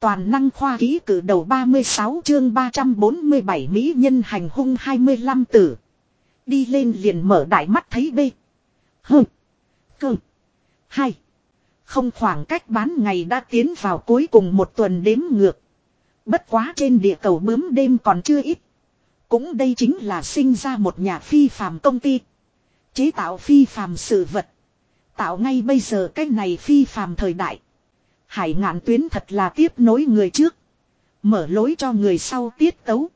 Toàn năng khoa ký cử đầu 36 chương 347 Mỹ nhân hành hung 25 tử. Đi lên liền mở đại mắt thấy bê. Hơ. Cơ. Hai. Không khoảng cách bán ngày đã tiến vào cuối cùng một tuần đếm ngược. Bất quá trên địa cầu bướm đêm còn chưa ít. Cũng đây chính là sinh ra một nhà phi phàm công ty. Chế tạo phi phàm sự vật. Tạo ngay bây giờ cái này phi phàm thời đại. Hải ngạn tuyến thật là tiếp nối người trước. Mở lối cho người sau tiết tấu.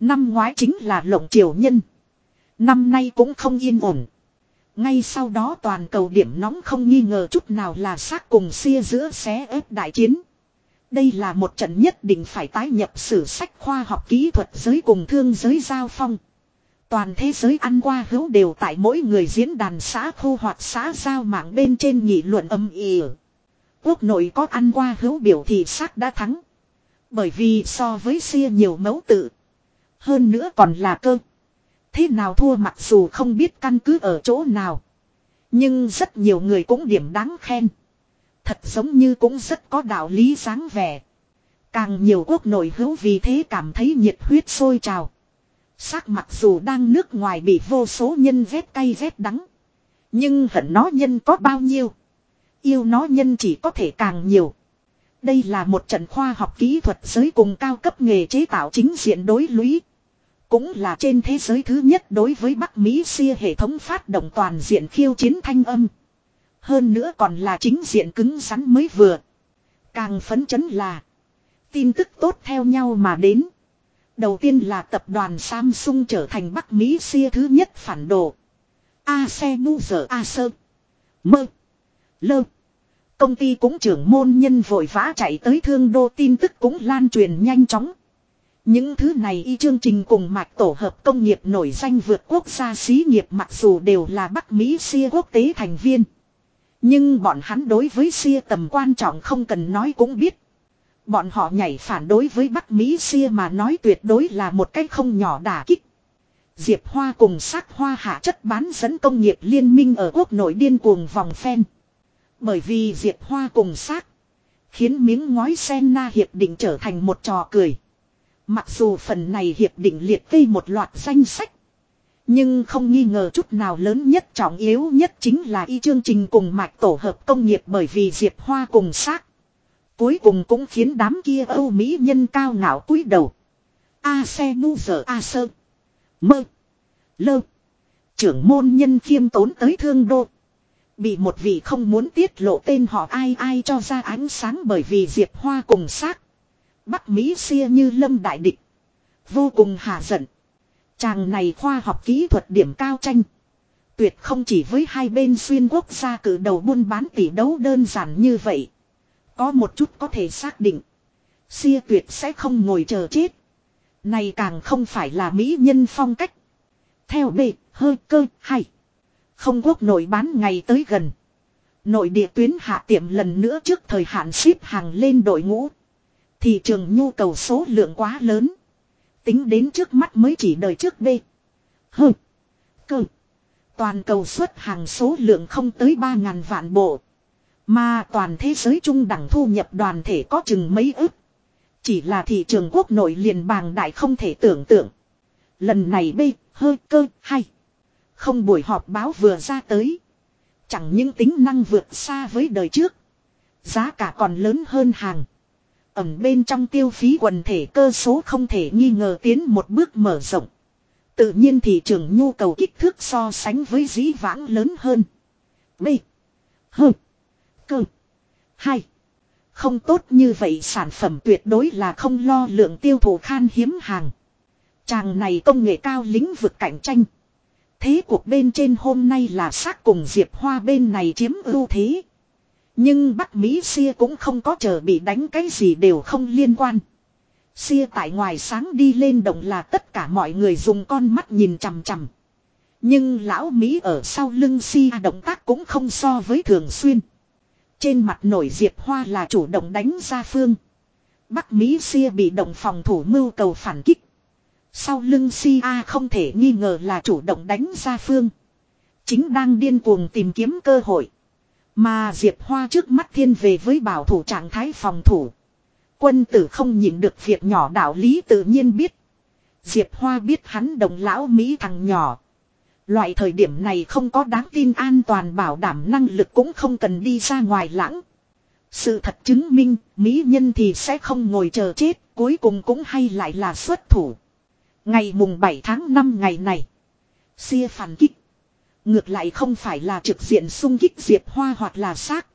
Năm ngoái chính là lộng triều nhân. Năm nay cũng không yên ổn. Ngay sau đó toàn cầu điểm nóng không nghi ngờ chút nào là xác cùng xia giữa xé ép đại chiến. Đây là một trận nhất định phải tái nhập sử sách khoa học kỹ thuật giới cùng thương giới giao phong. Toàn thế giới ăn qua hữu đều tại mỗi người diễn đàn xã khu hoặc xã giao mạng bên trên nghị luận âm ỉ. Quốc nội có ăn qua hữu biểu thì xác đã thắng. Bởi vì so với xia nhiều mẫu tự. Hơn nữa còn là cơ. Thế nào thua mặc dù không biết căn cứ ở chỗ nào. Nhưng rất nhiều người cũng điểm đáng khen. Thật giống như cũng rất có đạo lý dáng vẻ. Càng nhiều quốc nội hữu vì thế cảm thấy nhiệt huyết sôi trào. Sắc mặc dù đang nước ngoài bị vô số nhân vét cay vét đắng. Nhưng hận nó nhân có bao nhiêu. Yêu nó nhân chỉ có thể càng nhiều. Đây là một trận khoa học kỹ thuật giới cùng cao cấp nghề chế tạo chính diện đối lũy. Cũng là trên thế giới thứ nhất đối với Bắc Mỹ xia hệ thống phát động toàn diện khiêu chiến thanh âm. Hơn nữa còn là chính diện cứng rắn mới vừa. Càng phấn chấn là. Tin tức tốt theo nhau mà đến. Đầu tiên là tập đoàn Samsung trở thành Bắc Mỹ xia thứ nhất phản đồ. A xe mu giờ A sơ. Mơ. Lơ. Công ty cũng trưởng môn nhân vội vã chạy tới thương đô tin tức cũng lan truyền nhanh chóng. Những thứ này y chương trình cùng mạch tổ hợp công nghiệp nổi danh vượt quốc gia xí nghiệp mặc dù đều là Bắc Mỹ xia quốc tế thành viên. Nhưng bọn hắn đối với xia tầm quan trọng không cần nói cũng biết. Bọn họ nhảy phản đối với Bắc Mỹ xia mà nói tuyệt đối là một cách không nhỏ đả kích. Diệp Hoa cùng sắc hoa hạ chất bán dẫn công nghiệp liên minh ở quốc nội điên cuồng vòng phen. Bởi vì diệt Hoa cùng sắc khiến miếng ngói sen na hiệp định trở thành một trò cười. Mặc dù phần này hiệp định liệt kê một loạt danh sách. Nhưng không nghi ngờ chút nào lớn nhất trọng yếu nhất chính là y chương trình cùng mạch tổ hợp công nghiệp bởi vì Diệp Hoa cùng xác. Cuối cùng cũng khiến đám kia Âu Mỹ nhân cao ngạo cúi đầu. A xe nu giờ A sơ. Mơ. Lơ. Trưởng môn nhân khiêm tốn tới thương đô. Bị một vị không muốn tiết lộ tên họ ai ai cho ra ánh sáng bởi vì Diệp Hoa cùng xác. Bắc Mỹ xia như lâm đại địch. Vô cùng hạ giận. Chàng này khoa học kỹ thuật điểm cao tranh. Tuyệt không chỉ với hai bên xuyên quốc gia cử đầu buôn bán tỷ đấu đơn giản như vậy. Có một chút có thể xác định. Xia tuyệt sẽ không ngồi chờ chết. Này càng không phải là mỹ nhân phong cách. Theo B, hơi cơ, hay. Không quốc nội bán ngày tới gần. Nội địa tuyến hạ tiệm lần nữa trước thời hạn ship hàng lên đội ngũ. Thị trường nhu cầu số lượng quá lớn. Tính đến trước mắt mới chỉ đời trước B. Hừ. Cơ. Toàn cầu xuất hàng số lượng không tới 3.000 vạn bộ. Mà toàn thế giới trung đẳng thu nhập đoàn thể có chừng mấy ức. Chỉ là thị trường quốc nội liền bàng đại không thể tưởng tượng. Lần này B, hơi cơ, hay. Không buổi họp báo vừa ra tới. Chẳng những tính năng vượt xa với đời trước. Giá cả còn lớn hơn hàng. Ẩm bên trong tiêu phí quần thể cơ số không thể nghi ngờ tiến một bước mở rộng. Tự nhiên thị trường nhu cầu kích thước so sánh với dĩ vãng lớn hơn. B. H. Cơ. Hai. Không tốt như vậy sản phẩm tuyệt đối là không lo lượng tiêu thụ khan hiếm hàng. Chàng này công nghệ cao lĩnh vực cạnh tranh. Thế cuộc bên trên hôm nay là xác cùng Diệp Hoa bên này chiếm ưu thế. Nhưng Bắc Mỹ xia cũng không có chờ bị đánh cái gì đều không liên quan. Xia tại ngoài sáng đi lên động là tất cả mọi người dùng con mắt nhìn chằm chằm. Nhưng lão Mỹ ở sau lưng xia động tác cũng không so với thường xuyên. Trên mặt nổi diệp hoa là chủ động đánh ra phương. Bắc Mỹ xia bị động phòng thủ mưu cầu phản kích. Sau lưng xia không thể nghi ngờ là chủ động đánh ra phương. Chính đang điên cuồng tìm kiếm cơ hội. Mà Diệp Hoa trước mắt thiên về với bảo thủ trạng thái phòng thủ. Quân tử không nhịn được việc nhỏ đạo lý tự nhiên biết. Diệp Hoa biết hắn đồng lão Mỹ thằng nhỏ. Loại thời điểm này không có đáng tin an toàn bảo đảm năng lực cũng không cần đi ra ngoài lãng. Sự thật chứng minh, Mỹ nhân thì sẽ không ngồi chờ chết, cuối cùng cũng hay lại là xuất thủ. Ngày mùng 7 tháng 5 ngày này. Xia phản kích. Ngược lại không phải là trực diện xung kích Diệp Hoa hoặc là xác.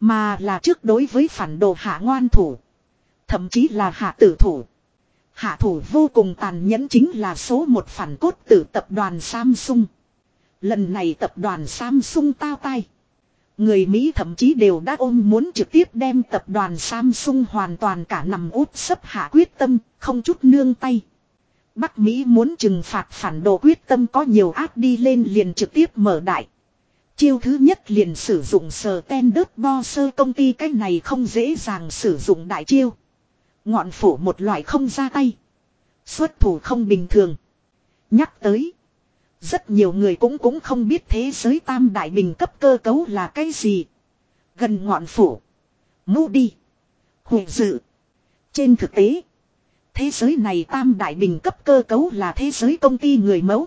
Mà là trước đối với phản đồ hạ ngoan thủ. Thậm chí là hạ tử thủ. Hạ thủ vô cùng tàn nhẫn chính là số một phản cốt từ tập đoàn Samsung. Lần này tập đoàn Samsung tao tay. Người Mỹ thậm chí đều đã ôm muốn trực tiếp đem tập đoàn Samsung hoàn toàn cả nằm út sấp hạ quyết tâm, không chút nương tay. Bắc Mỹ muốn trừng phạt phản đồ quyết tâm có nhiều áp đi lên liền trực tiếp mở đại. Chiêu thứ nhất liền sử dụng sờ ten đớt bo sơ công ty cách này không dễ dàng sử dụng đại chiêu. Ngọn phủ một loại không ra tay. Xuất thủ không bình thường. Nhắc tới. Rất nhiều người cũng cũng không biết thế giới tam đại bình cấp cơ cấu là cái gì. Gần ngọn phủ. Mu đi. Hội dự. Trên thực tế. Thế giới này tam đại bình cấp cơ cấu là thế giới công ty người mẫu.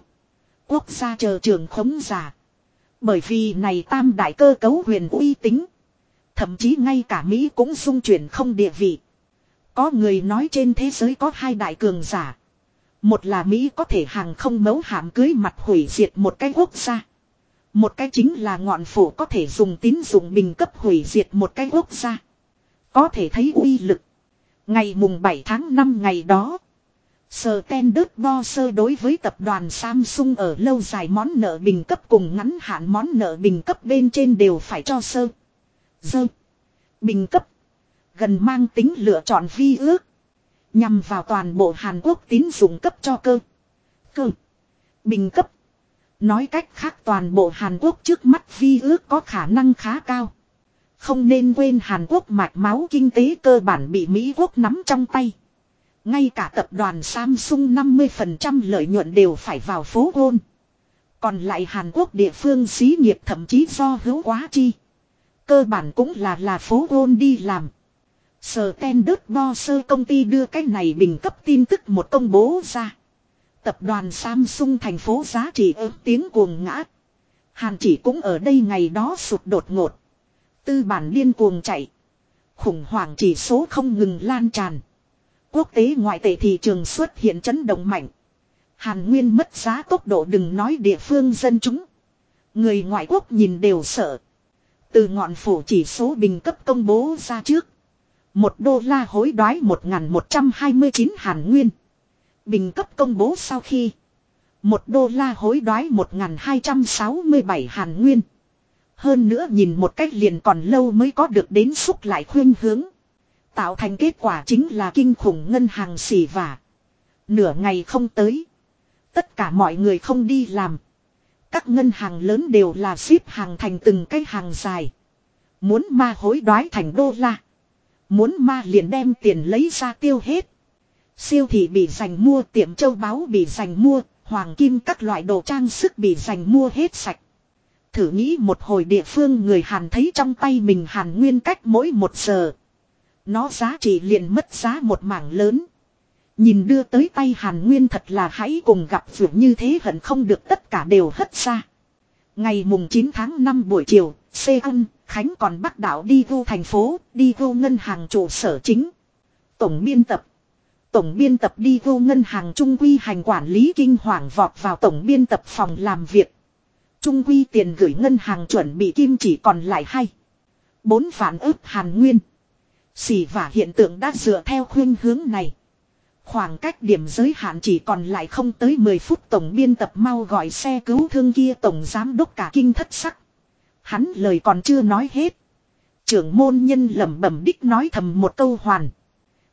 Quốc gia chờ trường khống giả. Bởi vì này tam đại cơ cấu huyền uy tín. Thậm chí ngay cả Mỹ cũng dung chuyển không địa vị. Có người nói trên thế giới có hai đại cường giả. Một là Mỹ có thể hàng không mấu hạm cưới mặt hủy diệt một cái quốc gia. Một cái chính là ngọn phủ có thể dùng tín dụng bình cấp hủy diệt một cái quốc gia. Có thể thấy uy lực. Ngày mùng 7 tháng 5 ngày đó. Sờ ten đớt bo sơ đối với tập đoàn Samsung ở lâu dài món nợ bình cấp cùng ngắn hạn món nợ bình cấp bên trên đều phải cho sơ. Dơ. Bình cấp. Gần mang tính lựa chọn vi ước. Nhằm vào toàn bộ Hàn Quốc tín dụng cấp cho cơ. Cơ. Bình cấp. Nói cách khác toàn bộ Hàn Quốc trước mắt vi ước có khả năng khá cao. Không nên quên Hàn Quốc mạch máu kinh tế cơ bản bị Mỹ Quốc nắm trong tay. Ngay cả tập đoàn Samsung 50% lợi nhuận đều phải vào phố hôn. Còn lại Hàn Quốc địa phương xí nghiệp thậm chí do hữu quá chi. Cơ bản cũng là là phố hôn đi làm. Sở ten đớt bo sơ công ty đưa cái này bình cấp tin tức một công bố ra. Tập đoàn Samsung thành phố giá trị ước tiếng cuồng ngã. Hàn chỉ cũng ở đây ngày đó sụt đột ngột. Tư bản điên cuồng chạy. Khủng hoảng chỉ số không ngừng lan tràn. Quốc tế ngoại tệ thị trường xuất hiện chấn động mạnh. Hàn Nguyên mất giá tốc độ đừng nói địa phương dân chúng. Người ngoại quốc nhìn đều sợ. Từ ngọn phủ chỉ số bình cấp công bố ra trước. Một đô la hối đoái 1129 Hàn Nguyên. Bình cấp công bố sau khi. Một đô la hối đoái 1267 Hàn Nguyên. Hơn nữa nhìn một cách liền còn lâu mới có được đến xúc lại khuyên hướng. Tạo thành kết quả chính là kinh khủng ngân hàng xỉ vả. Nửa ngày không tới. Tất cả mọi người không đi làm. Các ngân hàng lớn đều là xếp hàng thành từng cái hàng dài. Muốn ma hối đoái thành đô la. Muốn ma liền đem tiền lấy ra tiêu hết. Siêu thị bị giành mua tiệm châu báu bị giành mua, hoàng kim các loại đồ trang sức bị giành mua hết sạch. Thử nghĩ một hồi địa phương người Hàn thấy trong tay mình Hàn nguyên cách mỗi một giờ. Nó giá trị liền mất giá một mảng lớn. Nhìn đưa tới tay Hàn Nguyên thật là hãy cùng gặp vượt như thế hận không được tất cả đều hất ra. Ngày mùng 9 tháng 5 buổi chiều, Seoul, Khánh còn bắt đảo đi vô thành phố, đi vô ngân hàng trụ sở chính. Tổng biên tập. Tổng biên tập đi vô ngân hàng trung quy hành quản lý kinh hoàng vọt vào tổng biên tập phòng làm việc. Trung quy tiền gửi ngân hàng chuẩn bị kim chỉ còn lại hay. Bốn phản ức hàn nguyên. Xỉ và hiện tượng đã dựa theo khuyên hướng này. Khoảng cách điểm giới hạn chỉ còn lại không tới 10 phút tổng biên tập mau gọi xe cứu thương kia tổng giám đốc cả kinh thất sắc. Hắn lời còn chưa nói hết. Trưởng môn nhân lẩm bẩm đích nói thầm một câu hoàn.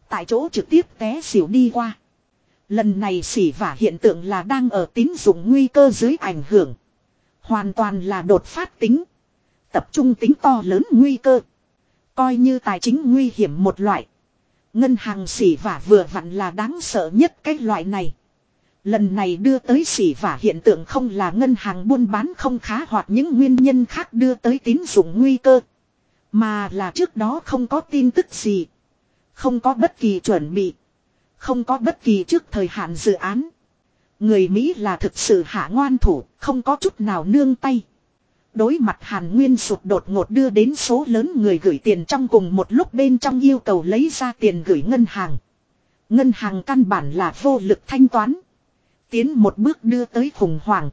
Tại chỗ trực tiếp té xỉu đi qua. Lần này xỉ vả hiện tượng là đang ở tín dụng nguy cơ dưới ảnh hưởng. Hoàn toàn là đột phát tính. Tập trung tính to lớn nguy cơ. Coi như tài chính nguy hiểm một loại. Ngân hàng xỉ vả vừa vặn là đáng sợ nhất cái loại này. Lần này đưa tới xỉ vả hiện tượng không là ngân hàng buôn bán không khá hoặc những nguyên nhân khác đưa tới tín dụng nguy cơ. Mà là trước đó không có tin tức gì. Không có bất kỳ chuẩn bị. Không có bất kỳ trước thời hạn dự án. Người Mỹ là thực sự hạ ngoan thủ, không có chút nào nương tay. Đối mặt Hàn Nguyên sụt đột ngột đưa đến số lớn người gửi tiền trong cùng một lúc bên trong yêu cầu lấy ra tiền gửi ngân hàng. Ngân hàng căn bản là vô lực thanh toán. Tiến một bước đưa tới khủng hoảng.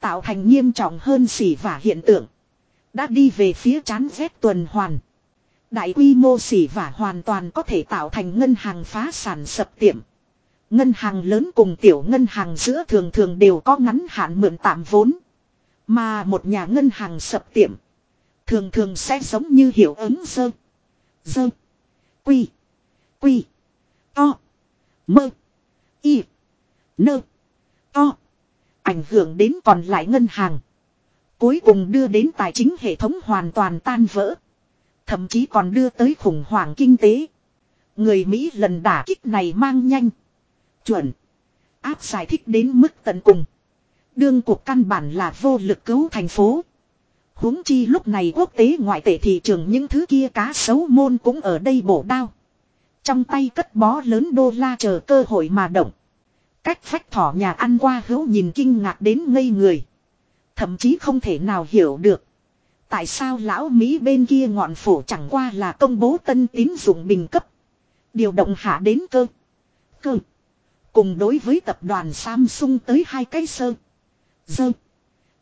Tạo thành nghiêm trọng hơn xỉ vả hiện tượng. Đã đi về phía chán rét tuần hoàn. Đại quy mô xỉ vả hoàn toàn có thể tạo thành ngân hàng phá sản sập tiệm. Ngân hàng lớn cùng tiểu ngân hàng giữa thường thường đều có ngắn hạn mượn tạm vốn. Mà một nhà ngân hàng sập tiệm. Thường thường sẽ giống như hiệu ứng dơ. Dơ. Quy. Quy. To. Mơ. Y. Nơ. To. Ảnh hưởng đến còn lại ngân hàng. Cuối cùng đưa đến tài chính hệ thống hoàn toàn tan vỡ. Thậm chí còn đưa tới khủng hoảng kinh tế. Người Mỹ lần đả kích này mang nhanh. Chuẩn. Áp giải thích đến mức tận cùng. Đương cuộc căn bản là vô lực cứu thành phố. huống chi lúc này quốc tế ngoại tệ thị trường những thứ kia cá sấu môn cũng ở đây bổ đao. Trong tay cất bó lớn đô la chờ cơ hội mà động. Cách phách thỏ nhà ăn qua hữu nhìn kinh ngạc đến ngây người. Thậm chí không thể nào hiểu được. Tại sao lão Mỹ bên kia ngọn phủ chẳng qua là công bố tân tín dụng bình cấp. Điều động hạ đến cơ. Cơ. Cùng đối với tập đoàn Samsung tới hai cái sơ. Dơ.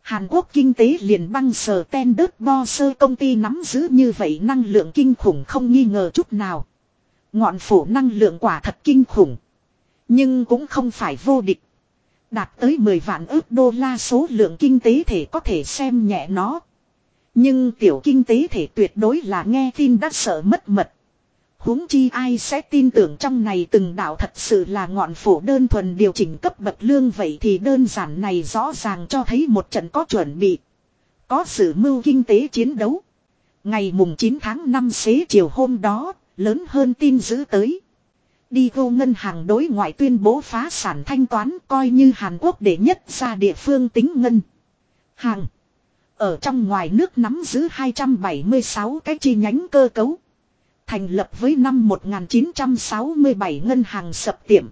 Hàn Quốc kinh tế liền băng sờ ten đớt bo sơ công ty nắm giữ như vậy năng lượng kinh khủng không nghi ngờ chút nào. Ngọn phủ năng lượng quả thật kinh khủng. Nhưng cũng không phải vô địch. Đạt tới 10 vạn ước đô la số lượng kinh tế thể có thể xem nhẹ nó. Nhưng tiểu kinh tế thể tuyệt đối là nghe tin đã sợ mất mật huống chi ai sẽ tin tưởng trong này từng đạo thật sự là ngọn phổ đơn thuần điều chỉnh cấp bậc lương vậy thì đơn giản này rõ ràng cho thấy một trận có chuẩn bị. Có sự mưu kinh tế chiến đấu. Ngày mùng 9 tháng 5 xế chiều hôm đó, lớn hơn tin giữ tới. Đi vô ngân hàng đối ngoại tuyên bố phá sản thanh toán coi như Hàn Quốc để nhất ra địa phương tính ngân. Hàng. Ở trong ngoài nước nắm giữ 276 cái chi nhánh cơ cấu. Thành lập với năm 1967 ngân hàng sập tiệm.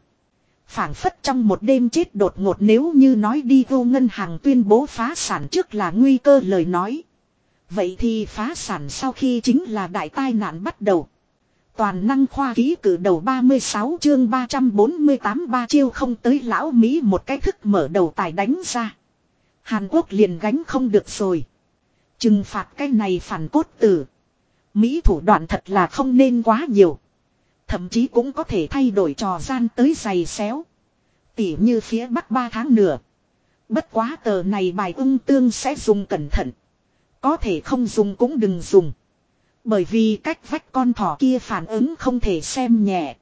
phảng phất trong một đêm chết đột ngột nếu như nói đi vô ngân hàng tuyên bố phá sản trước là nguy cơ lời nói. Vậy thì phá sản sau khi chính là đại tai nạn bắt đầu. Toàn năng khoa ký cử đầu 36 chương 348 ba chiêu không tới lão Mỹ một cái thức mở đầu tài đánh ra. Hàn Quốc liền gánh không được rồi. Trừng phạt cái này phản cốt tử. Mỹ thủ đoạn thật là không nên quá nhiều. Thậm chí cũng có thể thay đổi trò gian tới giày xéo. Tỉ như phía bắc ba tháng nửa. Bất quá tờ này bài ung tương sẽ dùng cẩn thận. Có thể không dùng cũng đừng dùng. Bởi vì cách vách con thỏ kia phản ứng không thể xem nhẹ.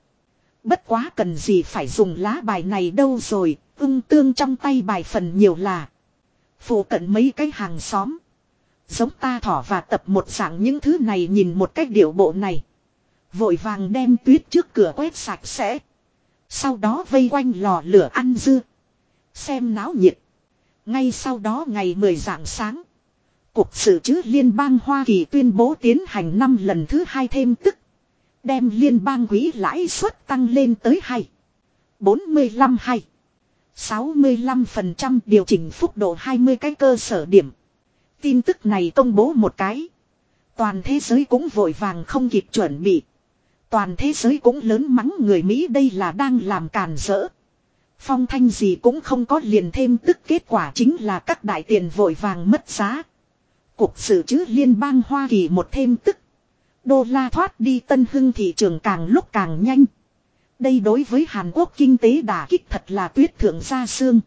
Bất quá cần gì phải dùng lá bài này đâu rồi, ung tương trong tay bài phần nhiều là. Phụ cận mấy cái hàng xóm. Giống ta thỏ và tập một dạng những thứ này nhìn một cách điệu bộ này. Vội vàng đem tuyết trước cửa quét sạch sẽ. Sau đó vây quanh lò lửa ăn dưa. Xem náo nhiệt. Ngay sau đó ngày 10 dạng sáng. Cục sự chứ Liên bang Hoa Kỳ tuyên bố tiến hành năm lần thứ hai thêm tức. Đem liên bang quỹ lãi suất tăng lên tới 2. 45 hay. 65% điều chỉnh phúc độ 20 cái cơ sở điểm. Tin tức này công bố một cái. Toàn thế giới cũng vội vàng không kịp chuẩn bị. Toàn thế giới cũng lớn mắng người Mỹ đây là đang làm càn rỡ. Phong thanh gì cũng không có liền thêm tức kết quả chính là các đại tiền vội vàng mất giá. Cục sự chứ liên bang Hoa Kỳ một thêm tức. Đô la thoát đi tân hưng thị trường càng lúc càng nhanh. Đây đối với Hàn Quốc kinh tế đả kích thật là tuyết thượng ra xương.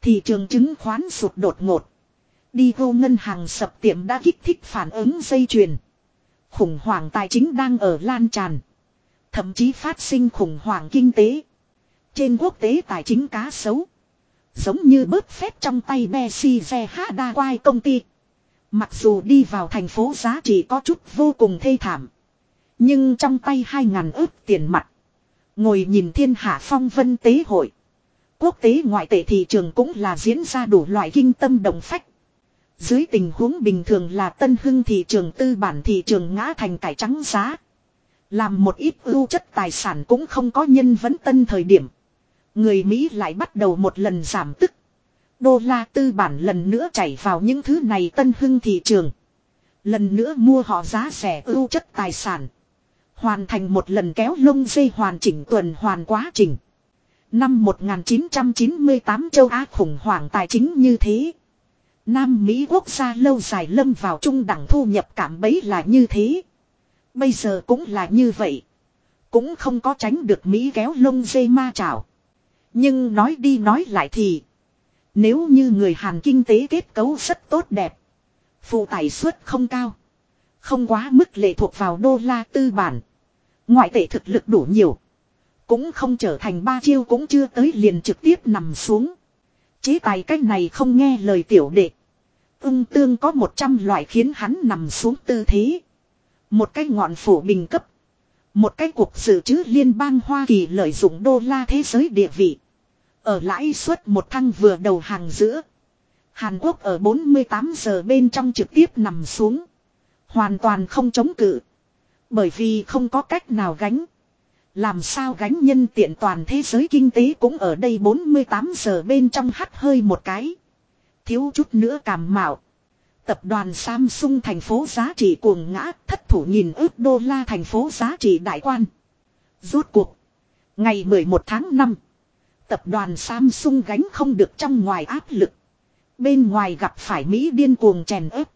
Thị trường chứng khoán sụt đột ngột. Đi vô ngân hàng sập tiệm đã kích thích phản ứng dây chuyền. Khủng hoảng tài chính đang ở lan tràn. Thậm chí phát sinh khủng hoảng kinh tế. Trên quốc tế tài chính cá sấu. Giống như bớt phép trong tay Bessie Hada quai công ty. Mặc dù đi vào thành phố giá trị có chút vô cùng thê thảm. Nhưng trong tay hai ngàn ước tiền mặt. Ngồi nhìn thiên hạ phong vân tế hội. Quốc tế ngoại tệ thị trường cũng là diễn ra đủ loại kinh tâm đồng phách. Dưới tình huống bình thường là tân hưng thị trường tư bản thị trường ngã thành cải trắng giá. Làm một ít ưu chất tài sản cũng không có nhân vấn tân thời điểm. Người Mỹ lại bắt đầu một lần giảm tức. Đô la tư bản lần nữa chảy vào những thứ này tân hưng thị trường. Lần nữa mua họ giá rẻ ưu chất tài sản. Hoàn thành một lần kéo lông dây hoàn chỉnh tuần hoàn quá trình. Năm 1998 châu Á khủng hoảng tài chính như thế. Nam Mỹ quốc gia lâu dài lâm vào trung đẳng thu nhập cảm bấy là như thế. Bây giờ cũng là như vậy. Cũng không có tránh được Mỹ kéo lông dây ma chảo. Nhưng nói đi nói lại thì. Nếu như người Hàn kinh tế kết cấu rất tốt đẹp. Phụ tài suất không cao. Không quá mức lệ thuộc vào đô la tư bản. Ngoại tệ thực lực đủ nhiều. Cũng không trở thành ba chiêu cũng chưa tới liền trực tiếp nằm xuống. Chế tài cách này không nghe lời tiểu đệ. Ưng tương có một trăm loại khiến hắn nằm xuống tư thế. Một cái ngọn phủ bình cấp. Một cái cuộc dự trữ liên bang Hoa Kỳ lợi dụng đô la thế giới địa vị. Ở lãi suất một thăng vừa đầu hàng giữa. Hàn Quốc ở 48 giờ bên trong trực tiếp nằm xuống. Hoàn toàn không chống cự. Bởi vì không có cách nào gánh. Làm sao gánh nhân tiện toàn thế giới kinh tế cũng ở đây 48 giờ bên trong hắt hơi một cái. Thiếu chút nữa cảm mạo. Tập đoàn Samsung thành phố giá trị cuồng ngã, thất thủ nghìn ước đô la thành phố giá trị đại quan. Rốt cuộc. Ngày 11 tháng 5. Tập đoàn Samsung gánh không được trong ngoài áp lực. Bên ngoài gặp phải Mỹ điên cuồng chèn ép.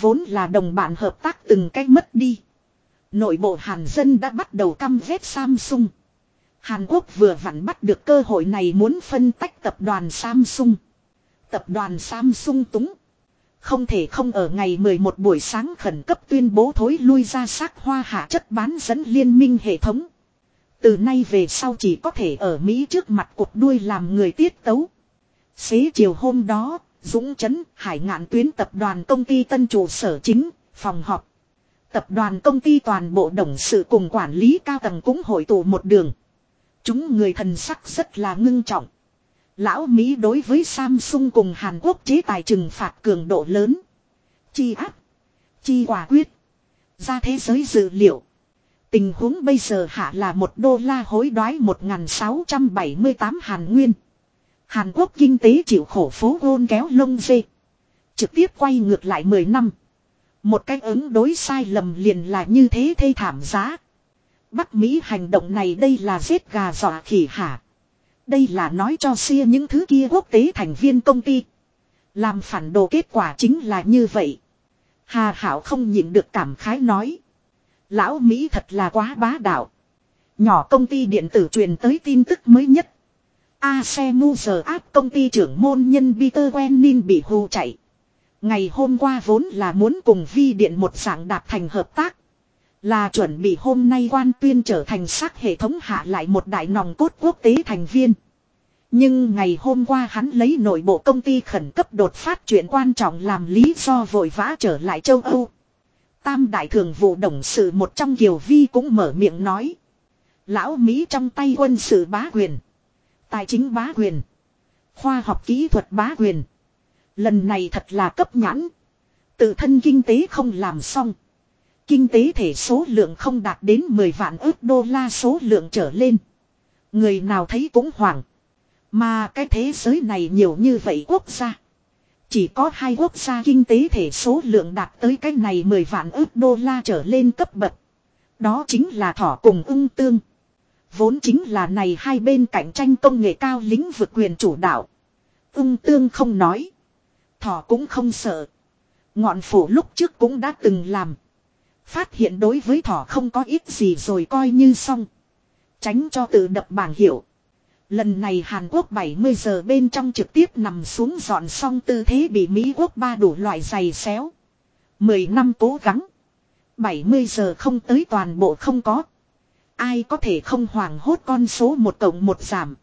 Vốn là đồng bạn hợp tác từng cách mất đi. Nội bộ Hàn dân đã bắt đầu căm ghét Samsung. Hàn Quốc vừa vặn bắt được cơ hội này muốn phân tách tập đoàn Samsung. Tập đoàn Samsung túng. Không thể không ở ngày 11 buổi sáng khẩn cấp tuyên bố thối lui ra xác hoa hạ chất bán dẫn liên minh hệ thống. Từ nay về sau chỉ có thể ở Mỹ trước mặt cuộc đuôi làm người tiết tấu. Xế chiều hôm đó, Dũng Trấn, Hải ngạn tuyến tập đoàn công ty tân trụ sở chính, phòng họp. Tập đoàn công ty toàn bộ đồng sự cùng quản lý cao tầng cũng hội tụ một đường. Chúng người thần sắc rất là ngưng trọng. Lão Mỹ đối với Samsung cùng Hàn Quốc chế tài trừng phạt cường độ lớn. Chi áp. Chi quả quyết. Ra thế giới dữ liệu. Tình huống bây giờ hạ là một đô la hối đoái 1678 Hàn Nguyên. Hàn Quốc kinh tế chịu khổ phố gôn kéo lông dê. Trực tiếp quay ngược lại 10 năm. Một cách ứng đối sai lầm liền là như thế thê thảm giá. Bắc Mỹ hành động này đây là giết gà dọa khỉ hả. Đây là nói cho xia những thứ kia quốc tế thành viên công ty. Làm phản đồ kết quả chính là như vậy. Hà Hảo không nhịn được cảm khái nói. Lão Mỹ thật là quá bá đạo. Nhỏ công ty điện tử truyền tới tin tức mới nhất. Asemu giờ áp công ty trưởng môn nhân Peter Quenin bị hù chạy. Ngày hôm qua vốn là muốn cùng vi điện một dạng đạp thành hợp tác. Là chuẩn bị hôm nay quan tuyên trở thành sắc hệ thống hạ lại một đại nòng cốt quốc tế thành viên. Nhưng ngày hôm qua hắn lấy nội bộ công ty khẩn cấp đột phát chuyện quan trọng làm lý do vội vã trở lại châu Âu. Tam đại thường vụ đồng sự một trong Kiều Vi cũng mở miệng nói. Lão Mỹ trong tay quân sự bá quyền. Tài chính bá quyền. Khoa học kỹ thuật bá quyền. Lần này thật là cấp nhãn. Tự thân kinh tế không làm xong. Kinh tế thể số lượng không đạt đến 10 vạn ước đô la số lượng trở lên. Người nào thấy cũng hoảng. Mà cái thế giới này nhiều như vậy quốc gia. Chỉ có hai quốc gia kinh tế thể số lượng đạt tới cái này 10 vạn ước đô la trở lên cấp bậc. Đó chính là thỏ cùng ưng tương. Vốn chính là này hai bên cạnh tranh công nghệ cao lĩnh vực quyền chủ đạo. Ưng tương không nói. Thỏ cũng không sợ. Ngọn phủ lúc trước cũng đã từng làm. Phát hiện đối với thỏ không có ít gì rồi coi như xong. Tránh cho tự đập bảng hiệu. Lần này Hàn Quốc 70 giờ bên trong trực tiếp nằm xuống dọn xong tư thế bị Mỹ Quốc ba đủ loại giày xéo. 10 năm cố gắng. 70 giờ không tới toàn bộ không có. Ai có thể không hoảng hốt con số một cộng một giảm.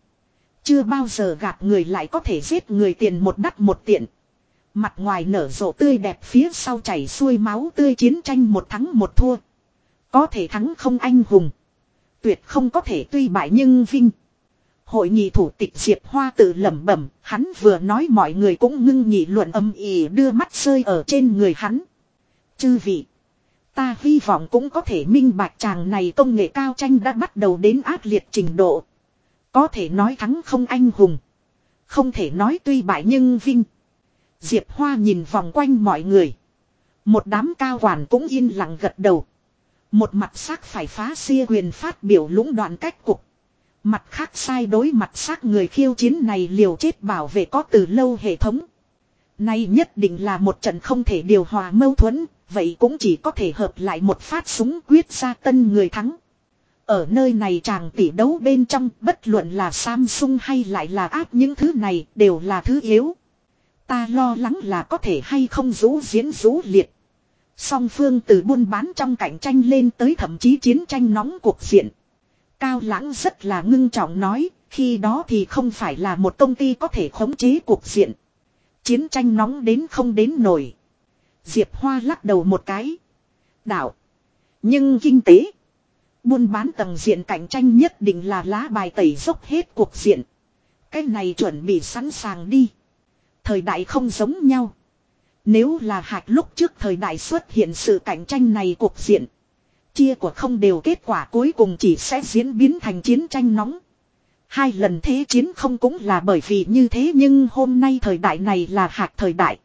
Chưa bao giờ gạt người lại có thể giết người tiền một đắt một tiện. Mặt ngoài nở rộ tươi đẹp phía sau chảy xuôi máu tươi chiến tranh một thắng một thua. Có thể thắng không anh hùng. Tuyệt không có thể tuy bại nhưng vinh. Hội nghị thủ tịch Diệp Hoa tự lẩm bẩm, hắn vừa nói mọi người cũng ngưng nhị luận âm ỉ đưa mắt rơi ở trên người hắn. Chư vị, Ta hy vọng cũng có thể minh bạch chàng này công nghệ cao tranh đã bắt đầu đến ác liệt trình độ. Có thể nói thắng không anh hùng. Không thể nói tuy bại nhưng vinh. Diệp Hoa nhìn vòng quanh mọi người. Một đám cao quản cũng yên lặng gật đầu. Một mặt sắc phải phá xia quyền phát biểu lũng đoạn cách cục. Mặt khác sai đối mặt sắc người khiêu chiến này liều chết bảo vệ có từ lâu hệ thống. Nay nhất định là một trận không thể điều hòa mâu thuẫn, vậy cũng chỉ có thể hợp lại một phát súng quyết ra tân người thắng. Ở nơi này chàng tỷ đấu bên trong bất luận là Samsung hay lại là áp những thứ này đều là thứ yếu. Ta lo lắng là có thể hay không rũ diễn rũ liệt. Song phương từ buôn bán trong cạnh tranh lên tới thậm chí chiến tranh nóng cuộc diện. Cao lãng rất là ngưng trọng nói, khi đó thì không phải là một công ty có thể khống chế cuộc diện. Chiến tranh nóng đến không đến nổi. Diệp Hoa lắc đầu một cái. Đạo. Nhưng kinh tế. Buôn bán tầng diện cạnh tranh nhất định là lá bài tẩy dốc hết cuộc diện. Cái này chuẩn bị sẵn sàng đi. Thời đại không giống nhau. Nếu là hạt lúc trước thời đại xuất hiện sự cạnh tranh này cuộc diện. Chia của không đều kết quả cuối cùng chỉ sẽ diễn biến thành chiến tranh nóng. Hai lần thế chiến không cũng là bởi vì như thế nhưng hôm nay thời đại này là hạt thời đại.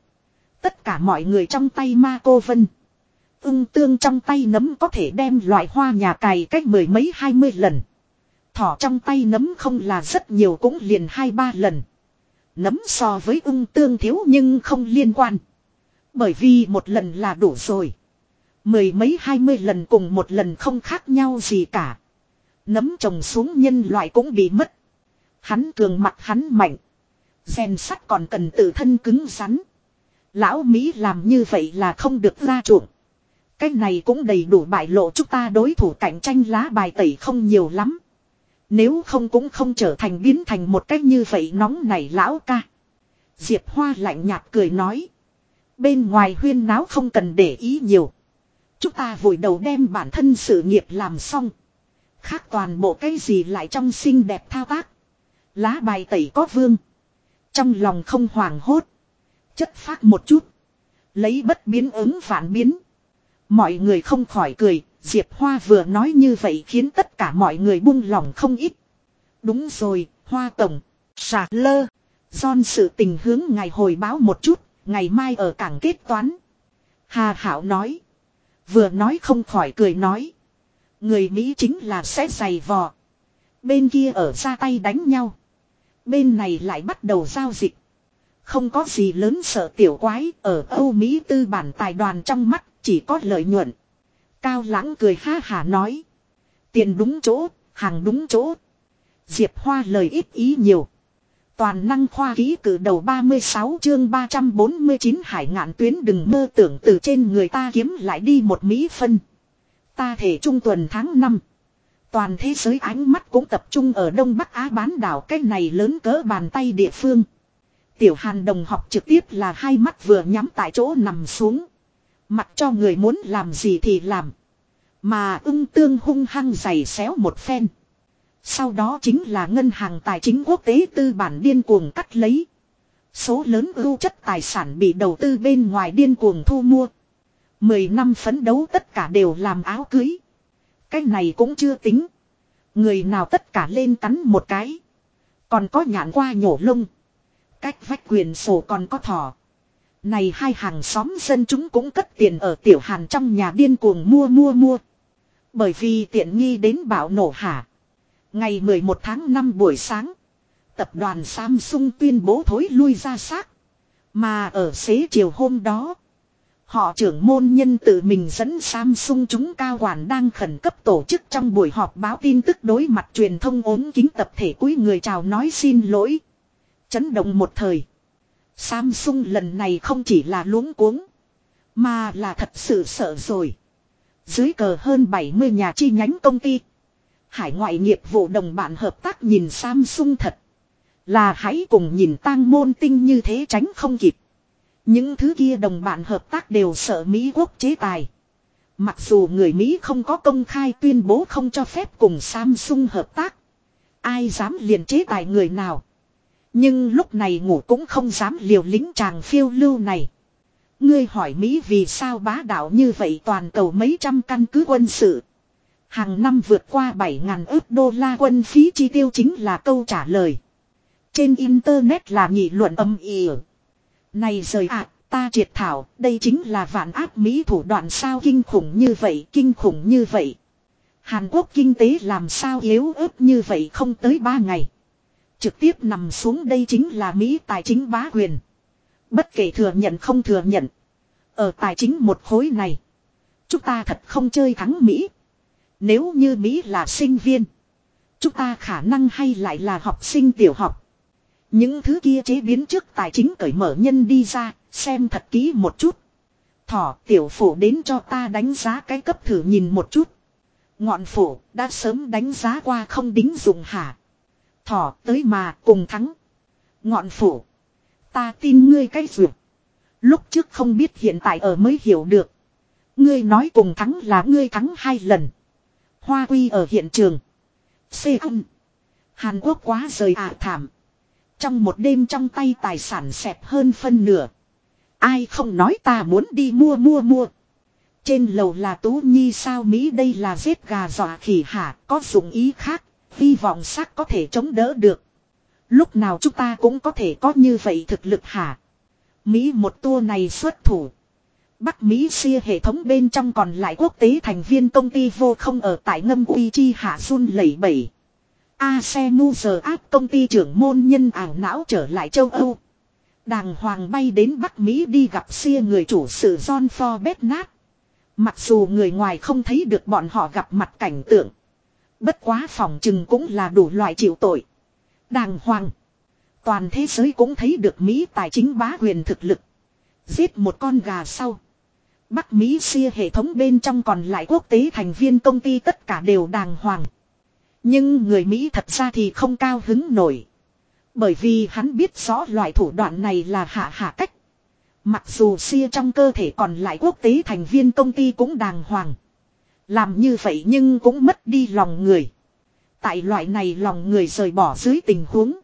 Tất cả mọi người trong tay ma cô vân. Ưng tương trong tay nấm có thể đem loại hoa nhà cày cách mười mấy hai mươi lần. Thỏ trong tay nấm không là rất nhiều cũng liền hai ba lần. Nấm so với ưng tương thiếu nhưng không liên quan. Bởi vì một lần là đủ rồi. Mười mấy hai mươi lần cùng một lần không khác nhau gì cả. Nấm trồng xuống nhân loại cũng bị mất. Hắn cường mặt hắn mạnh. Rèn sắt còn cần tự thân cứng rắn. Lão Mỹ làm như vậy là không được ra chuộng. Cái này cũng đầy đủ bại lộ chúng ta đối thủ cạnh tranh lá bài tẩy không nhiều lắm. Nếu không cũng không trở thành biến thành một cách như vậy nóng này lão ca. Diệp Hoa lạnh nhạt cười nói. Bên ngoài huyên náo không cần để ý nhiều. Chúng ta vội đầu đem bản thân sự nghiệp làm xong. Khác toàn bộ cái gì lại trong xinh đẹp thao tác. Lá bài tẩy có vương. Trong lòng không hoảng hốt. Chất phát một chút. Lấy bất biến ứng phản biến. Mọi người không khỏi cười. Diệp Hoa vừa nói như vậy khiến tất cả mọi người buông lòng không ít. Đúng rồi, Hoa Tổng. Sạc lơ. John sự tình hướng ngài hồi báo một chút. Ngày mai ở cảng kết toán. Hà Hảo nói. Vừa nói không khỏi cười nói. Người Mỹ chính là sẽ giày vò. Bên kia ở ra tay đánh nhau. Bên này lại bắt đầu giao dịch. Không có gì lớn sợ tiểu quái ở Âu Mỹ tư bản tài đoàn trong mắt chỉ có lợi nhuận. Cao lãng cười ha hà nói. Tiền đúng chỗ, hàng đúng chỗ. Diệp Hoa lời ít ý nhiều. Toàn năng khoa ký cử đầu 36 chương 349 hải ngạn tuyến đừng mơ tưởng từ trên người ta kiếm lại đi một mỹ phân. Ta thể trung tuần tháng 5. Toàn thế giới ánh mắt cũng tập trung ở Đông Bắc Á bán đảo cái này lớn cỡ bàn tay địa phương. Tiểu Hàn đồng học trực tiếp là hai mắt vừa nhắm tại chỗ nằm xuống. Mặc cho người muốn làm gì thì làm. Mà ưng tương hung hăng giày xéo một phen. Sau đó chính là ngân hàng tài chính quốc tế tư bản điên cuồng cắt lấy. Số lớn ưu chất tài sản bị đầu tư bên ngoài điên cuồng thu mua. Mười năm phấn đấu tất cả đều làm áo cưới. Cái này cũng chưa tính. Người nào tất cả lên cắn một cái. Còn có nhãn qua nhổ lông. Cách vách quyền sổ còn có thỏ. Này hai hàng xóm dân chúng cũng cất tiền ở tiểu hàn trong nhà điên cuồng mua mua mua. Bởi vì tiện nghi đến bạo nổ hả. Ngày 11 tháng 5 buổi sáng. Tập đoàn Samsung tuyên bố thối lui ra xác. Mà ở xế chiều hôm đó. Họ trưởng môn nhân tự mình dẫn Samsung chúng cao quản đang khẩn cấp tổ chức trong buổi họp báo tin tức đối mặt truyền thông ốm kính tập thể cuối người chào nói xin lỗi. Chấn động một thời. Samsung lần này không chỉ là luống cuống. Mà là thật sự sợ rồi. Dưới cờ hơn 70 nhà chi nhánh công ty. Hải ngoại nghiệp vụ đồng bạn hợp tác nhìn Samsung thật. Là hãy cùng nhìn tang môn tinh như thế tránh không kịp. Những thứ kia đồng bạn hợp tác đều sợ Mỹ quốc chế tài. Mặc dù người Mỹ không có công khai tuyên bố không cho phép cùng Samsung hợp tác. Ai dám liền chế tài người nào. Nhưng lúc này ngủ cũng không dám liều lính chàng phiêu lưu này. Ngươi hỏi Mỹ vì sao bá đạo như vậy toàn cầu mấy trăm căn cứ quân sự. Hàng năm vượt qua 7.000 ước đô la quân phí chi tiêu chính là câu trả lời. Trên Internet là nghị luận âm ỉ. Này rời ạ, ta triệt thảo, đây chính là vạn áp Mỹ thủ đoạn sao kinh khủng như vậy, kinh khủng như vậy. Hàn Quốc kinh tế làm sao yếu ớt như vậy không tới 3 ngày. Trực tiếp nằm xuống đây chính là Mỹ tài chính bá quyền. Bất kể thừa nhận không thừa nhận. Ở tài chính một khối này. Chúng ta thật không chơi thắng Mỹ. Nếu như Mỹ là sinh viên. Chúng ta khả năng hay lại là học sinh tiểu học. Những thứ kia chế biến trước tài chính cởi mở nhân đi ra, xem thật kỹ một chút. Thỏ tiểu phủ đến cho ta đánh giá cái cấp thử nhìn một chút. Ngọn phủ đã sớm đánh giá qua không đính dùng hả. Thỏ tới mà cùng thắng. Ngọn phủ. Ta tin ngươi cái duyệt. Lúc trước không biết hiện tại ở mới hiểu được. Ngươi nói cùng thắng là ngươi thắng hai lần. Hoa quy ở hiện trường. Xê âm. Hàn Quốc quá rời ả thảm. Trong một đêm trong tay tài sản xẹp hơn phân nửa. Ai không nói ta muốn đi mua mua mua. Trên lầu là Tú Nhi sao Mỹ đây là giết gà dọa khỉ hả có dụng ý khác. Hy vọng xác có thể chống đỡ được. Lúc nào chúng ta cũng có thể có như vậy thực lực hả. Mỹ một tour này xuất thủ. Bắc Mỹ xia hệ thống bên trong còn lại quốc tế thành viên công ty vô không ở tại ngâm uy chi hạ run lẩy bẩy. Asenu giờ áp công ty trưởng môn nhân ảo não trở lại châu Âu. Đàng hoàng bay đến Bắc Mỹ đi gặp xia người chủ sự John Forbes nát. Mặc dù người ngoài không thấy được bọn họ gặp mặt cảnh tượng. Bất quá phòng chừng cũng là đủ loại chịu tội. Đàng hoàng. Toàn thế giới cũng thấy được Mỹ tài chính bá quyền thực lực. Giết một con gà sau. Bắc Mỹ xia hệ thống bên trong còn lại quốc tế thành viên công ty tất cả đều đàng hoàng. Nhưng người Mỹ thật ra thì không cao hứng nổi. Bởi vì hắn biết rõ loại thủ đoạn này là hạ hạ cách. Mặc dù xia trong cơ thể còn lại quốc tế thành viên công ty cũng đàng hoàng. Làm như vậy nhưng cũng mất đi lòng người. Tại loại này lòng người rời bỏ dưới tình huống.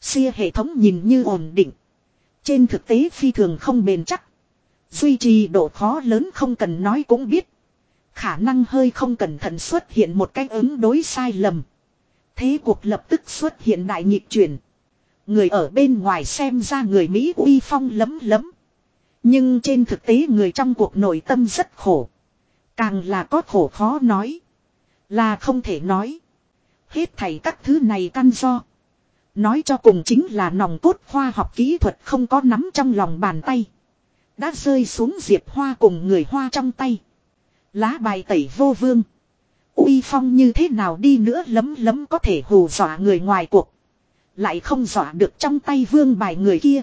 Xia hệ thống nhìn như ổn định. Trên thực tế phi thường không bền chắc. Duy trì độ khó lớn không cần nói cũng biết. Khả năng hơi không cẩn thận xuất hiện một cách ứng đối sai lầm. Thế cuộc lập tức xuất hiện đại nhịp chuyển. Người ở bên ngoài xem ra người Mỹ uy phong lấm lấm. Nhưng trên thực tế người trong cuộc nội tâm rất khổ. Càng là có khổ khó nói. Là không thể nói. Hết thảy các thứ này căn do. Nói cho cùng chính là nòng cốt khoa học kỹ thuật không có nắm trong lòng bàn tay. Đã rơi xuống diệp hoa cùng người hoa trong tay. Lá bài tẩy vô vương. uy phong như thế nào đi nữa lấm lấm có thể hù dọa người ngoài cuộc. Lại không dọa được trong tay vương bài người kia.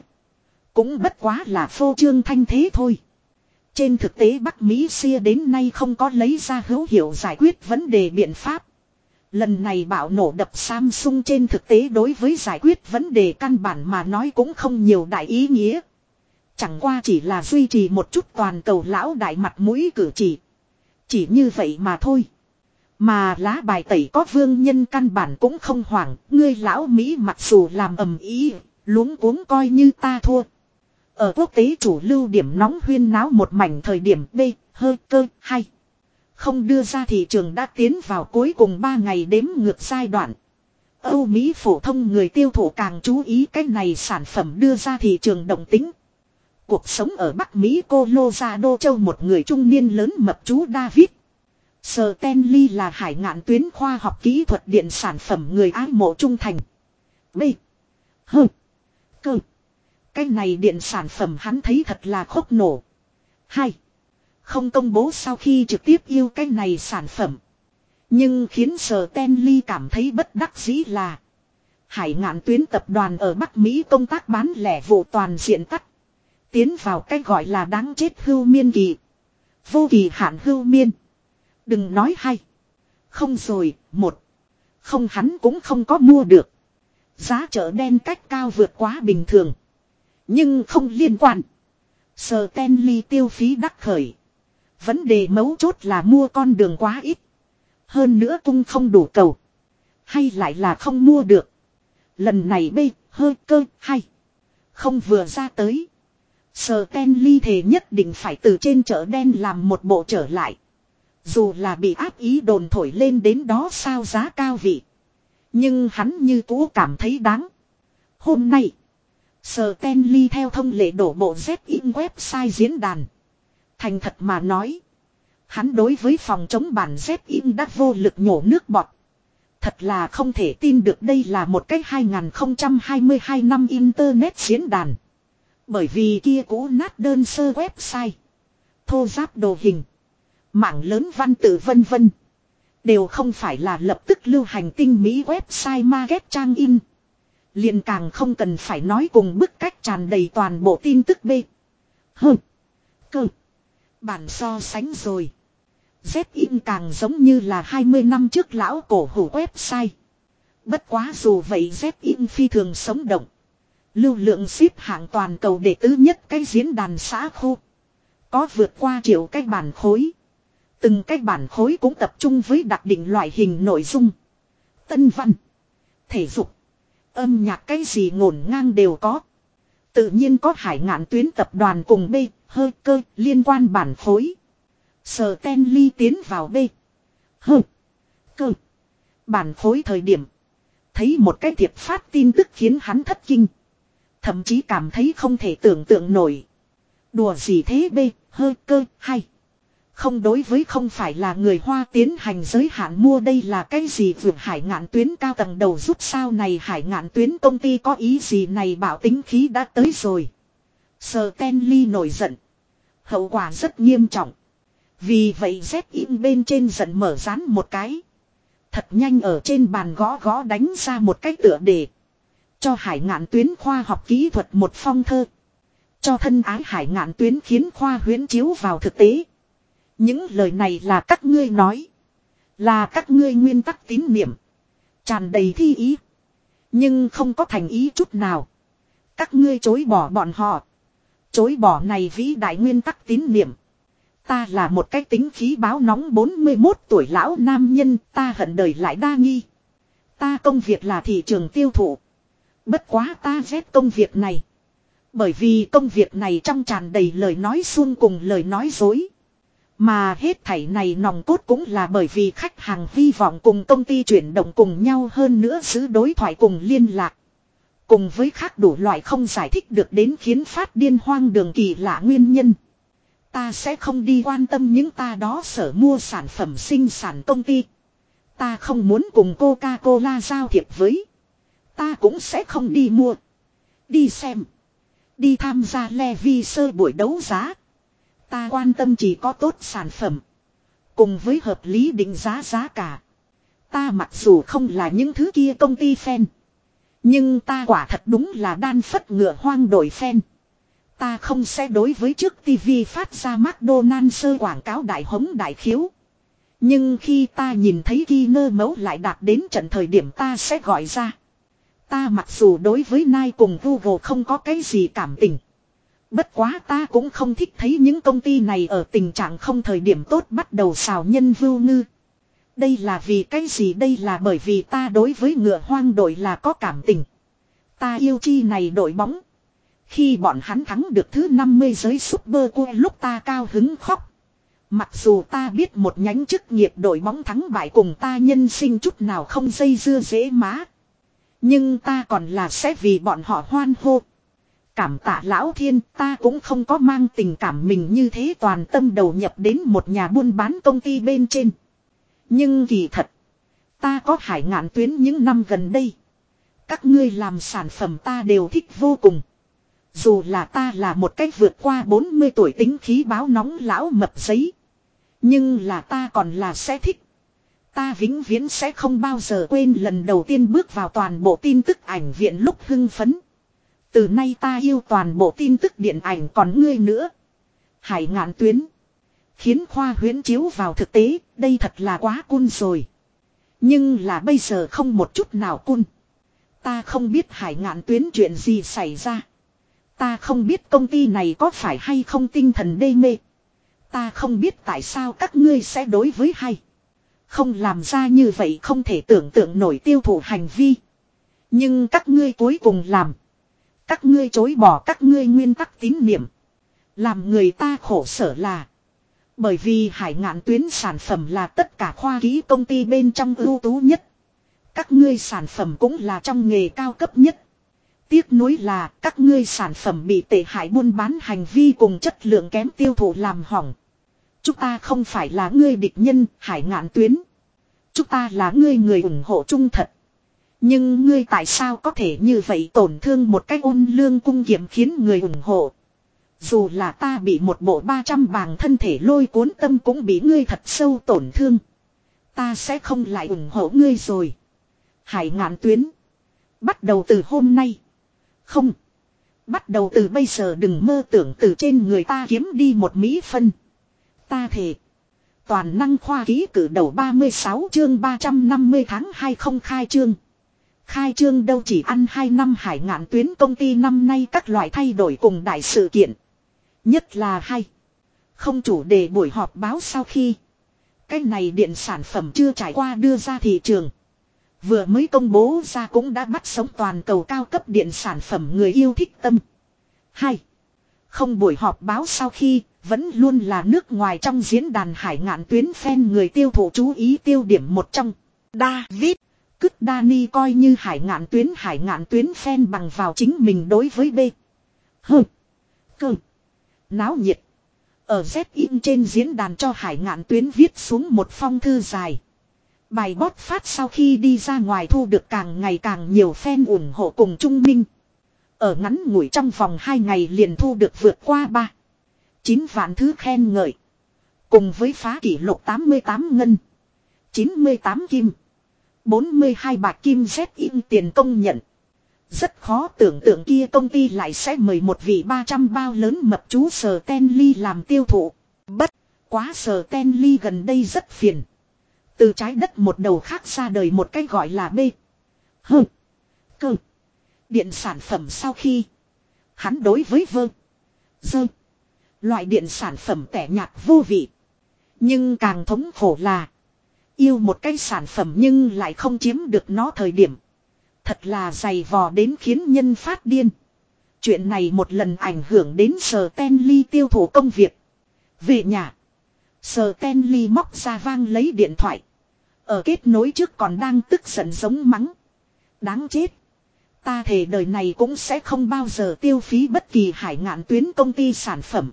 Cũng bất quá là phô trương thanh thế thôi. Trên thực tế Bắc Mỹ xưa đến nay không có lấy ra hữu hiệu giải quyết vấn đề biện pháp. Lần này bạo nổ đập Samsung trên thực tế đối với giải quyết vấn đề căn bản mà nói cũng không nhiều đại ý nghĩa. Chẳng qua chỉ là duy trì một chút toàn cầu lão đại mặt mũi cử chỉ. Chỉ như vậy mà thôi. Mà lá bài tẩy có vương nhân căn bản cũng không hoảng, ngươi lão Mỹ mặc dù làm ầm ý, luống cuống coi như ta thua. Ở quốc tế chủ lưu điểm nóng huyên náo một mảnh thời điểm B, hơi cơ, hay. Không đưa ra thị trường đã tiến vào cuối cùng 3 ngày đếm ngược giai đoạn. Âu Mỹ phổ thông người tiêu thụ càng chú ý cái này sản phẩm đưa ra thị trường động tính. Cuộc sống ở Bắc Mỹ Colorado châu một người trung niên lớn mập chú David. Stanley là hải ngạn tuyến khoa học kỹ thuật điện sản phẩm người ái mộ trung thành. B. H. Cơ. Cái này điện sản phẩm hắn thấy thật là khốc nổ. Hai. Không công bố sau khi trực tiếp yêu cái này sản phẩm. Nhưng khiến Sở Stanley cảm thấy bất đắc dĩ là. Hải ngạn tuyến tập đoàn ở Bắc Mỹ công tác bán lẻ vụ toàn diện tắt. Tiến vào cái gọi là đáng chết hưu miên kỳ. Vô kỳ hạn hưu miên. Đừng nói hay. Không rồi, một. Không hắn cũng không có mua được. Giá chợ đen cách cao vượt quá bình thường. Nhưng không liên quan. Sờ Tenly tiêu phí đắc khởi. Vấn đề mấu chốt là mua con đường quá ít. Hơn nữa cung không đủ cầu. Hay lại là không mua được. Lần này bê, hơi cơ, hay. Không vừa ra tới. Sờ ten thề nhất định phải từ trên chợ đen làm một bộ trở lại. Dù là bị áp ý đồn thổi lên đến đó sao giá cao vị. Nhưng hắn như cũ cảm thấy đáng. Hôm nay. Sờ theo thông lệ đổ bộ Z in website diễn đàn. Thành thật mà nói. Hắn đối với phòng chống bản Z in đã vô lực nhổ nước bọt. Thật là không thể tin được đây là một cách 2022 năm Internet diễn đàn. Bởi vì kia cũ nát đơn sơ website. Thô giáp đồ hình. Mạng lớn văn tự vân vân. Đều không phải là lập tức lưu hành tinh mỹ website market trang in liền càng không cần phải nói cùng bức cách tràn đầy toàn bộ tin tức B. Hơ. Cơ. Bản so sánh rồi. Z in càng giống như là 20 năm trước lão cổ hủ website. Bất quá dù vậy Z in phi thường sống động. Lưu lượng ship hạng toàn cầu đệ tứ nhất cái diễn đàn xã khu. Có vượt qua triệu cái bản khối. Từng cái bản khối cũng tập trung với đặc định loại hình nội dung. Tân văn. Thể dục. Âm nhạc cái gì ngổn ngang đều có. Tự nhiên có hải ngạn tuyến tập đoàn cùng B, hơi cơ, liên quan bản phối. Sở ten ly tiến vào B. Hơ. Cơ. Bản phối thời điểm. Thấy một cái thiệp phát tin tức khiến hắn thất kinh. Thậm chí cảm thấy không thể tưởng tượng nổi. Đùa gì thế B, hơ cơ, hay. Không đối với không phải là người Hoa tiến hành giới hạn mua đây là cái gì vượt hải ngạn tuyến cao tầng đầu giúp sao này hải ngạn tuyến công ty có ý gì này bảo tính khí đã tới rồi. Sờ Tenly nổi giận. Hậu quả rất nghiêm trọng. Vì vậy Z in bên trên giận mở rán một cái. Thật nhanh ở trên bàn gõ gõ đánh ra một cái tựa đề. Cho hải ngạn tuyến khoa học kỹ thuật một phong thơ. Cho thân ái hải ngạn tuyến khiến khoa huyến chiếu vào thực tế. Những lời này là các ngươi nói. Là các ngươi nguyên tắc tín niệm. Tràn đầy thi ý. Nhưng không có thành ý chút nào. Các ngươi chối bỏ bọn họ. Chối bỏ này vĩ đại nguyên tắc tín niệm. Ta là một cái tính khí báo nóng 41 tuổi lão nam nhân, ta hận đời lại đa nghi. Ta công việc là thị trường tiêu thụ. Bất quá ta ghét công việc này. Bởi vì công việc này trong tràn đầy lời nói xuông cùng lời nói dối. Mà hết thảy này nòng cốt cũng là bởi vì khách hàng hy vọng cùng công ty chuyển động cùng nhau hơn nữa giữ đối thoại cùng liên lạc. Cùng với khác đủ loại không giải thích được đến khiến phát điên hoang đường kỳ lạ nguyên nhân. Ta sẽ không đi quan tâm những ta đó sở mua sản phẩm sinh sản công ty. Ta không muốn cùng Coca-Cola giao thiệp với. Ta cũng sẽ không đi mua. Đi xem. Đi tham gia Levi sơ buổi đấu giá. Ta quan tâm chỉ có tốt sản phẩm. Cùng với hợp lý định giá giá cả. Ta mặc dù không là những thứ kia công ty fan. Nhưng ta quả thật đúng là đan phất ngựa hoang đổi fan. Ta không sẽ đối với trước TV phát ra McDonald's sơ quảng cáo đại hống đại khiếu. Nhưng khi ta nhìn thấy ghi nơ mấu lại đạt đến trận thời điểm ta sẽ gọi ra. Ta mặc dù đối với Nai cùng Google không có cái gì cảm tình. Bất quá ta cũng không thích thấy những công ty này ở tình trạng không thời điểm tốt bắt đầu xào nhân vưu ngư. Đây là vì cái gì đây là bởi vì ta đối với ngựa hoang đội là có cảm tình. Ta yêu chi này đội bóng. Khi bọn hắn thắng được thứ 50 giới Super Cup, lúc ta cao hứng khóc. Mặc dù ta biết một nhánh chức nghiệp đội bóng thắng bại cùng ta nhân sinh chút nào không dây dưa dễ má. Nhưng ta còn là sẽ vì bọn họ hoan hô. Cảm tạ lão thiên, ta cũng không có mang tình cảm mình như thế toàn tâm đầu nhập đến một nhà buôn bán công ty bên trên. Nhưng kỳ thật. Ta có hải ngạn tuyến những năm gần đây. Các ngươi làm sản phẩm ta đều thích vô cùng. Dù là ta là một cách vượt qua 40 tuổi tính khí báo nóng lão mập giấy. Nhưng là ta còn là sẽ thích. Ta vĩnh viễn sẽ không bao giờ quên lần đầu tiên bước vào toàn bộ tin tức ảnh viện lúc hưng phấn. Từ nay ta yêu toàn bộ tin tức điện ảnh còn ngươi nữa. Hải ngạn tuyến. Khiến khoa huyến chiếu vào thực tế, đây thật là quá cun rồi. Nhưng là bây giờ không một chút nào cun. Ta không biết hải ngạn tuyến chuyện gì xảy ra. Ta không biết công ty này có phải hay không tinh thần đê mê. Ta không biết tại sao các ngươi sẽ đối với hay. Không làm ra như vậy không thể tưởng tượng nổi tiêu thụ hành vi. Nhưng các ngươi cuối cùng làm. Các ngươi chối bỏ các ngươi nguyên tắc tín niệm. Làm người ta khổ sở là. Bởi vì hải ngạn tuyến sản phẩm là tất cả khoa ký công ty bên trong ưu tú nhất. Các ngươi sản phẩm cũng là trong nghề cao cấp nhất. Tiếc nuối là các ngươi sản phẩm bị tệ hại buôn bán hành vi cùng chất lượng kém tiêu thụ làm hỏng. Chúng ta không phải là ngươi địch nhân, hải ngạn tuyến. Chúng ta là ngươi người ủng hộ trung thật. Nhưng ngươi tại sao có thể như vậy tổn thương một cách ôn lương cung kiểm khiến người ủng hộ. Dù là ta bị một bộ 300 bàng thân thể lôi cuốn tâm cũng bị ngươi thật sâu tổn thương. Ta sẽ không lại ủng hộ ngươi rồi. Hải ngạn tuyến. Bắt đầu từ hôm nay. Không. Bắt đầu từ bây giờ đừng mơ tưởng từ trên người ta kiếm đi một mỹ phân. Ta thề. Toàn năng khoa ký cử đầu 36 chương 350 tháng 20 không khai chương Khai trương đâu chỉ ăn 2 năm hải ngạn tuyến công ty năm nay các loại thay đổi cùng đại sự kiện. Nhất là hay. Không chủ đề buổi họp báo sau khi. Cái này điện sản phẩm chưa trải qua đưa ra thị trường. Vừa mới công bố ra cũng đã bắt sống toàn cầu cao cấp điện sản phẩm người yêu thích tâm. 2. Không buổi họp báo sau khi, vẫn luôn là nước ngoài trong diễn đàn hải ngạn tuyến fan người tiêu thụ chú ý tiêu điểm một trong. David, cứt Dani coi như hải ngạn tuyến, hải ngạn tuyến phen bằng vào chính mình đối với B. Hừ. Cơ. Náo nhiệt. Ở Z in trên diễn đàn cho hải ngạn tuyến viết xuống một phong thư dài. Bài bót phát sau khi đi ra ngoài thu được càng ngày càng nhiều fan ủng hộ cùng Trung Minh. Ở ngắn ngủi trong vòng 2 ngày liền thu được vượt qua 3. 9 vạn thứ khen ngợi. Cùng với phá kỷ lục 88 ngân. 98 kim. 42 bạc kim xét in tiền công nhận. Rất khó tưởng tượng kia công ty lại sẽ mời một vị 300 bao lớn mập chú sờ Tenly làm tiêu thụ. Bất, quá sờ Tenly gần đây rất phiền. Từ trái đất một đầu khác ra đời một cái gọi là B. H. Cơ. Điện sản phẩm sau khi. Hắn đối với vơ. Dơ. Loại điện sản phẩm tẻ nhạt vô vị. Nhưng càng thống khổ là. Yêu một cái sản phẩm nhưng lại không chiếm được nó thời điểm. Thật là dày vò đến khiến nhân phát điên. Chuyện này một lần ảnh hưởng đến sờ Stanley tiêu thụ công việc. Về nhà. Sờ Stanley móc ra vang lấy điện thoại. Ở kết nối trước còn đang tức giận giống mắng. Đáng chết. Ta thề đời này cũng sẽ không bao giờ tiêu phí bất kỳ hải ngạn tuyến công ty sản phẩm.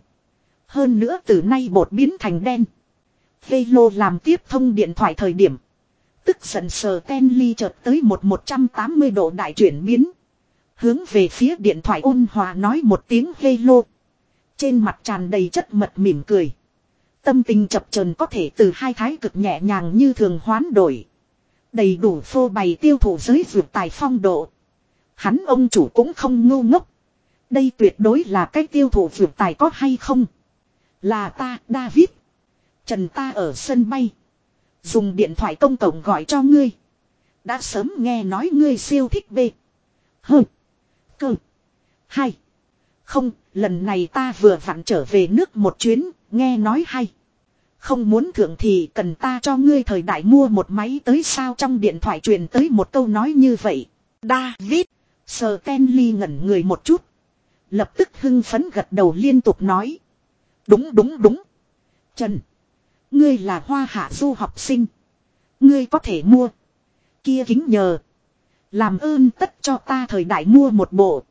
Hơn nữa từ nay bột biến thành đen. Halo làm tiếp thông điện thoại thời điểm. Tức giận sờ Tenly chợt tới một 180 độ đại chuyển biến. Hướng về phía điện thoại ôn hòa nói một tiếng hello. Trên mặt tràn đầy chất mật mỉm cười. Tâm tình chập trần có thể từ hai thái cực nhẹ nhàng như thường hoán đổi. Đầy đủ phô bày tiêu thụ giới vượt tài phong độ. Hắn ông chủ cũng không ngu ngốc. Đây tuyệt đối là cách tiêu thụ vượt tài có hay không. Là ta, David. Trần ta ở sân bay. Dùng điện thoại công cộng gọi cho ngươi. Đã sớm nghe nói ngươi siêu thích bê. Hơ. Cơ. hay Không, lần này ta vừa vặn trở về nước một chuyến, nghe nói hay. Không muốn thượng thì cần ta cho ngươi thời đại mua một máy tới sao trong điện thoại truyền tới một câu nói như vậy. David, sờ Stanley ngẩn người một chút. Lập tức hưng phấn gật đầu liên tục nói. Đúng đúng đúng. Trần. Ngươi là hoa hạ du học sinh. Ngươi có thể mua. Kia kính nhờ. Làm ơn tất cho ta thời đại mua một bộ.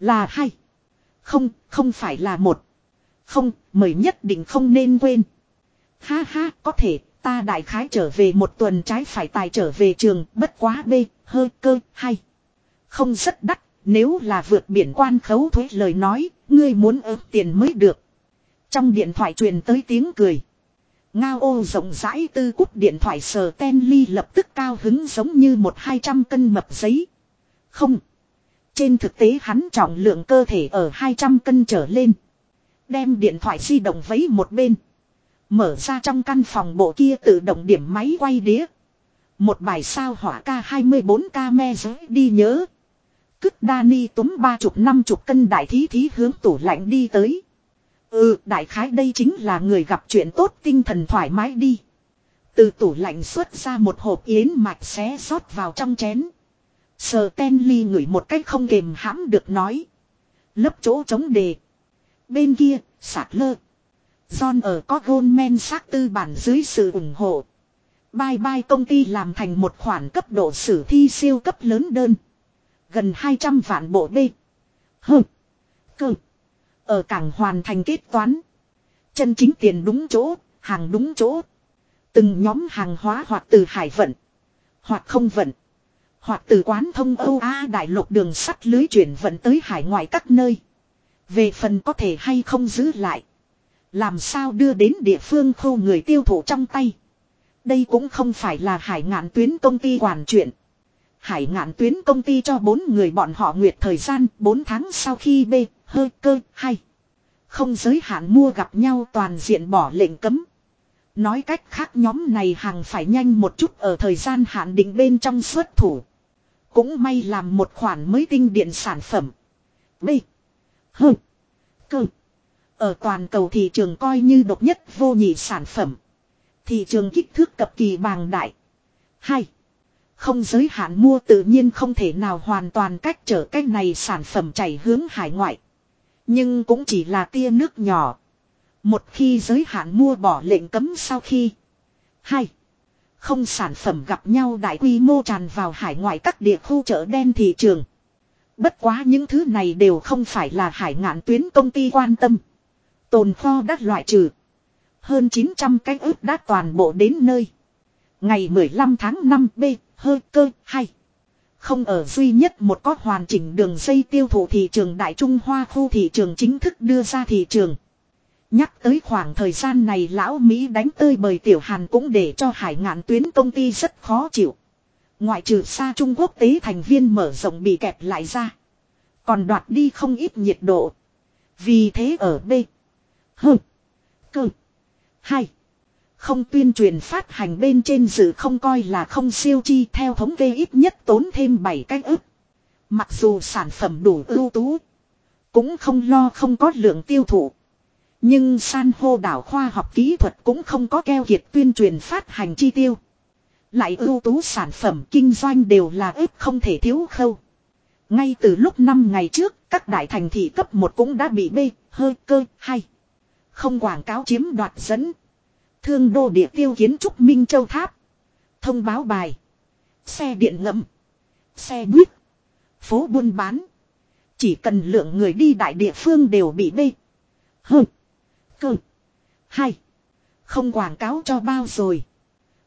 Là hay. Không, không phải là một. Không, mời nhất định không nên quên. Ha ha, có thể, ta đại khái trở về một tuần trái phải tài trở về trường, bất quá bê, hơi cơ, hay. Không rất đắt, nếu là vượt biển quan khấu thuế lời nói, ngươi muốn ớt tiền mới được. Trong điện thoại truyền tới tiếng cười. Ngao ô rộng rãi tư cút điện thoại sờ ten ly lập tức cao hứng giống như một hai trăm cân mập giấy. Không. Trên thực tế hắn trọng lượng cơ thể ở 200 cân trở lên. Đem điện thoại di động vấy một bên. Mở ra trong căn phòng bộ kia tự động điểm máy quay đĩa. Một bài sao hỏa ca 24 ca me giới đi nhớ. Cứt Dani túm ba chục năm chục cân đại thí thí hướng tủ lạnh đi tới. Ừ, đại khái đây chính là người gặp chuyện tốt tinh thần thoải mái đi. Từ tủ lạnh xuất ra một hộp yến mạch xé rót vào trong chén. Sờ ten ly ngửi một cách không kềm hãm được nói. Lấp chỗ chống đề. Bên kia, sạc lơ. John ở có Goldman xác tư bản dưới sự ủng hộ. Bye bye công ty làm thành một khoản cấp độ sử thi siêu cấp lớn đơn. Gần 200 vạn bộ B. Hơ. Cơ. Ở cảng hoàn thành kết toán. Chân chính tiền đúng chỗ, hàng đúng chỗ. Từng nhóm hàng hóa hoặc từ hải vận. Hoặc không vận. Hoặc từ quán thông Âu a đại lục đường sắt lưới chuyển vận tới hải ngoại các nơi. Về phần có thể hay không giữ lại. Làm sao đưa đến địa phương khô người tiêu thụ trong tay. Đây cũng không phải là hải ngạn tuyến công ty quản chuyện. Hải ngạn tuyến công ty cho bốn người bọn họ nguyệt thời gian 4 tháng sau khi B, hơi cơ, hay. Không giới hạn mua gặp nhau toàn diện bỏ lệnh cấm. Nói cách khác nhóm này hàng phải nhanh một chút ở thời gian hạn định bên trong xuất thủ. Cũng may làm một khoản mới tinh điện sản phẩm. B. H. Cơ. Ở toàn cầu thị trường coi như độc nhất vô nhị sản phẩm. Thị trường kích thước cập kỳ bàng đại. 2. Không giới hạn mua tự nhiên không thể nào hoàn toàn cách trở cách này sản phẩm chảy hướng hải ngoại. Nhưng cũng chỉ là tia nước nhỏ. Một khi giới hạn mua bỏ lệnh cấm sau khi. Hai. Không sản phẩm gặp nhau đại quy mô tràn vào hải ngoại các địa khu chợ đen thị trường. Bất quá những thứ này đều không phải là hải ngạn tuyến công ty quan tâm. Tồn kho đã loại trừ. Hơn 900 cái ướp đã toàn bộ đến nơi. Ngày 15 tháng 5 B, hơi cơ, hay. Không ở duy nhất một có hoàn chỉnh đường dây tiêu thụ thị trường Đại Trung Hoa khu thị trường chính thức đưa ra thị trường. Nhắc tới khoảng thời gian này lão Mỹ đánh tơi bời tiểu Hàn cũng để cho hải ngạn tuyến công ty rất khó chịu. Ngoại trừ xa Trung Quốc tế thành viên mở rộng bị kẹp lại ra. Còn đoạt đi không ít nhiệt độ. Vì thế ở B. H. Cơ. 2. Không tuyên truyền phát hành bên trên dự không coi là không siêu chi theo thống kê ít nhất tốn thêm 7 cái ức. Mặc dù sản phẩm đủ ưu tú. Cũng không lo không có lượng tiêu thụ. Nhưng san hô đảo khoa học kỹ thuật cũng không có keo kiệt tuyên truyền phát hành chi tiêu. Lại ưu tú sản phẩm kinh doanh đều là ếp không thể thiếu khâu. Ngay từ lúc 5 ngày trước, các đại thành thị cấp 1 cũng đã bị bê, hơi cơ, hay. Không quảng cáo chiếm đoạt dẫn. Thương đô địa tiêu kiến trúc Minh Châu Tháp. Thông báo bài. Xe điện ngầm. Xe buýt. Phố buôn bán. Chỉ cần lượng người đi đại địa phương đều bị bê. Hừ. Cơ. Hai. Không quảng cáo cho bao rồi.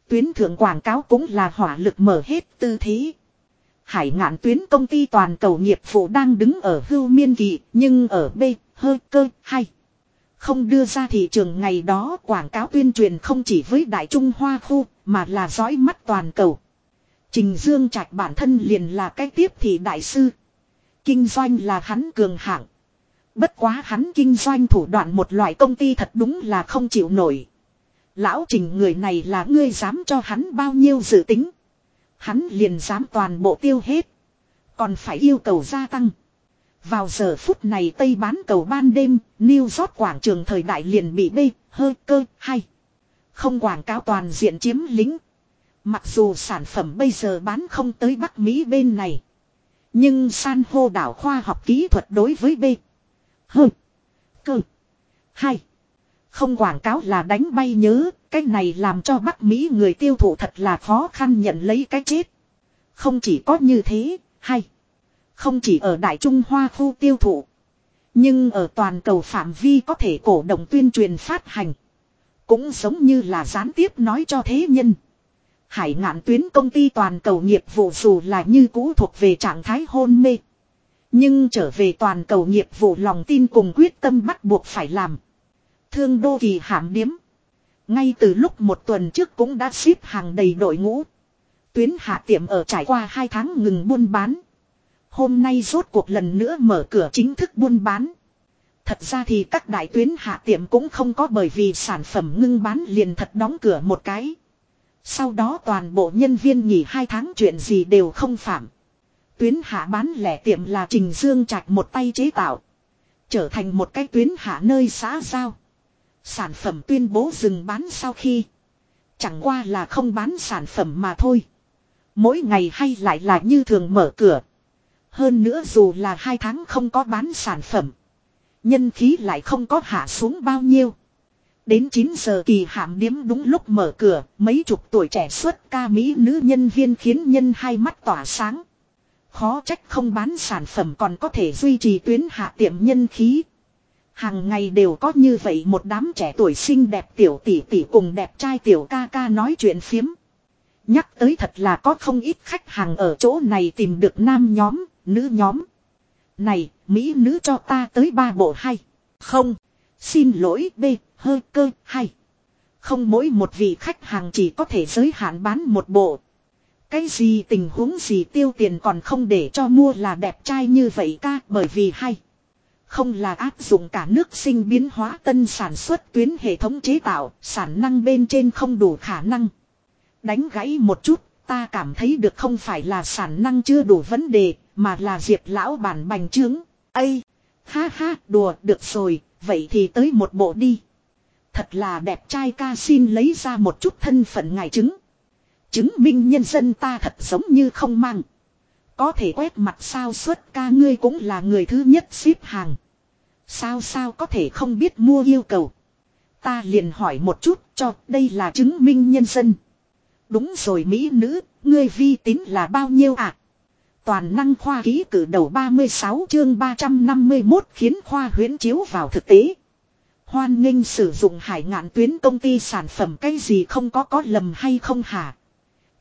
Tuyến thượng quảng cáo cũng là hỏa lực mở hết tư thế. Hải ngạn tuyến công ty toàn cầu nghiệp vụ đang đứng ở hưu miên kỳ, nhưng ở B, hơi cơ, hay. Không đưa ra thị trường ngày đó quảng cáo tuyên truyền không chỉ với Đại Trung Hoa khu, mà là dõi mắt toàn cầu. Trình Dương Trạch bản thân liền là cái tiếp thị đại sư. Kinh doanh là hắn cường hạng. Bất quá hắn kinh doanh thủ đoạn một loại công ty thật đúng là không chịu nổi. Lão trình người này là ngươi dám cho hắn bao nhiêu dự tính. Hắn liền dám toàn bộ tiêu hết. Còn phải yêu cầu gia tăng. Vào giờ phút này Tây bán cầu ban đêm, New York quảng trường thời đại liền bị bê, hơi cơ, hay. Không quảng cáo toàn diện chiếm lính. Mặc dù sản phẩm bây giờ bán không tới Bắc Mỹ bên này. Nhưng san hô đảo khoa học kỹ thuật đối với B. Hơ. Cơ. Hai. Không quảng cáo là đánh bay nhớ, cái này làm cho Bắc Mỹ người tiêu thụ thật là khó khăn nhận lấy cái chết. Không chỉ có như thế, hay. Không chỉ ở Đại Trung Hoa khu tiêu thụ. Nhưng ở toàn cầu phạm vi có thể cổ động tuyên truyền phát hành. Cũng giống như là gián tiếp nói cho thế nhân. Hải ngạn tuyến công ty toàn cầu nghiệp vụ dù là như cũ thuộc về trạng thái hôn mê. Nhưng trở về toàn cầu nghiệp vụ lòng tin cùng quyết tâm bắt buộc phải làm. Thương đô kỳ hãm điếm. Ngay từ lúc một tuần trước cũng đã xếp hàng đầy đội ngũ. Tuyến hạ tiệm ở trải qua hai tháng ngừng buôn bán. Hôm nay rốt cuộc lần nữa mở cửa chính thức buôn bán. Thật ra thì các đại tuyến hạ tiệm cũng không có bởi vì sản phẩm ngưng bán liền thật đóng cửa một cái. Sau đó toàn bộ nhân viên nghỉ hai tháng chuyện gì đều không phạm. Tuyến hạ bán lẻ tiệm là Trình Dương Trạch một tay chế tạo. Trở thành một cái tuyến hạ nơi xã giao. Sản phẩm tuyên bố dừng bán sau khi. Chẳng qua là không bán sản phẩm mà thôi. Mỗi ngày hay lại là như thường mở cửa. Hơn nữa dù là hai tháng không có bán sản phẩm. Nhân khí lại không có hạ xuống bao nhiêu. Đến 9 giờ kỳ hạm điếm đúng lúc mở cửa, mấy chục tuổi trẻ xuất ca Mỹ nữ nhân viên khiến nhân hai mắt tỏa sáng. Khó trách không bán sản phẩm còn có thể duy trì tuyến hạ tiệm nhân khí. Hàng ngày đều có như vậy một đám trẻ tuổi xinh đẹp tiểu tỷ tỷ cùng đẹp trai tiểu ca ca nói chuyện phiếm. Nhắc tới thật là có không ít khách hàng ở chỗ này tìm được nam nhóm, nữ nhóm. Này, Mỹ nữ cho ta tới ba bộ hay. Không, xin lỗi B, hơi cơ, hay. Không mỗi một vị khách hàng chỉ có thể giới hạn bán một bộ. Cái gì tình huống gì tiêu tiền còn không để cho mua là đẹp trai như vậy ca bởi vì hay. Không là áp dụng cả nước sinh biến hóa tân sản xuất tuyến hệ thống chế tạo, sản năng bên trên không đủ khả năng. Đánh gãy một chút, ta cảm thấy được không phải là sản năng chưa đủ vấn đề, mà là diệp lão bản bành trướng. Ây! Ha ha, đùa, được rồi, vậy thì tới một bộ đi. Thật là đẹp trai ca xin lấy ra một chút thân phận ngài chứng. Chứng minh nhân dân ta thật giống như không mang. Có thể quét mặt sao suốt ca ngươi cũng là người thứ nhất xếp hàng. Sao sao có thể không biết mua yêu cầu. Ta liền hỏi một chút cho đây là chứng minh nhân dân. Đúng rồi Mỹ nữ, ngươi vi tín là bao nhiêu ạ? À? Toàn năng khoa ký cử đầu 36 chương 351 khiến khoa huyễn chiếu vào thực tế. Hoan nghênh sử dụng hải ngạn tuyến công ty sản phẩm cái gì không có có lầm hay không hả?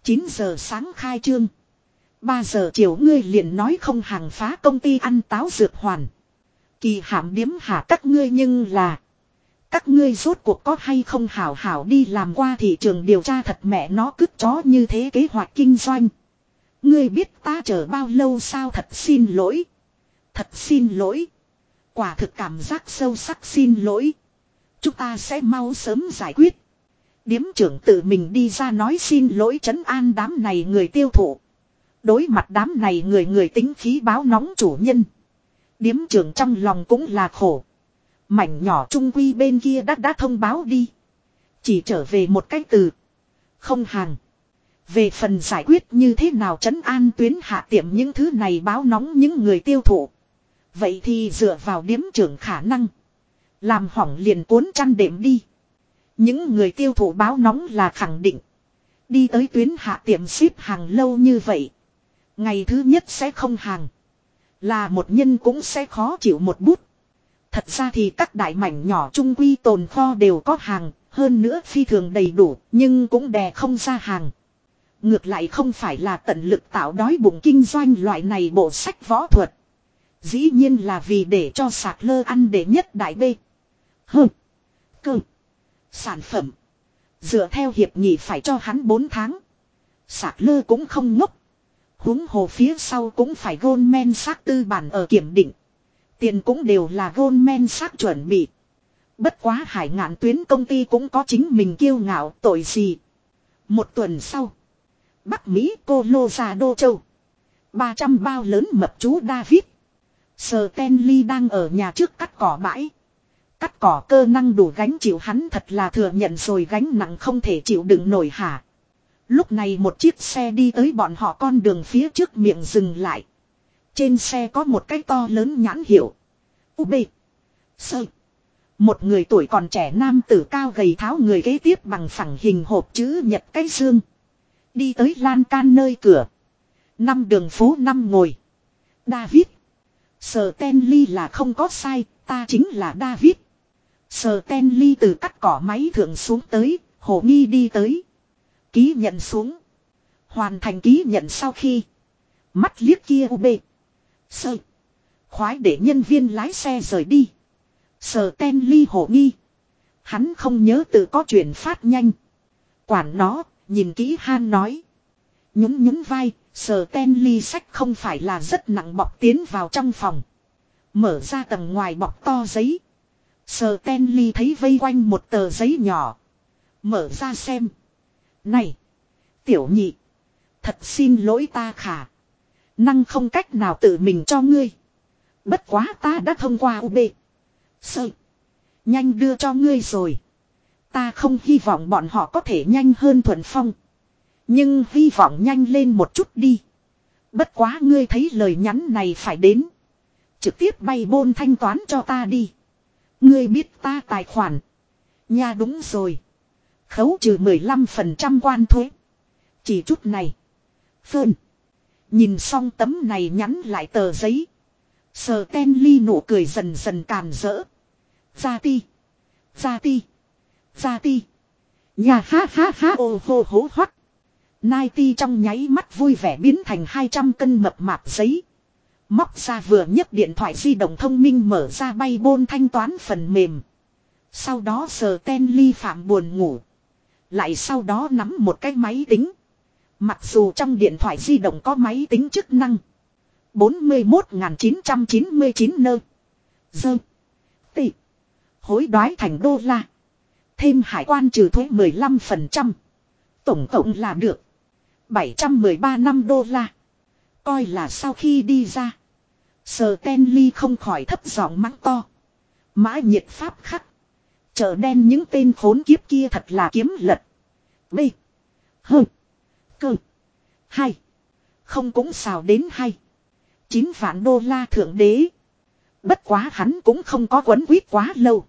9 giờ sáng khai trương. 3 giờ chiều ngươi liền nói không hàng phá công ty ăn táo dược hoàn. Kỳ hàm điếm hả các ngươi nhưng là. Các ngươi rốt cuộc có hay không hảo hảo đi làm qua thị trường điều tra thật mẹ nó cứt chó như thế kế hoạch kinh doanh. Ngươi biết ta chờ bao lâu sao thật xin lỗi. Thật xin lỗi. Quả thực cảm giác sâu sắc xin lỗi. Chúng ta sẽ mau sớm giải quyết. Điếm trưởng tự mình đi ra nói xin lỗi trấn an đám này người tiêu thụ. Đối mặt đám này người người tính khí báo nóng chủ nhân. Điếm trưởng trong lòng cũng là khổ. Mảnh nhỏ trung quy bên kia đã đã thông báo đi. Chỉ trở về một cách từ. Không hàng. Về phần giải quyết như thế nào trấn an tuyến hạ tiệm những thứ này báo nóng những người tiêu thụ. Vậy thì dựa vào điếm trưởng khả năng. Làm hỏng liền cuốn chăn đệm đi. Những người tiêu thụ báo nóng là khẳng định. Đi tới tuyến hạ tiệm ship hàng lâu như vậy. Ngày thứ nhất sẽ không hàng. Là một nhân cũng sẽ khó chịu một bút. Thật ra thì các đại mảnh nhỏ trung quy tồn kho đều có hàng, hơn nữa phi thường đầy đủ, nhưng cũng đè không ra hàng. Ngược lại không phải là tận lực tạo đói bụng kinh doanh loại này bộ sách võ thuật. Dĩ nhiên là vì để cho sạc lơ ăn để nhất đại bê. Hừ. Cơ. Sản phẩm. Dựa theo hiệp nghị phải cho hắn 4 tháng. Sạc lơ cũng không ngốc. huống hồ phía sau cũng phải gôn men xác tư bản ở kiểm định. Tiền cũng đều là gôn men xác chuẩn bị. Bất quá hải ngạn tuyến công ty cũng có chính mình kiêu ngạo tội gì. Một tuần sau. Bắc Mỹ cô lô ra đô châu. 300 bao lớn mập chú David. Stanley đang ở nhà trước cắt cỏ bãi. Cắt cỏ cơ năng đủ gánh chịu hắn thật là thừa nhận rồi gánh nặng không thể chịu đựng nổi hả. Lúc này một chiếc xe đi tới bọn họ con đường phía trước miệng dừng lại. Trên xe có một cái to lớn nhãn hiệu. UB. Sơ. Một người tuổi còn trẻ nam tử cao gầy tháo người kế tiếp bằng phẳng hình hộp chữ nhật cái xương. Đi tới lan can nơi cửa. Năm đường phố năm ngồi. David. Sở Tenly là không có sai, ta chính là David. Sở Tenly từ cắt cỏ máy thượng xuống tới, hồ nghi đi tới. Ký nhận xuống. Hoàn thành ký nhận sau khi. Mắt liếc kia UB. Sơ. Khoái để nhân viên lái xe rời đi. Sở Tenly hồ nghi. Hắn không nhớ tự có chuyện phát nhanh. Quản nó, nhìn kỹ Han nói. Nhún nhún vai, Sở Tenly sách không phải là rất nặng bọc tiến vào trong phòng. Mở ra tầng ngoài bọc to giấy. Sở Tenly thấy vây quanh một tờ giấy nhỏ. Mở ra xem. Này! Tiểu nhị! Thật xin lỗi ta khả. Năng không cách nào tự mình cho ngươi. Bất quá ta đã thông qua UB. Sợ! Nhanh đưa cho ngươi rồi. Ta không hy vọng bọn họ có thể nhanh hơn thuần phong. Nhưng hy vọng nhanh lên một chút đi. Bất quá ngươi thấy lời nhắn này phải đến. Trực tiếp bay bôn thanh toán cho ta đi. Ngươi biết ta tài khoản. Nha đúng rồi. Khấu trừ 15% quan thuế. Chỉ chút này. Phơn. Nhìn xong tấm này nhắn lại tờ giấy. Sờ ten ly nụ cười dần dần càn rỡ. Ra ti. Ra ti. Ra ti. Nhà ha ha ha ô hô hố hoắt. Nai ti trong nháy mắt vui vẻ biến thành 200 cân mập mạp giấy. Móc ra vừa nhấc điện thoại di động thông minh mở ra bay bôn thanh toán phần mềm. Sau đó sờ ten ly phạm buồn ngủ. Lại sau đó nắm một cái máy tính. Mặc dù trong điện thoại di động có máy tính chức năng. 41.999 nơ. Dơ. Tị. Hối đoái thành đô la. Thêm hải quan trừ thuế 15%. Tổng cộng là được. 713 năm đô la. Coi là sau khi đi ra. Sờ Stanley không khỏi thấp giọng mắng to. Mã nhiệt pháp khắc. Chợ đen những tên khốn kiếp kia thật là kiếm lật. B. H. Cơ. Hai. Không cũng xào đến hay. Chín vạn đô la thượng đế. Bất quá hắn cũng không có quấn quýt quá lâu.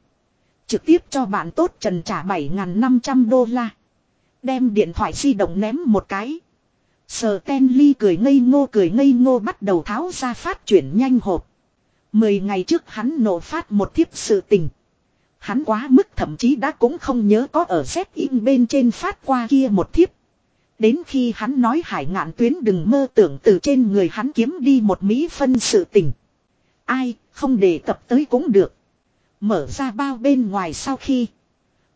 Trực tiếp cho bạn tốt trần trả 7.500 đô la. Đem điện thoại di động ném một cái. Sờ Stanley ly cười ngây ngô cười ngây ngô bắt đầu tháo ra phát chuyển nhanh hộp. Mười ngày trước hắn nổ phát một thiếp sự tình. Hắn quá mức thậm chí đã cũng không nhớ có ở xếp in bên trên phát qua kia một thiếp. Đến khi hắn nói hải ngạn tuyến đừng mơ tưởng từ trên người hắn kiếm đi một mỹ phân sự tình. Ai, không đề cập tới cũng được. Mở ra bao bên ngoài sau khi.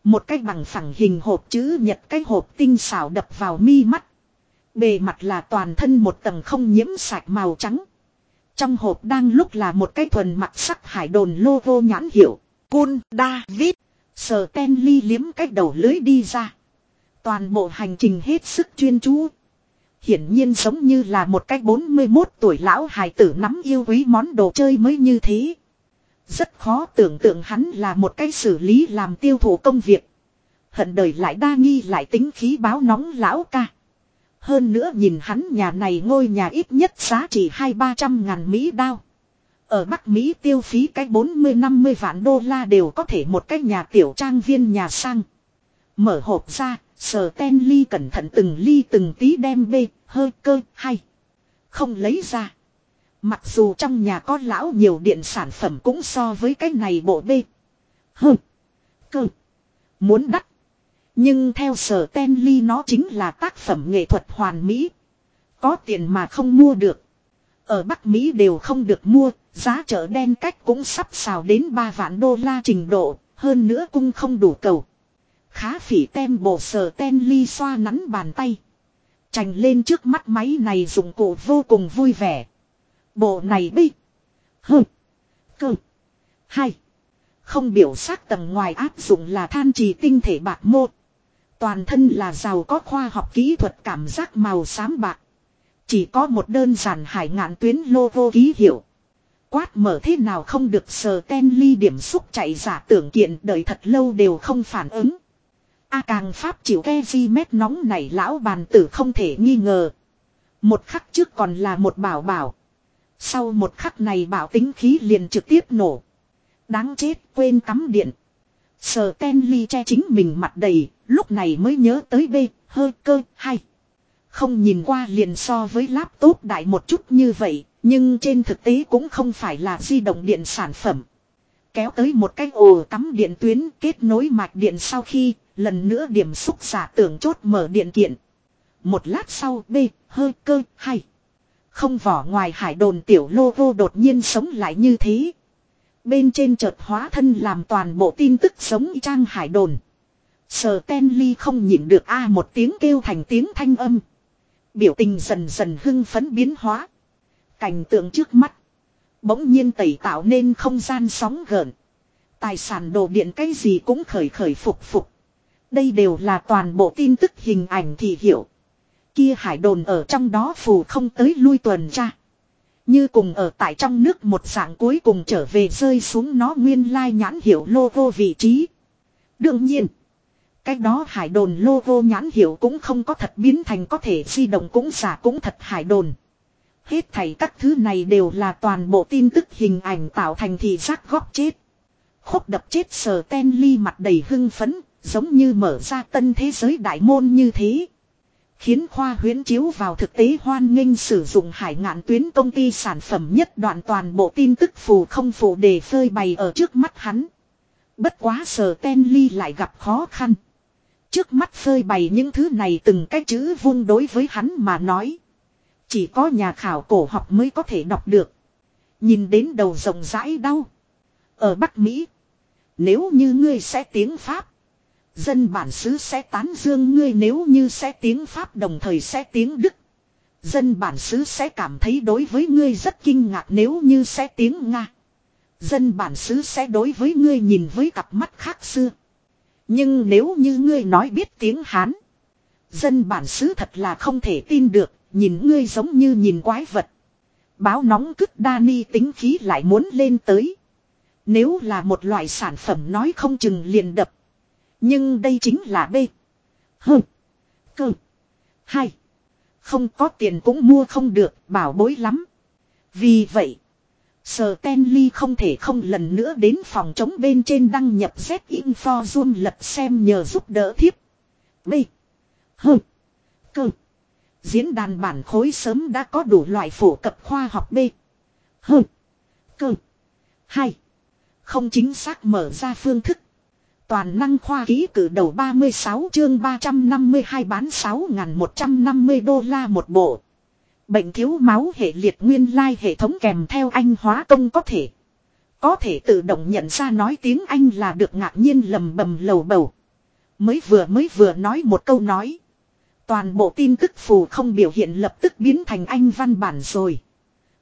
Một cái bằng phẳng hình hộp chữ nhật cái hộp tinh xảo đập vào mi mắt. Bề mặt là toàn thân một tầng không nhiễm sạch màu trắng. Trong hộp đang lúc là một cái thuần mặt sắc hải đồn logo nhãn hiệu. Cun David. Sờ ten ly liếm cách đầu lưới đi ra. Toàn bộ hành trình hết sức chuyên chú. Hiển nhiên giống như là một cái 41 tuổi lão hài tử nắm yêu quý món đồ chơi mới như thế. Rất khó tưởng tượng hắn là một cái xử lý làm tiêu thụ công việc. Hận đời lại đa nghi lại tính khí báo nóng lão ca. Hơn nữa nhìn hắn nhà này ngôi nhà ít nhất giá trị hai ba trăm ngàn Mỹ đao. Ở Bắc Mỹ tiêu phí cái 40-50 vạn đô la đều có thể một cái nhà tiểu trang viên nhà sang. Mở hộp ra, sờ ten ly cẩn thận từng ly từng tí đem bê, hơi cơ, hay. Không lấy ra. Mặc dù trong nhà có lão nhiều điện sản phẩm cũng so với cái này bộ bê. Hừ. Cơ. Muốn đắt. Nhưng theo sở ten ly nó chính là tác phẩm nghệ thuật hoàn mỹ. Có tiền mà không mua được. Ở Bắc Mỹ đều không được mua, giá chợ đen cách cũng sắp xào đến 3 vạn đô la trình độ, hơn nữa cũng không đủ cầu. Khá phỉ tem bộ sở ten ly xoa nắn bàn tay. Trành lên trước mắt máy này dụng cụ vô cùng vui vẻ. Bộ này bi. Hừ. Cơ. Hai. Không biểu sắc tầng ngoài áp dụng là than trì tinh thể bạc mô. Toàn thân là giàu có khoa học kỹ thuật cảm giác màu xám bạc. Chỉ có một đơn giản hải ngạn tuyến logo ký hiệu. Quát mở thế nào không được sờ ten ly điểm xúc chạy giả tưởng kiện đợi thật lâu đều không phản ứng. A càng pháp chịu ke di mét nóng này lão bàn tử không thể nghi ngờ. Một khắc trước còn là một bảo bảo. Sau một khắc này bảo tính khí liền trực tiếp nổ. Đáng chết quên cắm điện. Sờ ten che chính mình mặt đầy, lúc này mới nhớ tới B, hơi cơ, hay. Không nhìn qua liền so với laptop đại một chút như vậy, nhưng trên thực tế cũng không phải là di động điện sản phẩm. Kéo tới một cái ổ cắm điện tuyến kết nối mạch điện sau khi, lần nữa điểm xúc giả tưởng chốt mở điện kiện. Một lát sau B, hơi cơ, hay. Không vỏ ngoài hải đồn tiểu logo đột nhiên sống lại như thế. Bên trên chợt hóa thân làm toàn bộ tin tức sống trang hải đồn. Sờ ten không nhịn được a à một tiếng kêu thành tiếng thanh âm. Biểu tình dần dần hưng phấn biến hóa. Cảnh tượng trước mắt. Bỗng nhiên tẩy tạo nên không gian sóng gợn. Tài sản đồ điện cái gì cũng khởi khởi phục phục. Đây đều là toàn bộ tin tức hình ảnh thì hiểu. Kia hải đồn ở trong đó phù không tới lui tuần tra. Như cùng ở tại trong nước một dạng cuối cùng trở về rơi xuống nó nguyên lai nhãn hiệu logo vị trí. Đương nhiên. Cái đó hải đồn logo nhãn hiệu cũng không có thật biến thành có thể di động cũng giả cũng thật hải đồn. Hết thảy các thứ này đều là toàn bộ tin tức hình ảnh tạo thành thị giác góc chết. Khúc đập chết sờ ten ly mặt đầy hưng phấn, giống như mở ra tân thế giới đại môn như thế. Khiến khoa huyến chiếu vào thực tế hoan nghênh sử dụng hải ngạn tuyến công ty sản phẩm nhất đoạn toàn bộ tin tức phù không phù để phơi bày ở trước mắt hắn. Bất quá sở ten ly lại gặp khó khăn. Trước mắt phơi bày những thứ này từng cái chữ vung đối với hắn mà nói. Chỉ có nhà khảo cổ học mới có thể đọc được. Nhìn đến đầu rộng rãi đau. Ở Bắc Mỹ. Nếu như ngươi sẽ tiếng Pháp. Dân bản xứ sẽ tán dương ngươi nếu như sẽ tiếng Pháp đồng thời sẽ tiếng Đức. Dân bản xứ sẽ cảm thấy đối với ngươi rất kinh ngạc nếu như sẽ tiếng Nga. Dân bản xứ sẽ đối với ngươi nhìn với cặp mắt khác xưa. Nhưng nếu như ngươi nói biết tiếng Hán. Dân bản xứ thật là không thể tin được, nhìn ngươi giống như nhìn quái vật. Báo nóng cứt ni tính khí lại muốn lên tới. Nếu là một loại sản phẩm nói không chừng liền đập. Nhưng đây chính là B. H. Cơ. Hai. Không có tiền cũng mua không được, bảo bối lắm. Vì vậy, Sờ không thể không lần nữa đến phòng chống bên trên đăng nhập Z Info Zoom lật xem nhờ giúp đỡ thiếp. B. H. Cơ. Diễn đàn bản khối sớm đã có đủ loại phổ cập khoa học B. H. Cơ. Hai. Không chính xác mở ra phương thức. Toàn năng khoa ký cử đầu 36 chương 352 bán 6.150 đô la một bộ. Bệnh thiếu máu hệ liệt nguyên lai hệ thống kèm theo anh hóa công có thể. Có thể tự động nhận ra nói tiếng Anh là được ngạc nhiên lầm bầm lầu bầu. Mới vừa mới vừa nói một câu nói. Toàn bộ tin tức phù không biểu hiện lập tức biến thành anh văn bản rồi.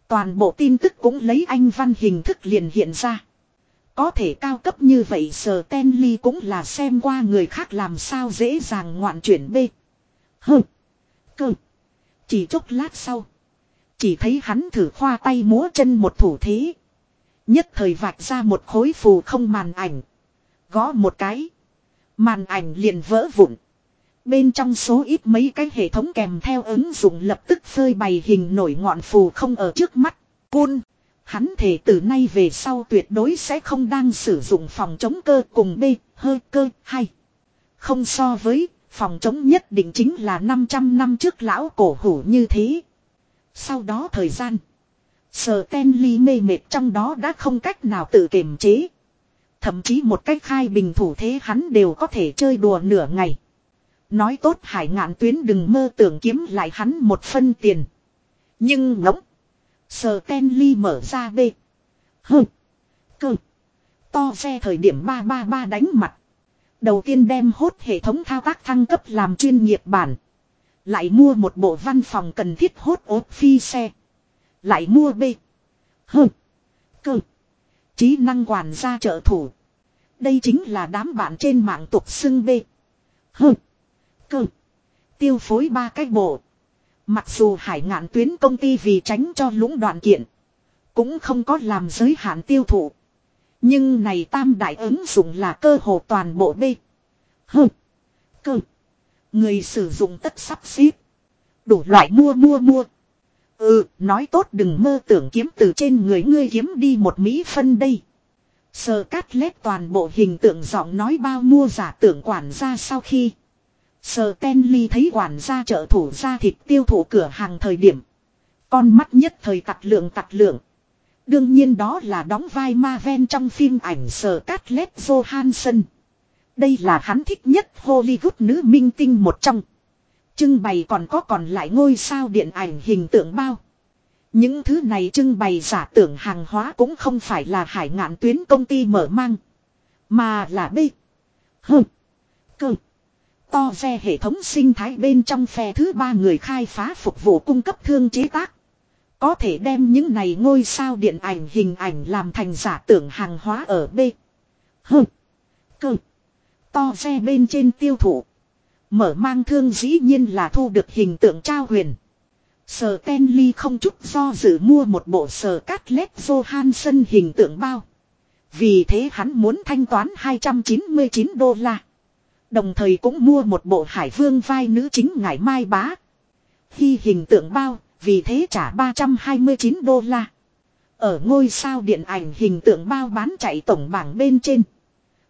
Toàn bộ tin tức cũng lấy anh văn hình thức liền hiện ra. Có thể cao cấp như vậy sờ ten ly cũng là xem qua người khác làm sao dễ dàng ngoạn chuyển B. Hừ, Cơ. Chỉ chốc lát sau. Chỉ thấy hắn thử khoa tay múa chân một thủ thế. Nhất thời vạch ra một khối phù không màn ảnh. Gõ một cái. Màn ảnh liền vỡ vụn. Bên trong số ít mấy cái hệ thống kèm theo ứng dụng lập tức phơi bày hình nổi ngọn phù không ở trước mắt. Cun. Hắn thể từ nay về sau tuyệt đối sẽ không đang sử dụng phòng chống cơ cùng B, hơi cơ, hay. Không so với, phòng chống nhất định chính là 500 năm trước lão cổ hủ như thế. Sau đó thời gian, sờ ten ly mê mệt trong đó đã không cách nào tự kiềm chế. Thậm chí một cách khai bình thủ thế hắn đều có thể chơi đùa nửa ngày. Nói tốt hải ngạn tuyến đừng mơ tưởng kiếm lại hắn một phân tiền. Nhưng ngỗng. Sờ Kenly mở ra B. Hơ. Cơ. To xe thời điểm 333 đánh mặt. Đầu tiên đem hốt hệ thống thao tác thăng cấp làm chuyên nghiệp bản. Lại mua một bộ văn phòng cần thiết hốt ốp phi xe. Lại mua B. Hơ. Cơ. Trí năng quản gia trợ thủ. Đây chính là đám bạn trên mạng tục xưng B. Hơ. Cơ. Tiêu phối ba cái bộ. Mặc dù hải ngạn tuyến công ty vì tránh cho lũng đoạn kiện. Cũng không có làm giới hạn tiêu thụ. Nhưng này tam đại ứng dụng là cơ hồ toàn bộ B. hừ Cơ. Người sử dụng tất sắp xếp. Đủ loại mua mua mua. Ừ, nói tốt đừng mơ tưởng kiếm từ trên người ngươi kiếm đi một mỹ phân đây. Sờ cát lét toàn bộ hình tượng giọng nói bao mua giả tưởng quản ra sau khi. Sờ thấy quản gia trợ thủ ra thịt tiêu thụ cửa hàng thời điểm. Con mắt nhất thời tặc lượng tặc lượng. Đương nhiên đó là đóng vai ma ven trong phim ảnh sờ Scarlett Johansson. Đây là hắn thích nhất Hollywood nữ minh tinh một trong. Trưng bày còn có còn lại ngôi sao điện ảnh hình tượng bao. Những thứ này trưng bày giả tưởng hàng hóa cũng không phải là hải ngạn tuyến công ty mở mang. Mà là B. H. Cơ. To phe hệ thống sinh thái bên trong phe thứ ba người khai phá phục vụ cung cấp thương chế tác. Có thể đem những này ngôi sao điện ảnh hình ảnh làm thành giả tưởng hàng hóa ở B. H. Cơ. To phe bên trên tiêu thụ. Mở mang thương dĩ nhiên là thu được hình tượng trao huyền. Sở Tenly không chút do dự mua một bộ sở cát lét Johansson hình tượng bao. Vì thế hắn muốn thanh toán 299 đô la. Đồng thời cũng mua một bộ hải vương vai nữ chính ngải mai bá. Khi hình tượng bao, vì thế trả 329 đô la. Ở ngôi sao điện ảnh hình tượng bao bán chạy tổng bảng bên trên.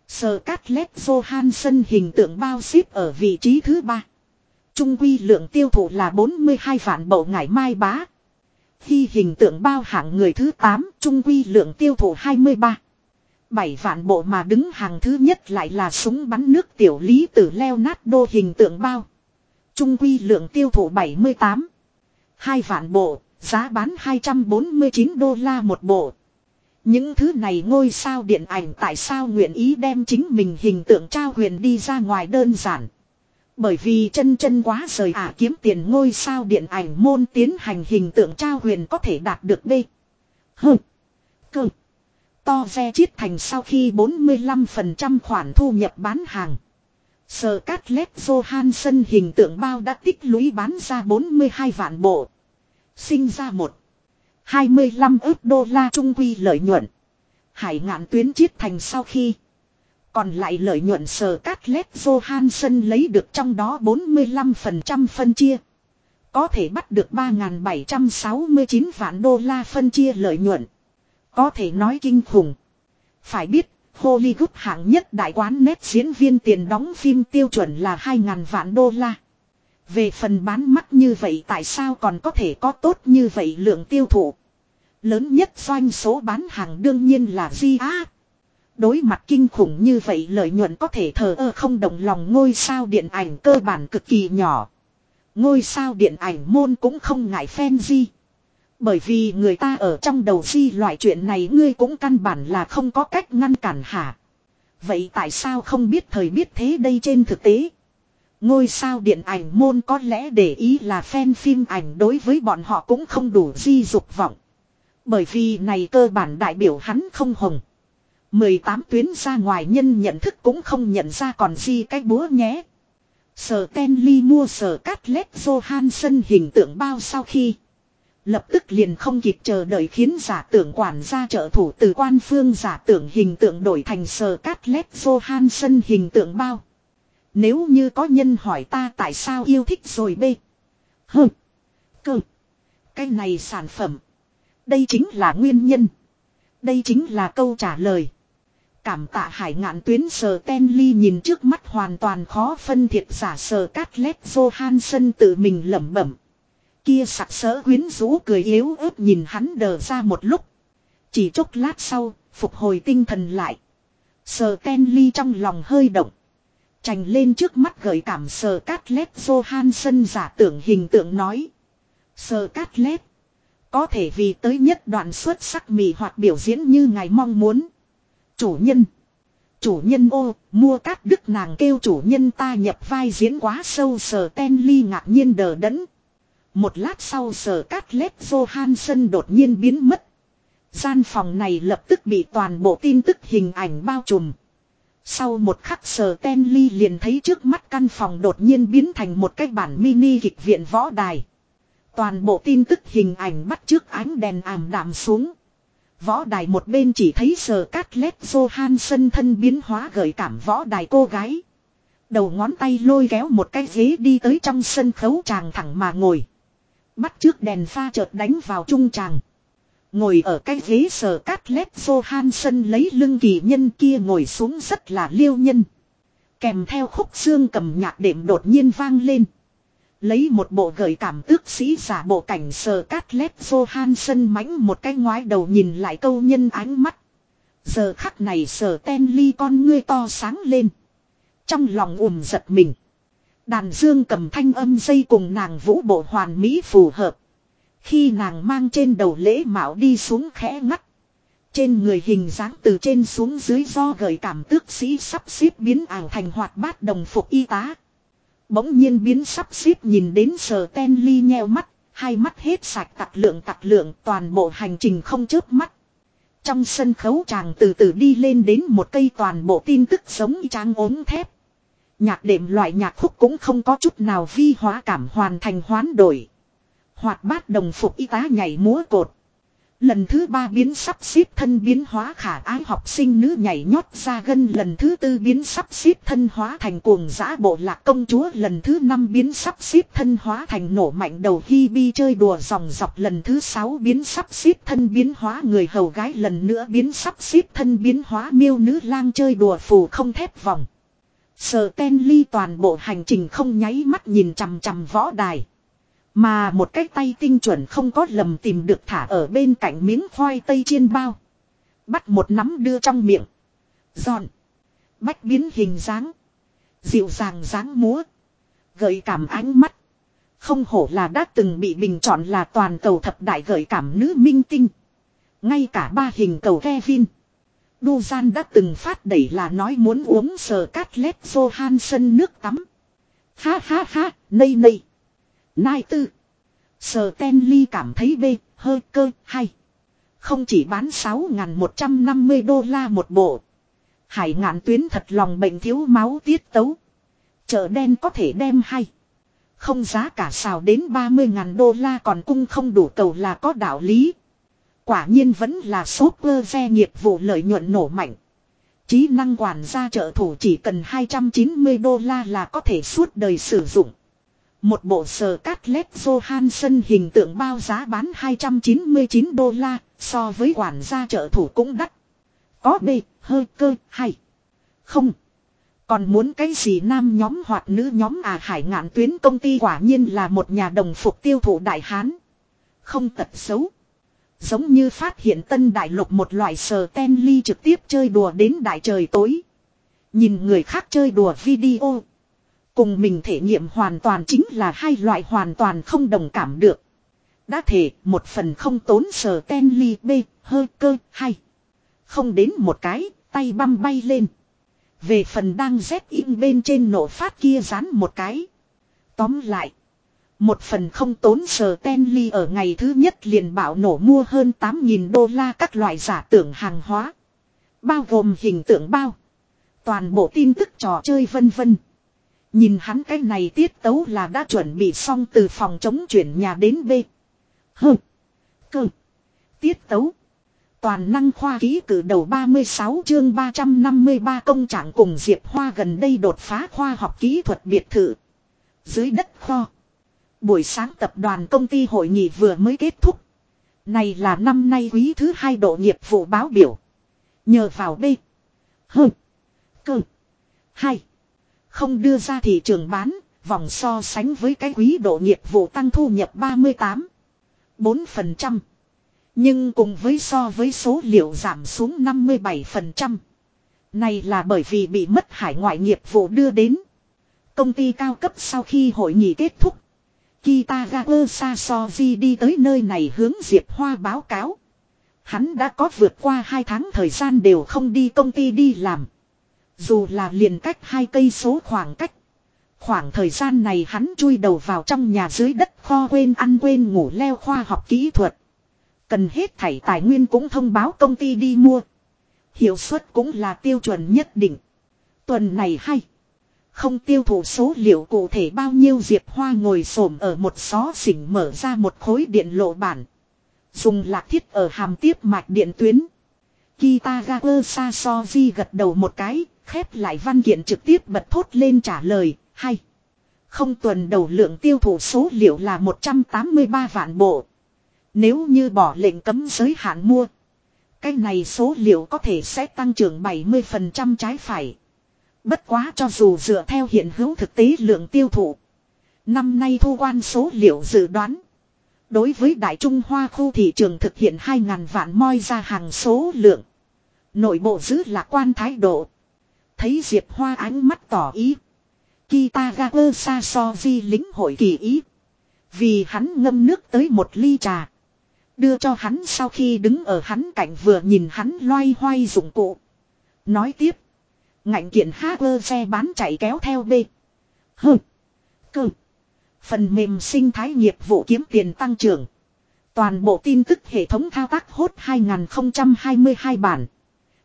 Scarlett Johansson hình tượng bao xếp ở vị trí thứ ba. Trung quy lượng tiêu thụ là 42 vạn bộ ngải mai bá. Khi hình tượng bao hạng người thứ 8, trung quy lượng tiêu thụ 23 bảy vạn bộ mà đứng hàng thứ nhất lại là súng bắn nước tiểu lý tử đô hình tượng bao. Trung quy lượng tiêu thụ 78. 2 vạn bộ, giá bán 249 đô la một bộ. Những thứ này ngôi sao điện ảnh tại sao nguyện ý đem chính mình hình tượng trao huyền đi ra ngoài đơn giản. Bởi vì chân chân quá rời ả kiếm tiền ngôi sao điện ảnh môn tiến hành hình tượng trao huyền có thể đạt được B. H. Cơ. To ve chiết thành sau khi 45% khoản thu nhập bán hàng. Sờ cát lét Johansson hình tượng bao đã tích lũy bán ra 42 vạn bộ. Sinh ra một 25 ước đô la trung quy lợi nhuận. Hải ngạn tuyến chiết thành sau khi. Còn lại lợi nhuận sờ cát lét Johansson lấy được trong đó 45% phân chia. Có thể bắt được 3.769 vạn đô la phân chia lợi nhuận. Có thể nói kinh khủng. Phải biết, Hollywood hạng nhất đại quán nét diễn viên tiền đóng phim tiêu chuẩn là 2.000 vạn đô la. Về phần bán mắt như vậy tại sao còn có thể có tốt như vậy lượng tiêu thụ. Lớn nhất doanh số bán hàng đương nhiên là GA. Đối mặt kinh khủng như vậy lợi nhuận có thể thờ ơ không động lòng ngôi sao điện ảnh cơ bản cực kỳ nhỏ. Ngôi sao điện ảnh môn cũng không ngại fan gì. Bởi vì người ta ở trong đầu di loại chuyện này ngươi cũng căn bản là không có cách ngăn cản hả. Vậy tại sao không biết thời biết thế đây trên thực tế? Ngôi sao điện ảnh môn có lẽ để ý là fan phim ảnh đối với bọn họ cũng không đủ di dục vọng. Bởi vì này cơ bản đại biểu hắn không hồng. 18 tuyến ra ngoài nhân nhận thức cũng không nhận ra còn gì cái búa nhé. Sở Tenly mua sở cát lét Johansson hình tượng bao sau khi. Lập tức liền không kịp chờ đợi khiến giả tưởng quản gia trợ thủ từ quan phương giả tưởng hình tượng đổi thành sở cát lét Johansson hình tượng bao. Nếu như có nhân hỏi ta tại sao yêu thích rồi bê. Hừ. Cơ. Cái này sản phẩm. Đây chính là nguyên nhân. Đây chính là câu trả lời. Cảm tạ hải ngạn tuyến sờ ten ly nhìn trước mắt hoàn toàn khó phân thiệt giả sờ cát lét Johansson tự mình lẩm bẩm. Kia sặc sỡ quyến rũ cười yếu ớt nhìn hắn đờ ra một lúc. Chỉ chốc lát sau, phục hồi tinh thần lại. Sờ Kenly trong lòng hơi động. Trành lên trước mắt gợi cảm sờ cát lét Johansson giả tưởng hình tượng nói. Sờ cát lét. Có thể vì tới nhất đoạn xuất sắc mì hoặc biểu diễn như ngài mong muốn. Chủ nhân. Chủ nhân ô, mua cát đức nàng kêu chủ nhân ta nhập vai diễn quá sâu sờ Tenly ngạc nhiên đờ đẫn. Một lát sau sở cát lét Johansson đột nhiên biến mất. Gian phòng này lập tức bị toàn bộ tin tức hình ảnh bao trùm. Sau một khắc sờ Tenly liền thấy trước mắt căn phòng đột nhiên biến thành một cái bản mini kịch viện võ đài. Toàn bộ tin tức hình ảnh bắt trước ánh đèn ảm đạm xuống. Võ đài một bên chỉ thấy sờ cát lét Johansson thân biến hóa gợi cảm võ đài cô gái. Đầu ngón tay lôi kéo một cái ghế đi tới trong sân khấu chàng thẳng mà ngồi. Bắt trước đèn pha chợt đánh vào trung tràng. Ngồi ở cái ghế sờ cát lét Johansson lấy lưng kỳ nhân kia ngồi xuống rất là liêu nhân. Kèm theo khúc xương cầm nhạc đệm đột nhiên vang lên. Lấy một bộ gợi cảm tước sĩ giả bộ cảnh sờ cát lét Johansson mánh một cái ngoái đầu nhìn lại câu nhân ánh mắt. Giờ khắc này sờ ten ly con ngươi to sáng lên. Trong lòng ùm giật mình. Đàn dương cầm thanh âm dây cùng nàng vũ bộ hoàn mỹ phù hợp. Khi nàng mang trên đầu lễ mạo đi xuống khẽ ngắt. Trên người hình dáng từ trên xuống dưới do gợi cảm tước sĩ sắp xếp biến ảo thành hoạt bát đồng phục y tá. Bỗng nhiên biến sắp xếp nhìn đến sờ ten ly nheo mắt, hai mắt hết sạch tặc lượng tặc lượng toàn bộ hành trình không chớp mắt. Trong sân khấu chàng từ từ đi lên đến một cây toàn bộ tin tức giống trang ốm thép. Nhạc đệm loại nhạc khúc cũng không có chút nào vi hóa cảm hoàn thành hoán đổi. Hoạt bát đồng phục y tá nhảy múa cột. Lần thứ ba biến sắp xếp thân biến hóa khả ái học sinh nữ nhảy nhót ra gân lần thứ tư biến sắp xếp thân hóa thành cuồng giã bộ lạc công chúa lần thứ năm biến sắp xếp thân hóa thành nổ mạnh đầu hi bi chơi đùa dòng dọc lần thứ sáu biến sắp xếp thân biến hóa người hầu gái lần nữa biến sắp xếp thân biến hóa miêu nữ lang chơi đùa phù không thép vòng. Sở ten ly toàn bộ hành trình không nháy mắt nhìn chằm chằm võ đài. Mà một cái tay tinh chuẩn không có lầm tìm được thả ở bên cạnh miếng khoai tây chiên bao. Bắt một nắm đưa trong miệng. Giòn. Bách biến hình dáng. Dịu dàng dáng múa. Gợi cảm ánh mắt. Không hổ là đã từng bị bình chọn là toàn cầu thập đại gợi cảm nữ minh tinh. Ngay cả ba hình cầu Kevin. Đu gian đã từng phát đẩy là nói muốn uống sờ cát lét Johansson nước tắm. Ha ha ha, nây nây. Nai tư. Sờ tenly cảm thấy bê, hơi cơ, hay. Không chỉ bán 6.150 đô la một bộ. Hải ngạn tuyến thật lòng bệnh thiếu máu tiết tấu. Chợ đen có thể đem hay. Không giá cả xào đến 30.000 đô la còn cung không đủ cầu là có đạo lý. Quả nhiên vẫn là super xe nghiệp vụ lợi nhuận nổ mạnh. Trí năng quản gia trợ thủ chỉ cần 290 đô la là có thể suốt đời sử dụng. Một bộ sờ cát lét Johansson hình tượng bao giá bán 299 đô la, so với quản gia trợ thủ cũng đắt. Có bê, hơi cơ, hay. Không. Còn muốn cái gì nam nhóm hoặc nữ nhóm à hải ngạn tuyến công ty quả nhiên là một nhà đồng phục tiêu thụ đại hán. Không tật xấu. Giống như phát hiện tân đại lục một loại sờ ten ly trực tiếp chơi đùa đến đại trời tối. Nhìn người khác chơi đùa video. Cùng mình thể nghiệm hoàn toàn chính là hai loại hoàn toàn không đồng cảm được. Đã thể một phần không tốn sờ ten ly b hơi cơ, hay. Không đến một cái, tay băm bay lên. Về phần đang rét in bên trên nổ phát kia dán một cái. Tóm lại. Một phần không tốn sờ tenly ở ngày thứ nhất liền bảo nổ mua hơn 8.000 đô la các loại giả tưởng hàng hóa. Bao gồm hình tượng bao. Toàn bộ tin tức trò chơi vân vân. Nhìn hắn cái này tiết tấu là đã chuẩn bị xong từ phòng chống chuyển nhà đến B. Hừ. Cơ. Tiết tấu. Toàn năng khoa ký cử đầu 36 chương 353 công trạng cùng Diệp Hoa gần đây đột phá khoa học kỹ thuật biệt thự. Dưới đất kho. Buổi sáng tập đoàn công ty hội nghị vừa mới kết thúc. Này là năm nay quý thứ hai độ nghiệp vụ báo biểu. Nhờ vào B. H. Cơ. Hai. Không đưa ra thị trường bán, vòng so sánh với cái quý độ nghiệp vụ tăng thu nhập 38. 4%. Nhưng cùng với so với số liệu giảm xuống 57%. Này là bởi vì bị mất hải ngoại nghiệp vụ đưa đến. Công ty cao cấp sau khi hội nghị kết thúc. Kitagawa Sasoji đi tới nơi này hướng Diệp Hoa báo cáo. Hắn đã có vượt qua 2 tháng thời gian đều không đi công ty đi làm. Dù là liền cách hai cây số khoảng cách. Khoảng thời gian này hắn chui đầu vào trong nhà dưới đất kho quên ăn quên ngủ leo khoa học kỹ thuật. Cần hết thảy tài nguyên cũng thông báo công ty đi mua. Hiệu suất cũng là tiêu chuẩn nhất định. Tuần này hay. Không tiêu thụ số liệu cụ thể bao nhiêu Diệp Hoa ngồi xổm ở một xó xỉnh mở ra một khối điện lộ bản. Dùng lạc thiết ở hàm tiếp mạch điện tuyến. Kitagawa Sasoji gật đầu một cái, khép lại văn kiện trực tiếp bật thốt lên trả lời, hay. Không tuần đầu lượng tiêu thụ số liệu là 183 vạn bộ. Nếu như bỏ lệnh cấm giới hạn mua. Cái này số liệu có thể sẽ tăng trưởng 70% trái phải. Bất quá cho dù dựa theo hiện hữu thực tế lượng tiêu thụ. Năm nay thu quan số liệu dự đoán. Đối với Đại Trung Hoa khu thị trường thực hiện 2.000 vạn moi ra hàng số lượng. Nội bộ giữ lạc quan thái độ. Thấy Diệp Hoa ánh mắt tỏ ý. Kitagawa Sasoji lính hội kỳ ý. Vì hắn ngâm nước tới một ly trà. Đưa cho hắn sau khi đứng ở hắn cạnh vừa nhìn hắn loay hoay dụng cụ. Nói tiếp. Ngạnh kiện hacker xe bán chạy kéo theo B. Hừ. Cơ. Phần mềm sinh thái nghiệp vụ kiếm tiền tăng trưởng. Toàn bộ tin tức hệ thống thao tác hốt 2022 bản.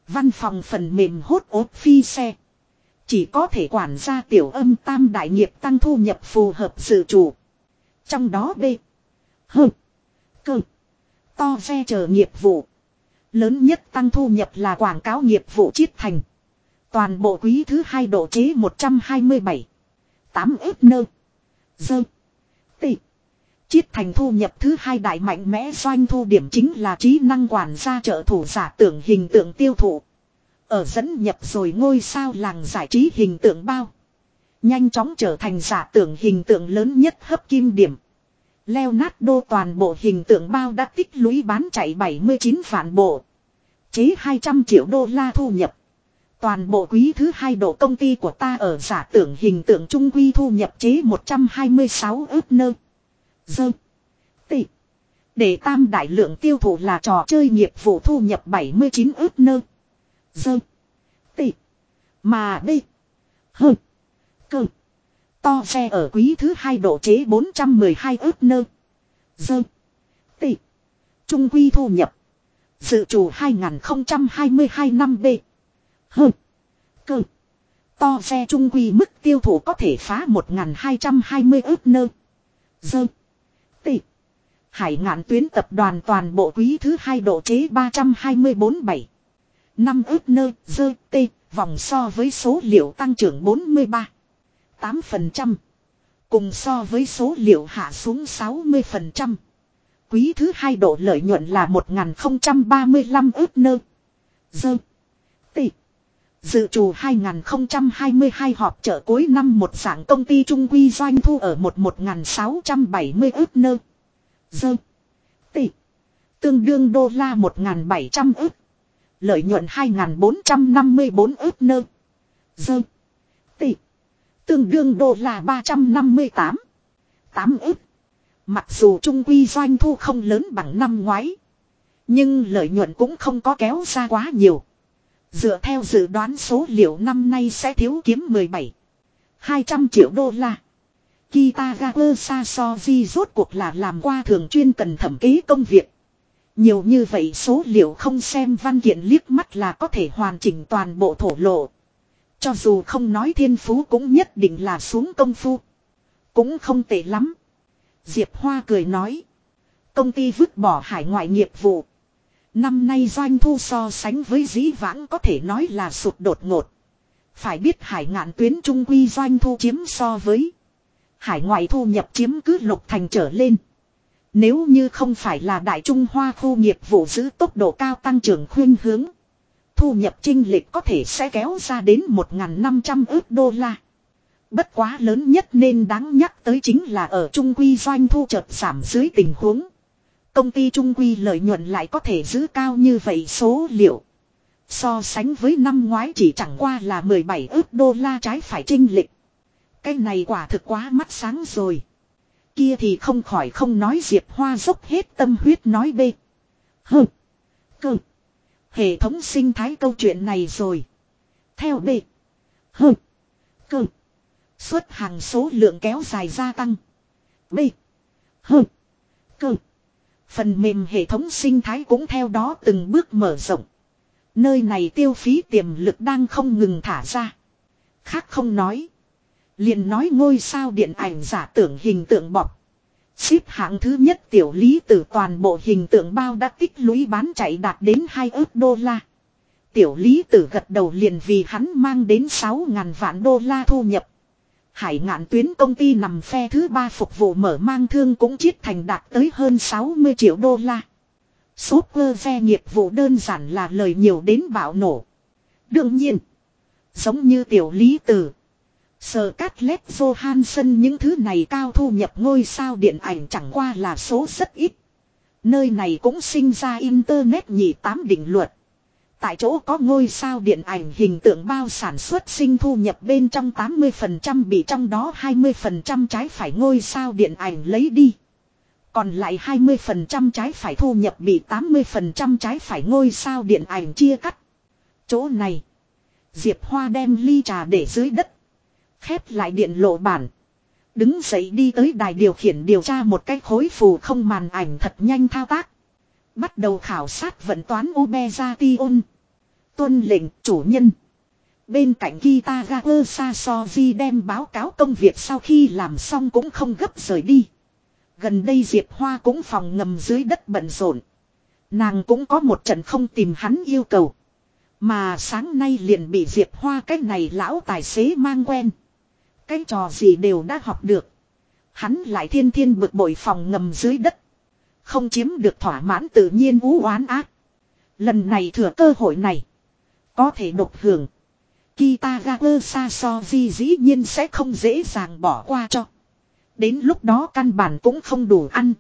Văn phòng phần mềm hốt ốp phi xe. Chỉ có thể quản gia tiểu âm tam đại nghiệp tăng thu nhập phù hợp sự chủ. Trong đó B. H. Cơ. To xe chờ nghiệp vụ. Lớn nhất tăng thu nhập là quảng cáo nghiệp vụ chiết thành. Toàn bộ quý thứ hai độ chế 127. 8 ếp nơ. Dơ. Tị. Chiết thành thu nhập thứ hai đại mạnh mẽ doanh thu điểm chính là trí năng quản gia trợ thủ giả tưởng hình tượng tiêu thụ. Ở dẫn nhập rồi ngôi sao làng giải trí hình tượng bao. Nhanh chóng trở thành giả tưởng hình tượng lớn nhất hấp kim điểm. leo nát đô toàn bộ hình tượng bao đã tích lũy bán chạy 79 phản bộ. Chế 200 triệu đô la thu nhập. Toàn bộ quý thứ hai độ công ty của ta ở giả tưởng hình tượng trung quy thu nhập chế 126 ước nơ. Dơ. Tị. Để tam đại lượng tiêu thụ là trò chơi nghiệp vụ thu nhập 79 ước nơ. Dơ. Tị. Mà đi. Hơ. Cơ. To xe ở quý thứ hai độ chế 412 ước nơ. Dơ. Tị. Trung quy thu nhập. Dự trù 2022 năm B. Hơ. Cơ. To xe trung quy mức tiêu thụ có thể phá 1.220 ước nơ. Dơ. Tị. Hải ngạn tuyến tập đoàn toàn bộ quý thứ hai độ chế 324 7. 5 ước nơ, dơ, tê, vòng so với số liệu tăng trưởng 43. 8%. Cùng so với số liệu hạ xuống 60%. Quý thứ hai độ lợi nhuận là 1.035 ước nơ. Dơ. Tị. Dự trù 2022 họp chợ cuối năm một dạng công ty trung quy doanh thu ở một 1670 ước nơ. Dơ. tỷ Tương đương đô la 1.700 ước. Lợi nhuận 2.454 ước nơ. Dơ. tỷ Tương đương đô la 358. 8 ước. Mặc dù trung quy doanh thu không lớn bằng năm ngoái. Nhưng lợi nhuận cũng không có kéo ra quá nhiều. Dựa theo dự đoán số liệu năm nay sẽ thiếu kiếm 17. 200 triệu đô la. Kitagawa Sasoji rốt cuộc là làm qua thường chuyên cần thẩm ký công việc. Nhiều như vậy số liệu không xem văn kiện liếc mắt là có thể hoàn chỉnh toàn bộ thổ lộ. Cho dù không nói thiên phú cũng nhất định là xuống công phu. Cũng không tệ lắm. Diệp Hoa cười nói. Công ty vứt bỏ hải ngoại nghiệp vụ. Năm nay doanh thu so sánh với dĩ vãng có thể nói là sụt đột ngột. Phải biết hải ngạn tuyến trung quy doanh thu chiếm so với hải ngoại thu nhập chiếm cứ lục thành trở lên. Nếu như không phải là Đại Trung Hoa khu nghiệp vụ giữ tốc độ cao tăng trưởng khuyên hướng. Thu nhập trinh lịch có thể sẽ kéo ra đến 1.500 ước đô la. Bất quá lớn nhất nên đáng nhắc tới chính là ở Trung Quy doanh thu chợt giảm dưới tình huống. Công ty Trung Quy lợi nhuận lại có thể giữ cao như vậy số liệu. So sánh với năm ngoái chỉ chẳng qua là 17 ước đô la trái phải trinh lệch. Cái này quả thực quá mắt sáng rồi. Kia thì không khỏi không nói Diệp Hoa dốc hết tâm huyết nói bê. Hừ. Cơ. Hệ thống sinh thái câu chuyện này rồi. Theo bê. Hừ. Cơ. Xuất hàng số lượng kéo dài gia tăng. B. Hừ. Cơ. Phần mềm hệ thống sinh thái cũng theo đó từng bước mở rộng. Nơi này tiêu phí tiềm lực đang không ngừng thả ra. Khác không nói. Liền nói ngôi sao điện ảnh giả tưởng hình tượng bọc. Xếp hạng thứ nhất tiểu lý từ toàn bộ hình tượng bao đã tích lũy bán chạy đạt đến 2 ước đô la. Tiểu lý tử gật đầu liền vì hắn mang đến 6 ngàn vạn đô la thu nhập. Hải ngạn tuyến công ty nằm phe thứ ba phục vụ mở mang thương cũng chiết thành đạt tới hơn 60 triệu đô la. Số cơ ve nghiệp vụ đơn giản là lời nhiều đến bạo nổ. Đương nhiên, giống như tiểu lý tử, Sờ cát lét Johansson những thứ này cao thu nhập ngôi sao điện ảnh chẳng qua là số rất ít. Nơi này cũng sinh ra Internet nhị tám định luật. Tại chỗ có ngôi sao điện ảnh hình tượng bao sản xuất sinh thu nhập bên trong 80% bị trong đó 20% trái phải ngôi sao điện ảnh lấy đi. Còn lại 20% trái phải thu nhập bị 80% trái phải ngôi sao điện ảnh chia cắt. Chỗ này. Diệp Hoa đem ly trà để dưới đất. Khép lại điện lộ bản. Đứng dậy đi tới đài điều khiển điều tra một cái khối phù không màn ảnh thật nhanh thao tác. Bắt đầu khảo sát vận toán Ubezation. Tuân lệnh chủ nhân. Bên cạnh Kitagawa Sasoji đem báo cáo công việc sau khi làm xong cũng không gấp rời đi. Gần đây Diệp Hoa cũng phòng ngầm dưới đất bận rộn. Nàng cũng có một trận không tìm hắn yêu cầu. Mà sáng nay liền bị Diệp Hoa cái này lão tài xế mang quen. Cái trò gì đều đã học được. Hắn lại thiên thiên bực bội phòng ngầm dưới đất. Không chiếm được thỏa mãn tự nhiên ú oán ác. Lần này thừa cơ hội này. Có thể độc hưởng. Kitagawa Sasoji dĩ nhiên sẽ không dễ dàng bỏ qua cho. Đến lúc đó căn bản cũng không đủ ăn.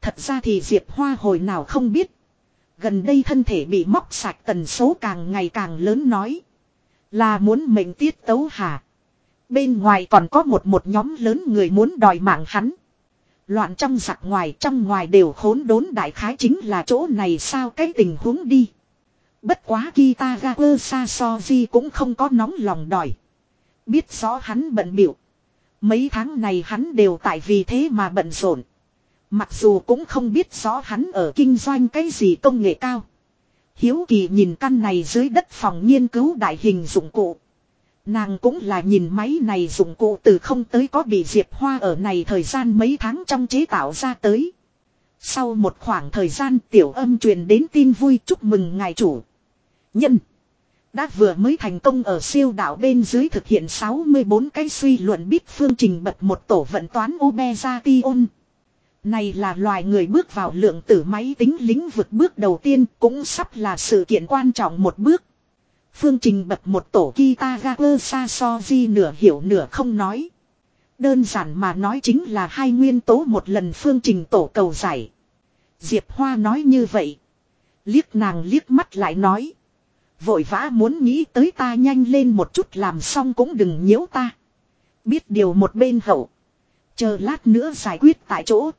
Thật ra thì Diệp Hoa hồi nào không biết. Gần đây thân thể bị móc sạch tần số càng ngày càng lớn nói. Là muốn mệnh tiết tấu hả. Bên ngoài còn có một một nhóm lớn người muốn đòi mạng hắn. Loạn trong giặc ngoài trong ngoài đều khốn đốn đại khái chính là chỗ này sao cái tình huống đi. Bất quá Kitagawa Sasoji cũng không có nóng lòng đòi. Biết rõ hắn bận biểu. Mấy tháng này hắn đều tại vì thế mà bận rộn. Mặc dù cũng không biết rõ hắn ở kinh doanh cái gì công nghệ cao. Hiếu kỳ nhìn căn này dưới đất phòng nghiên cứu đại hình dụng cụ. Nàng cũng là nhìn máy này dụng cụ từ không tới có bị Diệp Hoa ở này thời gian mấy tháng trong chế tạo ra tới. Sau một khoảng thời gian tiểu âm truyền đến tin vui chúc mừng ngài chủ. Nhân. Đã vừa mới thành công ở siêu đạo bên dưới thực hiện 64 cái suy luận biết phương trình bật một tổ vận toán Obezation. Này là loài người bước vào lượng tử máy tính lĩnh vực bước đầu tiên, cũng sắp là sự kiện quan trọng một bước. Phương trình bật một tổ Kitagawa Sasoji nửa hiểu nửa không nói. Đơn giản mà nói chính là hai nguyên tố một lần phương trình tổ cầu giải. Diệp Hoa nói như vậy. Liếc nàng liếc mắt lại nói. Vội vã muốn nghĩ tới ta nhanh lên một chút làm xong cũng đừng nhiễu ta. Biết điều một bên hậu. Chờ lát nữa giải quyết tại chỗ.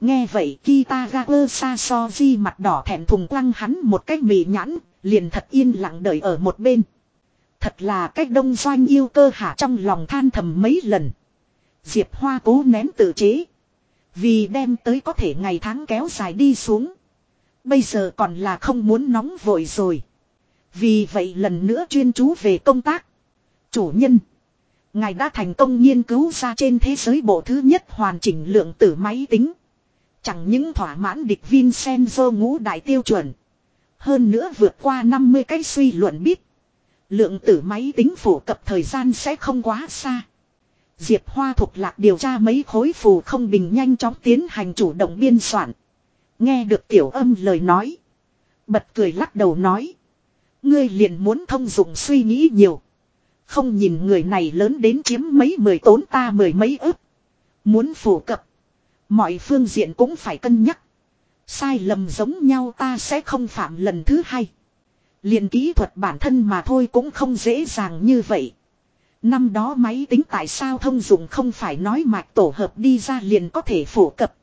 Nghe vậy Kitagawa Sasoji mặt đỏ thẹn thùng quăng hắn một cái mì nhãn, liền thật yên lặng đợi ở một bên. Thật là cách đông doanh yêu cơ hạ trong lòng than thầm mấy lần. Diệp Hoa cố nén tự chế. Vì đem tới có thể ngày tháng kéo dài đi xuống. Bây giờ còn là không muốn nóng vội rồi. Vì vậy lần nữa chuyên chú về công tác. Chủ nhân. Ngài đã thành công nghiên cứu ra trên thế giới bộ thứ nhất hoàn chỉnh lượng tử máy tính. Chẳng những thỏa mãn địch Vincenzo ngũ đại tiêu chuẩn. Hơn nữa vượt qua 50 cái suy luận biết. Lượng tử máy tính phổ cập thời gian sẽ không quá xa. Diệp Hoa thuộc lạc điều tra mấy khối phù không bình nhanh chóng tiến hành chủ động biên soạn. Nghe được tiểu âm lời nói. Bật cười lắc đầu nói. Ngươi liền muốn thông dụng suy nghĩ nhiều. Không nhìn người này lớn đến chiếm mấy mười tốn ta mười mấy ức. Muốn phổ cập. Mọi phương diện cũng phải cân nhắc. Sai lầm giống nhau ta sẽ không phạm lần thứ hai. liền kỹ thuật bản thân mà thôi cũng không dễ dàng như vậy. Năm đó máy tính tại sao thông dụng không phải nói mạch tổ hợp đi ra liền có thể phổ cập.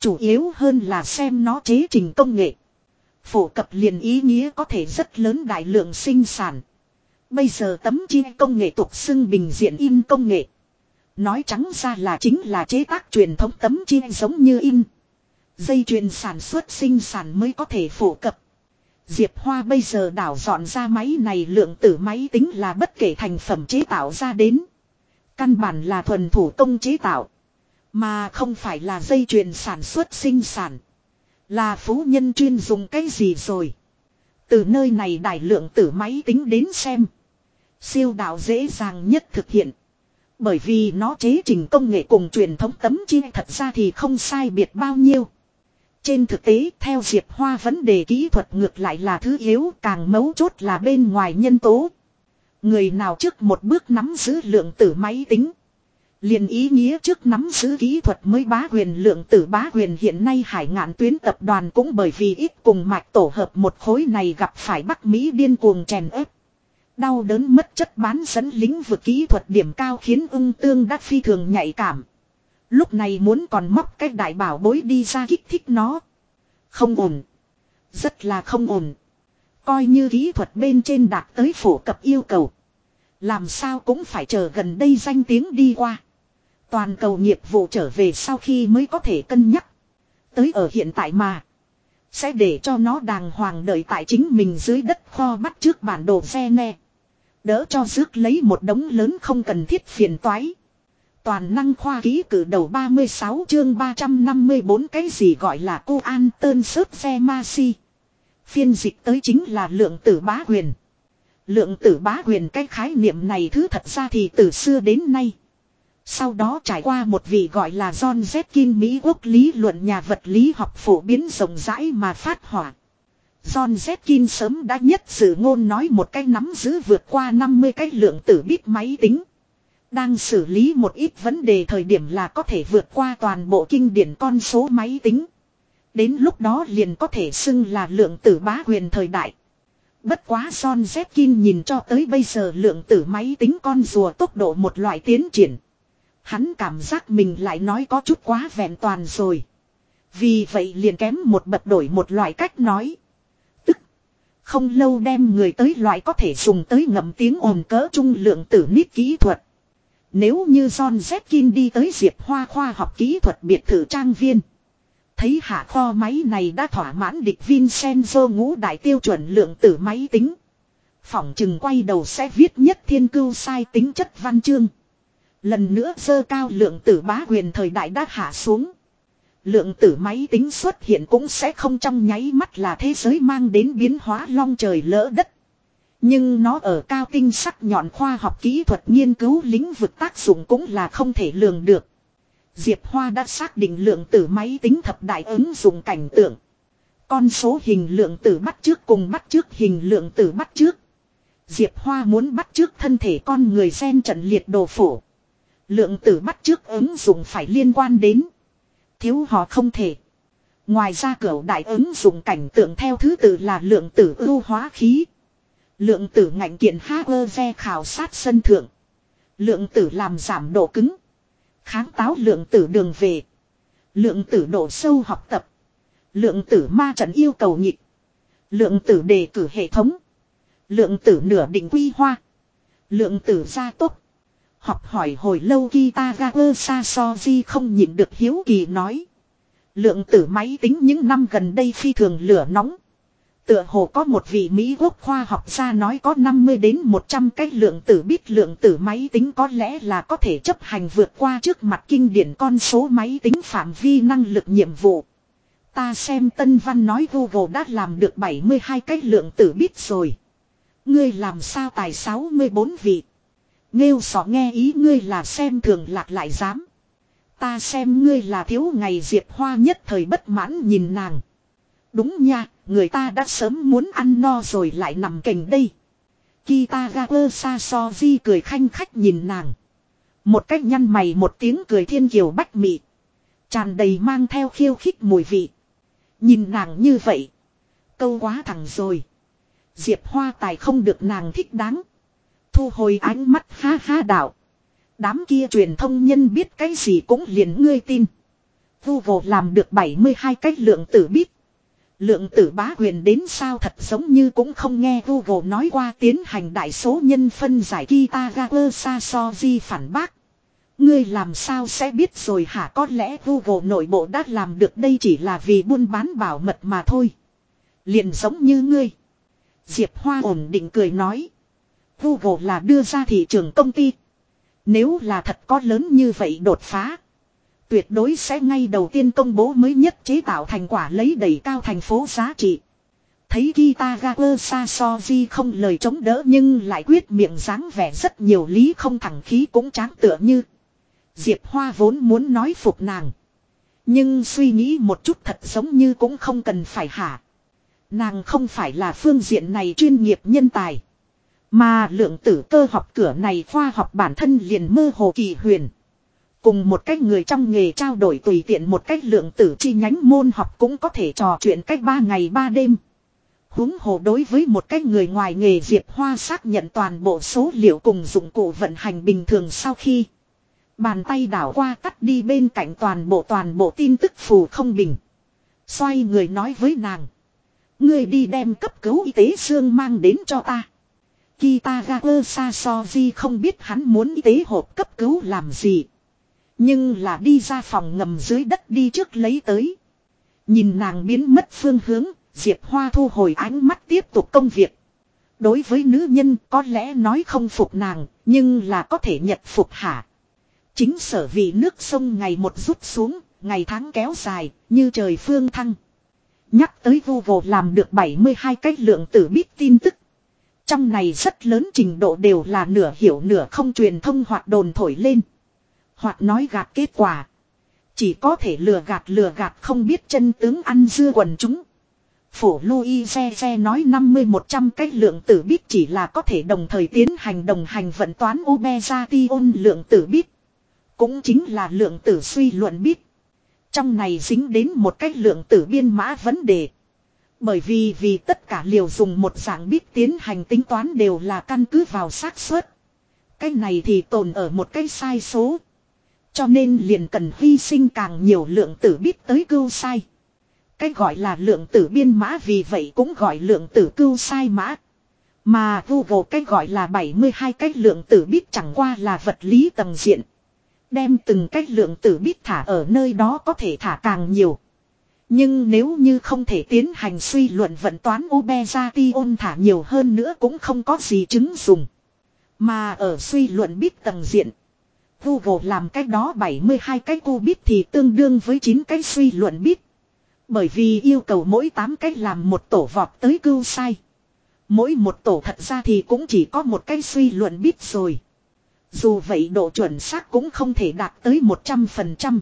Chủ yếu hơn là xem nó chế trình công nghệ. Phổ cập liền ý nghĩa có thể rất lớn đại lượng sinh sản. Bây giờ tấm chi công nghệ tục xưng bình diện in công nghệ. Nói trắng ra là chính là chế tác truyền thống tấm chi giống như in. Dây chuyền sản xuất sinh sản mới có thể phổ cập. Diệp Hoa bây giờ đảo dọn ra máy này lượng tử máy tính là bất kể thành phẩm chế tạo ra đến. Căn bản là thuần thủ công chế tạo. Mà không phải là dây chuyền sản xuất sinh sản. Là phú nhân chuyên dùng cái gì rồi. Từ nơi này đại lượng tử máy tính đến xem. Siêu đạo dễ dàng nhất thực hiện. Bởi vì nó chế trình công nghệ cùng truyền thống tấm chi thật ra thì không sai biệt bao nhiêu. Trên thực tế, theo Diệp Hoa vấn đề kỹ thuật ngược lại là thứ yếu, càng mấu chốt là bên ngoài nhân tố. Người nào trước một bước nắm giữ lượng tử máy tính liền ý nghĩa trước nắm giữ kỹ thuật mới bá quyền lượng tử bá quyền hiện nay hải ngạn tuyến tập đoàn cũng bởi vì ít cùng mạch tổ hợp một khối này gặp phải Bắc Mỹ điên cuồng chèn ép. Đau đớn mất chất bán dẫn lĩnh vực kỹ thuật điểm cao khiến ung tương đắc phi thường nhạy cảm. Lúc này muốn còn móc cái đại bảo bối đi ra kích thích nó. Không ổn. Rất là không ổn. Coi như kỹ thuật bên trên đạt tới phổ cập yêu cầu. Làm sao cũng phải chờ gần đây danh tiếng đi qua. Toàn cầu nghiệp vụ trở về sau khi mới có thể cân nhắc. Tới ở hiện tại mà. Sẽ để cho nó đàng hoàng đợi tại chính mình dưới đất kho bắt trước bản đồ xe ne. Đỡ cho rước lấy một đống lớn không cần thiết phiền toái. Toàn năng khoa ký cử đầu 36 chương 354 cái gì gọi là cô an tơn sớt xe ma si. Phiên dịch tới chính là lượng tử bá quyền. Lượng tử bá quyền cái khái niệm này thứ thật ra thì từ xưa đến nay. Sau đó trải qua một vị gọi là John Zetkin Mỹ Quốc lý luận nhà vật lý học phổ biến rộng rãi mà phát hỏa. John Zetkin sớm đã nhất sự ngôn nói một cái nắm giữ vượt qua 50 cái lượng tử bit máy tính. Đang xử lý một ít vấn đề thời điểm là có thể vượt qua toàn bộ kinh điển con số máy tính. Đến lúc đó liền có thể xưng là lượng tử bá quyền thời đại. Bất quá John Zetkin nhìn cho tới bây giờ lượng tử máy tính con rùa tốc độ một loại tiến triển. Hắn cảm giác mình lại nói có chút quá vẹn toàn rồi. Vì vậy liền kém một bật đổi một loại cách nói. Tức. Không lâu đem người tới loại có thể dùng tới ngậm tiếng ồn cỡ trung lượng tử nít kỹ thuật. Nếu như John Zetkin đi tới Diệp Hoa khoa học kỹ thuật biệt thự trang viên. Thấy hạ kho máy này đã thỏa mãn địch Vincenzo ngũ đại tiêu chuẩn lượng tử máy tính. Phỏng chừng quay đầu sẽ viết nhất thiên cưu sai tính chất văn chương. Lần nữa sơ cao lượng tử bá quyền thời đại đã hạ xuống. Lượng tử máy tính xuất hiện cũng sẽ không trong nháy mắt là thế giới mang đến biến hóa long trời lỡ đất. Nhưng nó ở cao tinh sắc nhọn khoa học kỹ thuật nghiên cứu lĩnh vực tác dụng cũng là không thể lường được. Diệp Hoa đã xác định lượng tử máy tính thập đại ứng dụng cảnh tượng. Con số hình lượng tử bắt trước cùng bắt trước hình lượng tử bắt trước. Diệp Hoa muốn bắt trước thân thể con người xen trận liệt đồ phổ. Lượng tử bắt trước ứng dụng phải liên quan đến. Thiếu họ không thể. Ngoài ra cửa đại ứng dụng cảnh tượng theo thứ tự là lượng tử ưu hóa khí. Lượng tử ngạnh kiện Hager khảo sát sân thượng. Lượng tử làm giảm độ cứng. Kháng táo lượng tử đường về. Lượng tử độ sâu học tập. Lượng tử ma trận yêu cầu nhịp. Lượng tử đề cử hệ thống. Lượng tử nửa định quy hoa. Lượng tử gia tốc. Học hỏi hồi lâu Kitagawa Sasoji không nhịn được hiếu kỳ nói. Lượng tử máy tính những năm gần đây phi thường lửa nóng. Tựa hồ có một vị Mỹ quốc khoa học gia nói có 50 đến 100 cái lượng tử biết lượng tử máy tính có lẽ là có thể chấp hành vượt qua trước mặt kinh điển con số máy tính phạm vi năng lực nhiệm vụ. Ta xem Tân Văn nói Google đã làm được 72 cái lượng tử biết rồi. Ngươi làm sao tài 64 vị. Nghêu sọ nghe ý ngươi là xem thường lạc lại dám. Ta xem ngươi là thiếu ngày diệp hoa nhất thời bất mãn nhìn nàng. Đúng nha, người ta đã sớm muốn ăn no rồi lại nằm cành đây. Kitagawa Sasoji cười khanh khách nhìn nàng. Một cách nhăn mày một tiếng cười thiên kiều bách mị. Tràn đầy mang theo khiêu khích mùi vị. Nhìn nàng như vậy. Câu quá thẳng rồi. Diệp Hoa Tài không được nàng thích đáng. Thu hồi ánh mắt ha ha đạo. Đám kia truyền thông nhân biết cái gì cũng liền ngươi tin. Google làm được 72 cách lượng tử biết. Lượng tử bá quyền đến sao thật giống như cũng không nghe Google nói qua tiến hành đại số nhân phân giải Kitagawa Sasoji phản bác. Ngươi làm sao sẽ biết rồi hả có lẽ Google nội bộ đã làm được đây chỉ là vì buôn bán bảo mật mà thôi. Liền giống như ngươi. Diệp Hoa ổn định cười nói. Google là đưa ra thị trường công ty. Nếu là thật có lớn như vậy đột phá. Tuyệt đối sẽ ngay đầu tiên công bố mới nhất chế tạo thành quả lấy đẩy cao thành phố giá trị. Thấy Kitagawa Sasoji không lời chống đỡ nhưng lại quyết miệng dáng vẻ rất nhiều lý không thẳng khí cũng tráng tựa như. Diệp Hoa vốn muốn nói phục nàng. Nhưng suy nghĩ một chút thật giống như cũng không cần phải hả. Nàng không phải là phương diện này chuyên nghiệp nhân tài. Mà lượng tử cơ học cửa này khoa học bản thân liền mơ hồ kỳ huyền. Cùng một cách người trong nghề trao đổi tùy tiện một cách lượng tử chi nhánh môn học cũng có thể trò chuyện cách ba ngày ba đêm. Húng hồ đối với một cách người ngoài nghề Diệp Hoa xác nhận toàn bộ số liệu cùng dụng cụ vận hành bình thường sau khi Bàn tay đảo qua cắt đi bên cạnh toàn bộ toàn bộ tin tức phù không bình. Xoay người nói với nàng. Người đi đem cấp cứu y tế xương mang đến cho ta. Kitagawa Sasoji không biết hắn muốn y tế hộp cấp cứu làm gì. Nhưng là đi ra phòng ngầm dưới đất đi trước lấy tới. Nhìn nàng biến mất phương hướng, Diệp Hoa thu hồi ánh mắt tiếp tục công việc. Đối với nữ nhân có lẽ nói không phục nàng, nhưng là có thể nhật phục hả. Chính sở vì nước sông ngày một rút xuống, ngày tháng kéo dài, như trời phương thăng. Nhắc tới Google làm được 72 cách lượng tử biết tin tức. Trong này rất lớn trình độ đều là nửa hiểu nửa không truyền thông hoặc đồn thổi lên. Hoặc nói gạt kết quả. Chỉ có thể lừa gạt lừa gạt không biết chân tướng ăn dưa quần chúng. Phổ Louis Xe xe nói 50-100 cách lượng tử biết chỉ là có thể đồng thời tiến hành đồng hành vận toán Ubezation lượng tử biết. Cũng chính là lượng tử suy luận biết. Trong này dính đến một cách lượng tử biên mã vấn đề. Bởi vì vì tất cả liều dùng một dạng biết tiến hành tính toán đều là căn cứ vào xác suất. Cái này thì tồn ở một cái sai số. Cho nên liền cần hy sinh càng nhiều lượng tử biết tới cưu sai. Cái gọi là lượng tử biên mã vì vậy cũng gọi lượng tử cưu sai mã. Mà Google cái gọi là 72 cái lượng tử biết chẳng qua là vật lý tầng diện. Đem từng cách lượng tử biết thả ở nơi đó có thể thả càng nhiều. Nhưng nếu như không thể tiến hành suy luận vận toán Obezation thả nhiều hơn nữa cũng không có gì chứng dùng. Mà ở suy luận bit tầng diện. Google làm cách đó 72 cái cu bit thì tương đương với 9 cái suy luận bit. Bởi vì yêu cầu mỗi 8 cách làm một tổ vọt tới cưu sai. Mỗi một tổ thật ra thì cũng chỉ có một cái suy luận bit rồi. Dù vậy độ chuẩn xác cũng không thể đạt tới 100%.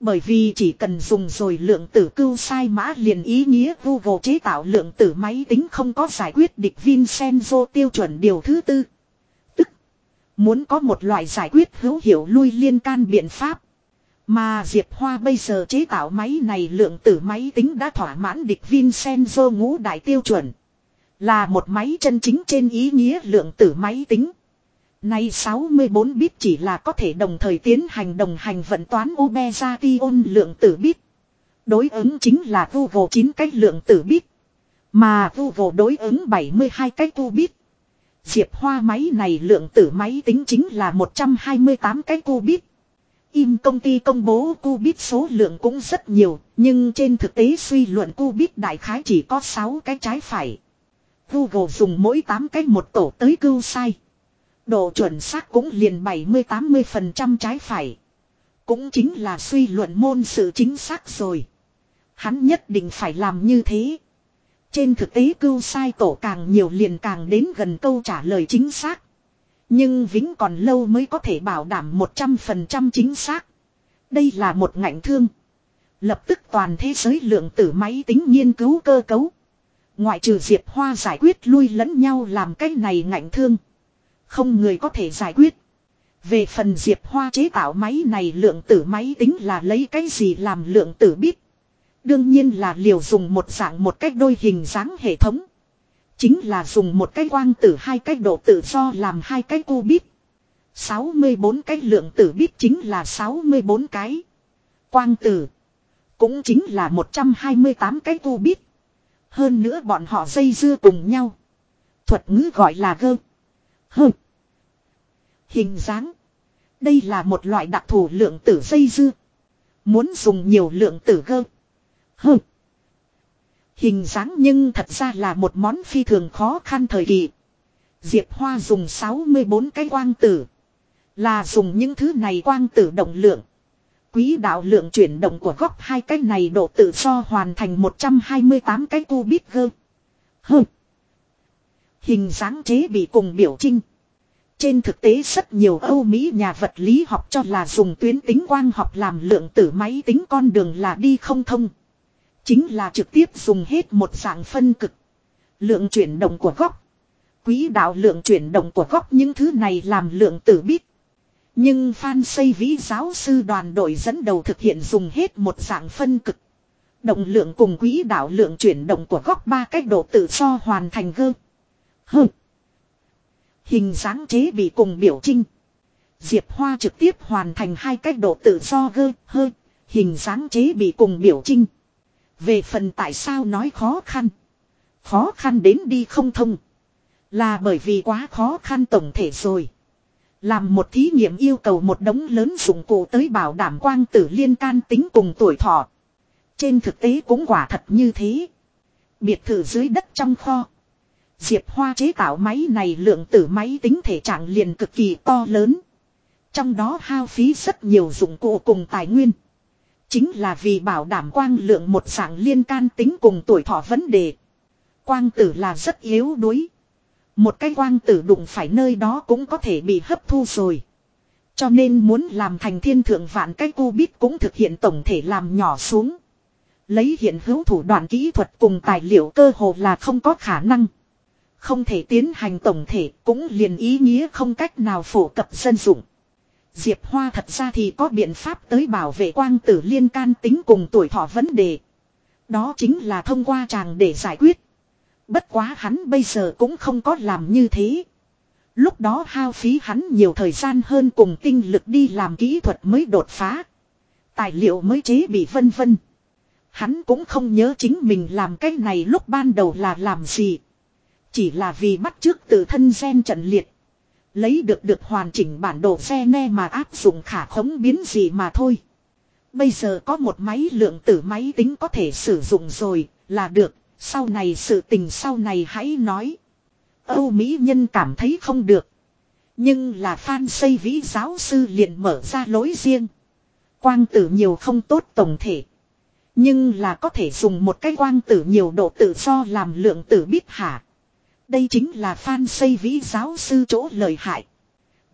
Bởi vì chỉ cần dùng rồi lượng tử cưu sai mã liền ý nghĩa Google chế tạo lượng tử máy tính không có giải quyết địch Vincenzo tiêu chuẩn điều thứ tư. Tức, muốn có một loại giải quyết hữu hiệu lui liên can biện pháp. Mà Diệp Hoa bây giờ chế tạo máy này lượng tử máy tính đã thỏa mãn địch Vincenzo ngũ đại tiêu chuẩn. Là một máy chân chính trên ý nghĩa lượng tử máy tính. Nay 64 bit chỉ là có thể đồng thời tiến hành đồng hành vận toán Ubezation lượng tử bit. Đối ứng chính là Google 9 cách lượng tử bit. Mà Google đối ứng 72 cách tu bit. Diệp Hoa máy này lượng tử máy tính chính là 128 cái cu bit. Im công ty công bố qubit số lượng cũng rất nhiều, nhưng trên thực tế suy luận qubit đại khái chỉ có 6 cái trái phải. Google dùng mỗi 8 cái một tổ tới cưu sai. Độ chuẩn xác cũng liền 70-80% trái phải. Cũng chính là suy luận môn sự chính xác rồi. Hắn nhất định phải làm như thế. Trên thực tế cưu sai tổ càng nhiều liền càng đến gần câu trả lời chính xác. Nhưng vĩnh còn lâu mới có thể bảo đảm 100% chính xác. Đây là một ngạnh thương. Lập tức toàn thế giới lượng tử máy tính nghiên cứu cơ cấu. Ngoại trừ Diệp Hoa giải quyết lui lẫn nhau làm cái này ngạnh thương. Không người có thể giải quyết. Về phần Diệp Hoa chế tạo máy này lượng tử máy tính là lấy cái gì làm lượng tử biết. Đương nhiên là liều dùng một dạng một cách đôi hình dáng hệ thống. Chính là dùng một cái quang tử hai cái độ tự do làm hai cái cu bit. 64 cái lượng tử bit chính là 64 cái. Quang tử. Cũng chính là 128 cái cu bit. Hơn nữa bọn họ dây dưa cùng nhau. Thuật ngữ gọi là gơ. Hừ. Hình dáng. Đây là một loại đặc thù lượng tử dây dưa. Muốn dùng nhiều lượng tử gơ. Hừ. Hình dáng nhưng thật ra là một món phi thường khó khăn thời kỳ. Diệp Hoa dùng 64 cái quang tử. Là dùng những thứ này quang tử động lượng. Quý đạo lượng chuyển động của góc hai cái này độ tự do hoàn thành 128 cái cubit gơ. Hơ. Hình dáng chế bị cùng biểu trinh. Trên thực tế rất nhiều Âu Mỹ nhà vật lý học cho là dùng tuyến tính quang học làm lượng tử máy tính con đường là đi không thông. Chính là trực tiếp dùng hết một dạng phân cực. Lượng chuyển động của góc. quỹ đạo lượng chuyển động của góc những thứ này làm lượng tử biết. Nhưng Phan Xây Vĩ giáo sư đoàn đội dẫn đầu thực hiện dùng hết một dạng phân cực. Động lượng cùng quỹ đạo lượng chuyển động của góc ba cách độ tự do hoàn thành gơ hừ. Hình dáng chế bị cùng biểu trinh. Diệp Hoa trực tiếp hoàn thành hai cách độ tự do gơ, hơ. Hình dáng chế bị cùng biểu trinh. Về phần tại sao nói khó khăn. Khó khăn đến đi không thông. Là bởi vì quá khó khăn tổng thể rồi. Làm một thí nghiệm yêu cầu một đống lớn dụng cụ tới bảo đảm quang tử liên can tính cùng tuổi thọ. Trên thực tế cũng quả thật như thế. Biệt thự dưới đất trong kho. Diệp Hoa chế tạo máy này lượng tử máy tính thể trạng liền cực kỳ to lớn. Trong đó hao phí rất nhiều dụng cụ cùng tài nguyên. Chính là vì bảo đảm quang lượng một dạng liên can tính cùng tuổi thọ vấn đề. Quang tử là rất yếu đuối. Một cái quang tử đụng phải nơi đó cũng có thể bị hấp thu rồi. Cho nên muốn làm thành thiên thượng vạn cái qubit cũng thực hiện tổng thể làm nhỏ xuống. Lấy hiện hữu thủ đoạn kỹ thuật cùng tài liệu cơ hồ là không có khả năng. Không thể tiến hành tổng thể, cũng liền ý nghĩa không cách nào phổ cập dân dụng. Diệp Hoa thật ra thì có biện pháp tới bảo vệ quang tử liên can tính cùng tuổi thọ vấn đề. Đó chính là thông qua chàng để giải quyết. Bất quá hắn bây giờ cũng không có làm như thế. Lúc đó hao phí hắn nhiều thời gian hơn cùng tinh lực đi làm kỹ thuật mới đột phá. Tài liệu mới chế bị vân vân. Hắn cũng không nhớ chính mình làm cái này lúc ban đầu là làm gì. Chỉ là vì bắt trước từ thân gen trận liệt. Lấy được được hoàn chỉnh bản đồ xe ne mà áp dụng khả khống biến gì mà thôi. Bây giờ có một máy lượng tử máy tính có thể sử dụng rồi, là được, sau này sự tình sau này hãy nói. Âu Mỹ nhân cảm thấy không được. Nhưng là Phan xây vĩ giáo sư liền mở ra lối riêng. Quang tử nhiều không tốt tổng thể. Nhưng là có thể dùng một cái quang tử nhiều độ tự do làm lượng tử biết hả. Đây chính là Phan xây vĩ giáo sư chỗ lợi hại.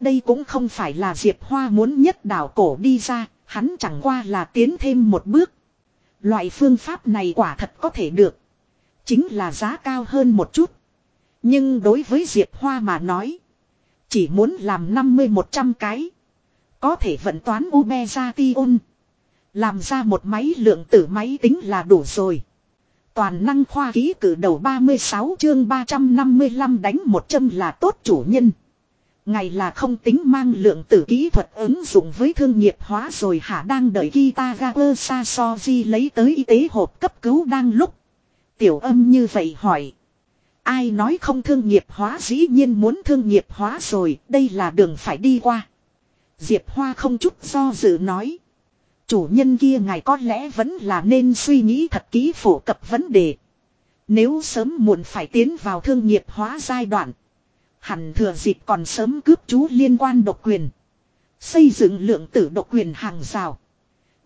Đây cũng không phải là Diệp Hoa muốn nhất đảo cổ đi ra, hắn chẳng qua là tiến thêm một bước. Loại phương pháp này quả thật có thể được. Chính là giá cao hơn một chút. Nhưng đối với Diệp Hoa mà nói. Chỉ muốn làm 50-100 cái. Có thể vận toán Ubezation. Làm ra một máy lượng tử máy tính là đủ rồi. Toàn năng khoa ký cử đầu 36 chương 355 đánh một châm là tốt chủ nhân. Ngày là không tính mang lượng tử kỹ thuật ứng dụng với thương nghiệp hóa rồi hả đang đợi Kitagawa Sasoji lấy tới y tế hộp cấp cứu đang lúc. Tiểu âm như vậy hỏi. Ai nói không thương nghiệp hóa dĩ nhiên muốn thương nghiệp hóa rồi, đây là đường phải đi qua. Diệp Hoa không chút do dự nói. Chủ nhân kia ngài có lẽ vẫn là nên suy nghĩ thật kỹ phổ cập vấn đề. Nếu sớm muộn phải tiến vào thương nghiệp hóa giai đoạn. Hẳn thừa dịp còn sớm cướp chú liên quan độc quyền. Xây dựng lượng tử độc quyền hàng rào.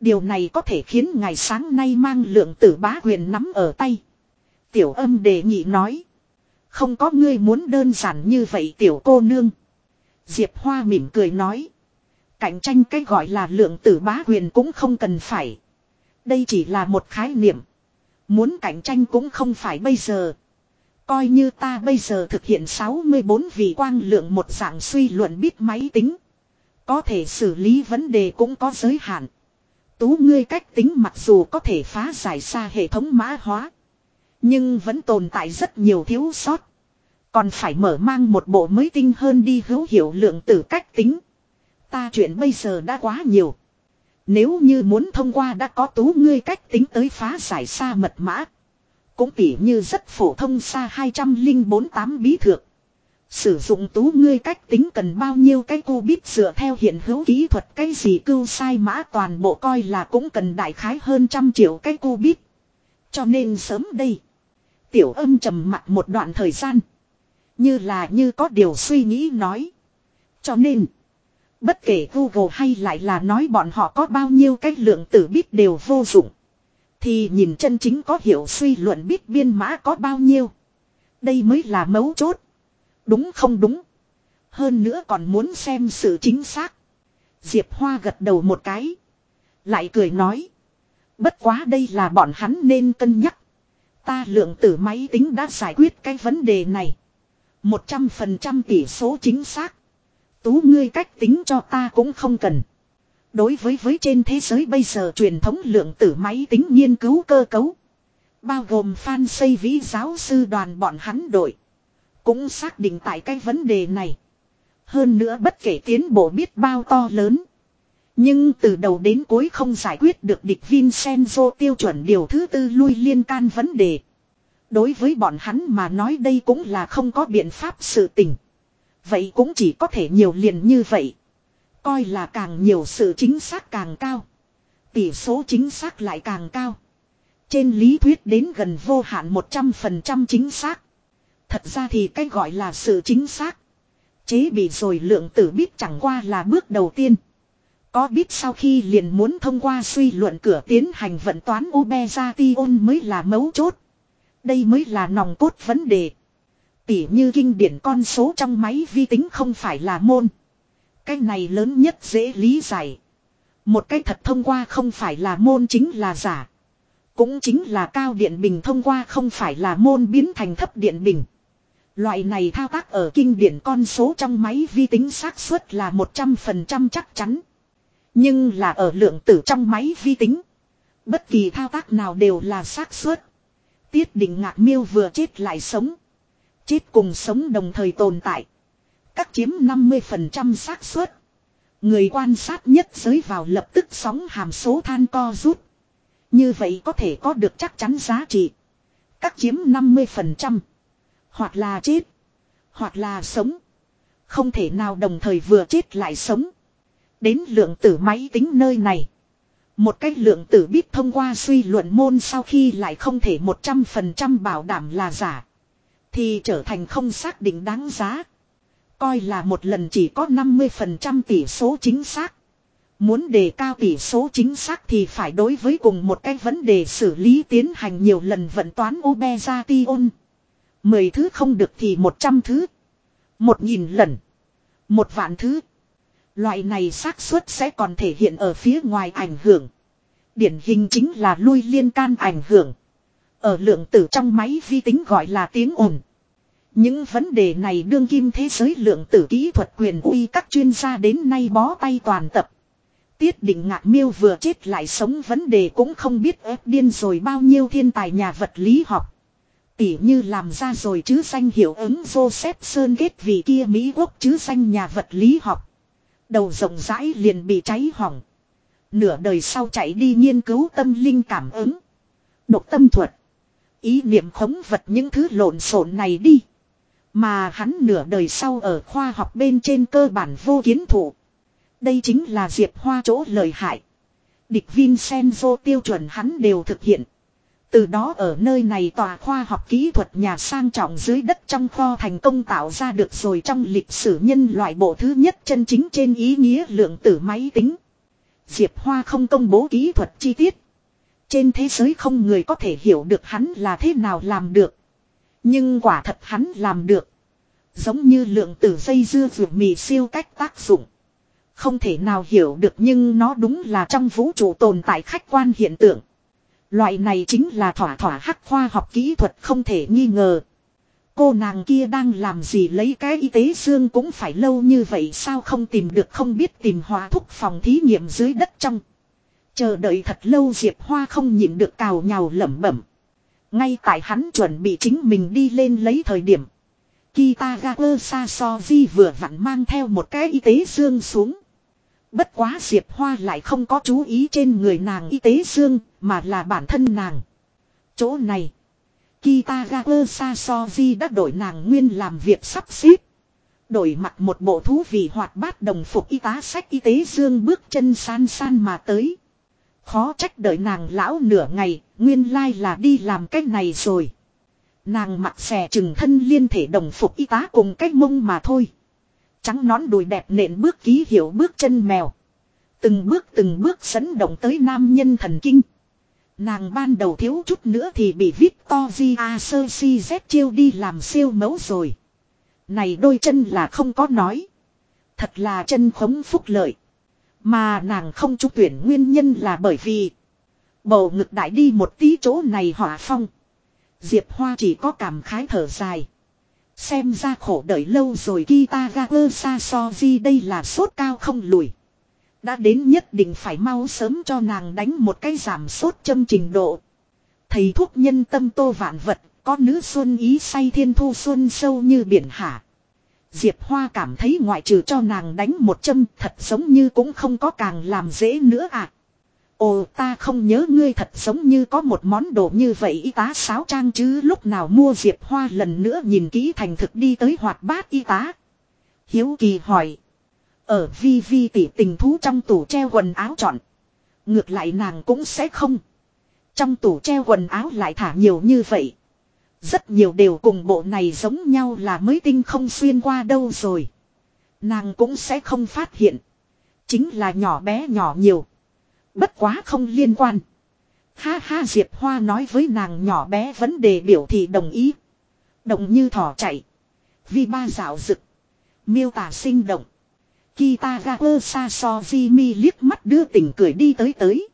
Điều này có thể khiến ngài sáng nay mang lượng tử bá quyền nắm ở tay. Tiểu âm đề nghị nói. Không có ngươi muốn đơn giản như vậy, tiểu cô nương. Diệp Hoa mỉm cười nói. Cạnh tranh cái gọi là lượng tử bá quyền cũng không cần phải. Đây chỉ là một khái niệm. Muốn cạnh tranh cũng không phải bây giờ. Coi như ta bây giờ thực hiện 64 vị quang lượng một dạng suy luận biết máy tính. Có thể xử lý vấn đề cũng có giới hạn. Tú ngươi cách tính mặc dù có thể phá giải xa hệ thống mã hóa. Nhưng vẫn tồn tại rất nhiều thiếu sót. Còn phải mở mang một bộ mới tinh hơn đi hữu hiệu lượng tử cách tính. Ta chuyện bây giờ đã quá nhiều. Nếu như muốn thông qua đã có tú ngươi cách tính tới phá giải xa mật mã. Cũng tỉ như rất phổ thông xa 2048 bí thược. Sử dụng tú ngươi cách tính cần bao nhiêu cái cô bít dựa theo hiện hữu kỹ thuật cái gì cưu sai mã toàn bộ coi là cũng cần đại khái hơn trăm triệu cái cô bít. Cho nên sớm đây. Tiểu âm trầm mặt một đoạn thời gian. Như là như có điều suy nghĩ nói. Cho nên. Bất kể Google hay lại là nói bọn họ có bao nhiêu cái lượng tử biết đều vô dụng. Thì nhìn chân chính có hiểu suy luận biết biên mã có bao nhiêu. Đây mới là mấu chốt. Đúng không đúng. Hơn nữa còn muốn xem sự chính xác. Diệp Hoa gật đầu một cái. Lại cười nói. Bất quá đây là bọn hắn nên cân nhắc. Ta lượng tử máy tính đã giải quyết cái vấn đề này. Một trăm phần trăm tỷ số chính xác. Tú ngươi cách tính cho ta cũng không cần. Đối với với trên thế giới bây giờ truyền thống lượng tử máy tính nghiên cứu cơ cấu. Bao gồm fan xây vĩ giáo sư đoàn bọn hắn đội. Cũng xác định tại cái vấn đề này. Hơn nữa bất kể tiến bộ biết bao to lớn. Nhưng từ đầu đến cuối không giải quyết được địch Vincenzo tiêu chuẩn điều thứ tư lui liên can vấn đề. Đối với bọn hắn mà nói đây cũng là không có biện pháp sự tình. Vậy cũng chỉ có thể nhiều liền như vậy. Coi là càng nhiều sự chính xác càng cao. Tỷ số chính xác lại càng cao. Trên lý thuyết đến gần vô hạn 100% chính xác. Thật ra thì cái gọi là sự chính xác. Chế bị rồi lượng tử biết chẳng qua là bước đầu tiên. Có biết sau khi liền muốn thông qua suy luận cửa tiến hành vận toán Ubezation mới là mấu chốt. Đây mới là nòng cốt vấn đề. Tỉ như kinh điển con số trong máy vi tính không phải là môn. Cái này lớn nhất dễ lý giải. Một cái thật thông qua không phải là môn chính là giả. Cũng chính là cao điện bình thông qua không phải là môn biến thành thấp điện bình. Loại này thao tác ở kinh điển con số trong máy vi tính xác suất là 100% chắc chắn. Nhưng là ở lượng tử trong máy vi tính. Bất kỳ thao tác nào đều là xác suất. Tiết định ngạc miêu vừa chết lại sống. Chết cùng sống đồng thời tồn tại. Các chiếm 50% xác suất. Người quan sát nhất giới vào lập tức sóng hàm số than co rút. Như vậy có thể có được chắc chắn giá trị. Các chiếm 50%. Hoặc là chết. Hoặc là sống. Không thể nào đồng thời vừa chết lại sống. Đến lượng tử máy tính nơi này. Một cách lượng tử biết thông qua suy luận môn sau khi lại không thể 100% bảo đảm là giả. Thì trở thành không xác định đáng giá. Coi là một lần chỉ có 50% tỷ số chính xác. Muốn đề cao tỷ số chính xác thì phải đối với cùng một cái vấn đề xử lý tiến hành nhiều lần vận toán Obezation. Mười thứ không được thì một trăm thứ. Một nghìn lần. Một vạn thứ. Loại này xác suất sẽ còn thể hiện ở phía ngoài ảnh hưởng. Điển hình chính là lui liên can ảnh hưởng. Ở lượng tử trong máy vi tính gọi là tiếng ồn. Những vấn đề này đương kim thế giới lượng tử kỹ thuật quyền uy các chuyên gia đến nay bó tay toàn tập. Tiết định ngạc miêu vừa chết lại sống vấn đề cũng không biết ép điên rồi bao nhiêu thiên tài nhà vật lý học. Tỉ như làm ra rồi chứ danh hiệu ứng Joseph Sơn kết vì kia Mỹ quốc chứ danh nhà vật lý học. Đầu rộng rãi liền bị cháy hỏng. Nửa đời sau chạy đi nghiên cứu tâm linh cảm ứng. Độc tâm thuật. Ý niệm khống vật những thứ lộn xộn này đi. Mà hắn nửa đời sau ở khoa học bên trên cơ bản vô kiến thủ. Đây chính là Diệp Hoa chỗ lời hại. Địch Vincenzo tiêu chuẩn hắn đều thực hiện. Từ đó ở nơi này tòa khoa học kỹ thuật nhà sang trọng dưới đất trong kho thành công tạo ra được rồi trong lịch sử nhân loại bộ thứ nhất chân chính trên ý nghĩa lượng tử máy tính. Diệp Hoa không công bố kỹ thuật chi tiết. Trên thế giới không người có thể hiểu được hắn là thế nào làm được. Nhưng quả thật hắn làm được. Giống như lượng tử dây dưa vượt mì siêu cách tác dụng. Không thể nào hiểu được nhưng nó đúng là trong vũ trụ tồn tại khách quan hiện tượng. Loại này chính là thỏa thỏa hắc khoa học kỹ thuật không thể nghi ngờ. Cô nàng kia đang làm gì lấy cái y tế xương cũng phải lâu như vậy sao không tìm được không biết tìm hóa thúc phòng thí nghiệm dưới đất trong. Chờ đợi thật lâu Diệp Hoa không nhịn được cào nhào lẩm bẩm. Ngay tại hắn chuẩn bị chính mình đi lên lấy thời điểm. Kitagawa Sasoji vừa vặn mang theo một cái y tế xương xuống. Bất quá Diệp Hoa lại không có chú ý trên người nàng y tế xương, mà là bản thân nàng. Chỗ này, Kitagawa Sasoji đã đổi nàng nguyên làm việc sắp xếp. Đổi mặt một bộ thú vị hoạt bát đồng phục y tá sách y tế dương bước chân san san mà tới. Khó trách đợi nàng lão nửa ngày, nguyên lai là đi làm cách này rồi. Nàng mặc xẻ chừng thân liên thể đồng phục y tá cùng cách mông mà thôi. Trắng nón đùi đẹp nện bước ký hiệu bước chân mèo. Từng bước từng bước dẫn động tới nam nhân thần kinh. Nàng ban đầu thiếu chút nữa thì bị Victoria sơ si z chiêu đi làm siêu mẫu rồi. Này đôi chân là không có nói. Thật là chân khống phúc lợi. Mà nàng không trúng tuyển nguyên nhân là bởi vì bầu ngực đại đi một tí chỗ này hỏa phong. Diệp Hoa chỉ có cảm khái thở dài. Xem ra khổ đợi lâu rồi Kitagawa Sasoji đây là sốt cao không lùi. Đã đến nhất định phải mau sớm cho nàng đánh một cái giảm sốt châm trình độ. Thầy thuốc nhân tâm tô vạn vật, có nữ xuân ý say thiên thu xuân sâu như biển hạ. Diệp Hoa cảm thấy ngoại trừ cho nàng đánh một châm thật giống như cũng không có càng làm dễ nữa à. Ồ, ta không nhớ ngươi thật giống như có một món đồ như vậy y tá sáo trang chứ lúc nào mua Diệp Hoa lần nữa nhìn kỹ thành thực đi tới hoạt bát y tá. Hiếu kỳ hỏi. Ở vi vi tỷ tình thú trong tủ treo quần áo chọn. Ngược lại nàng cũng sẽ không. Trong tủ treo quần áo lại thả nhiều như vậy. Rất nhiều đều cùng bộ này giống nhau là mới tinh không xuyên qua đâu rồi. Nàng cũng sẽ không phát hiện. Chính là nhỏ bé nhỏ nhiều. Bất quá không liên quan. Ha ha Diệp Hoa nói với nàng nhỏ bé vấn đề biểu thị đồng ý. Động như thỏ chạy. Vi ba dạo rực. Miêu tả sinh động. Kitagawa mi liếc mắt đưa tình cười đi tới tới.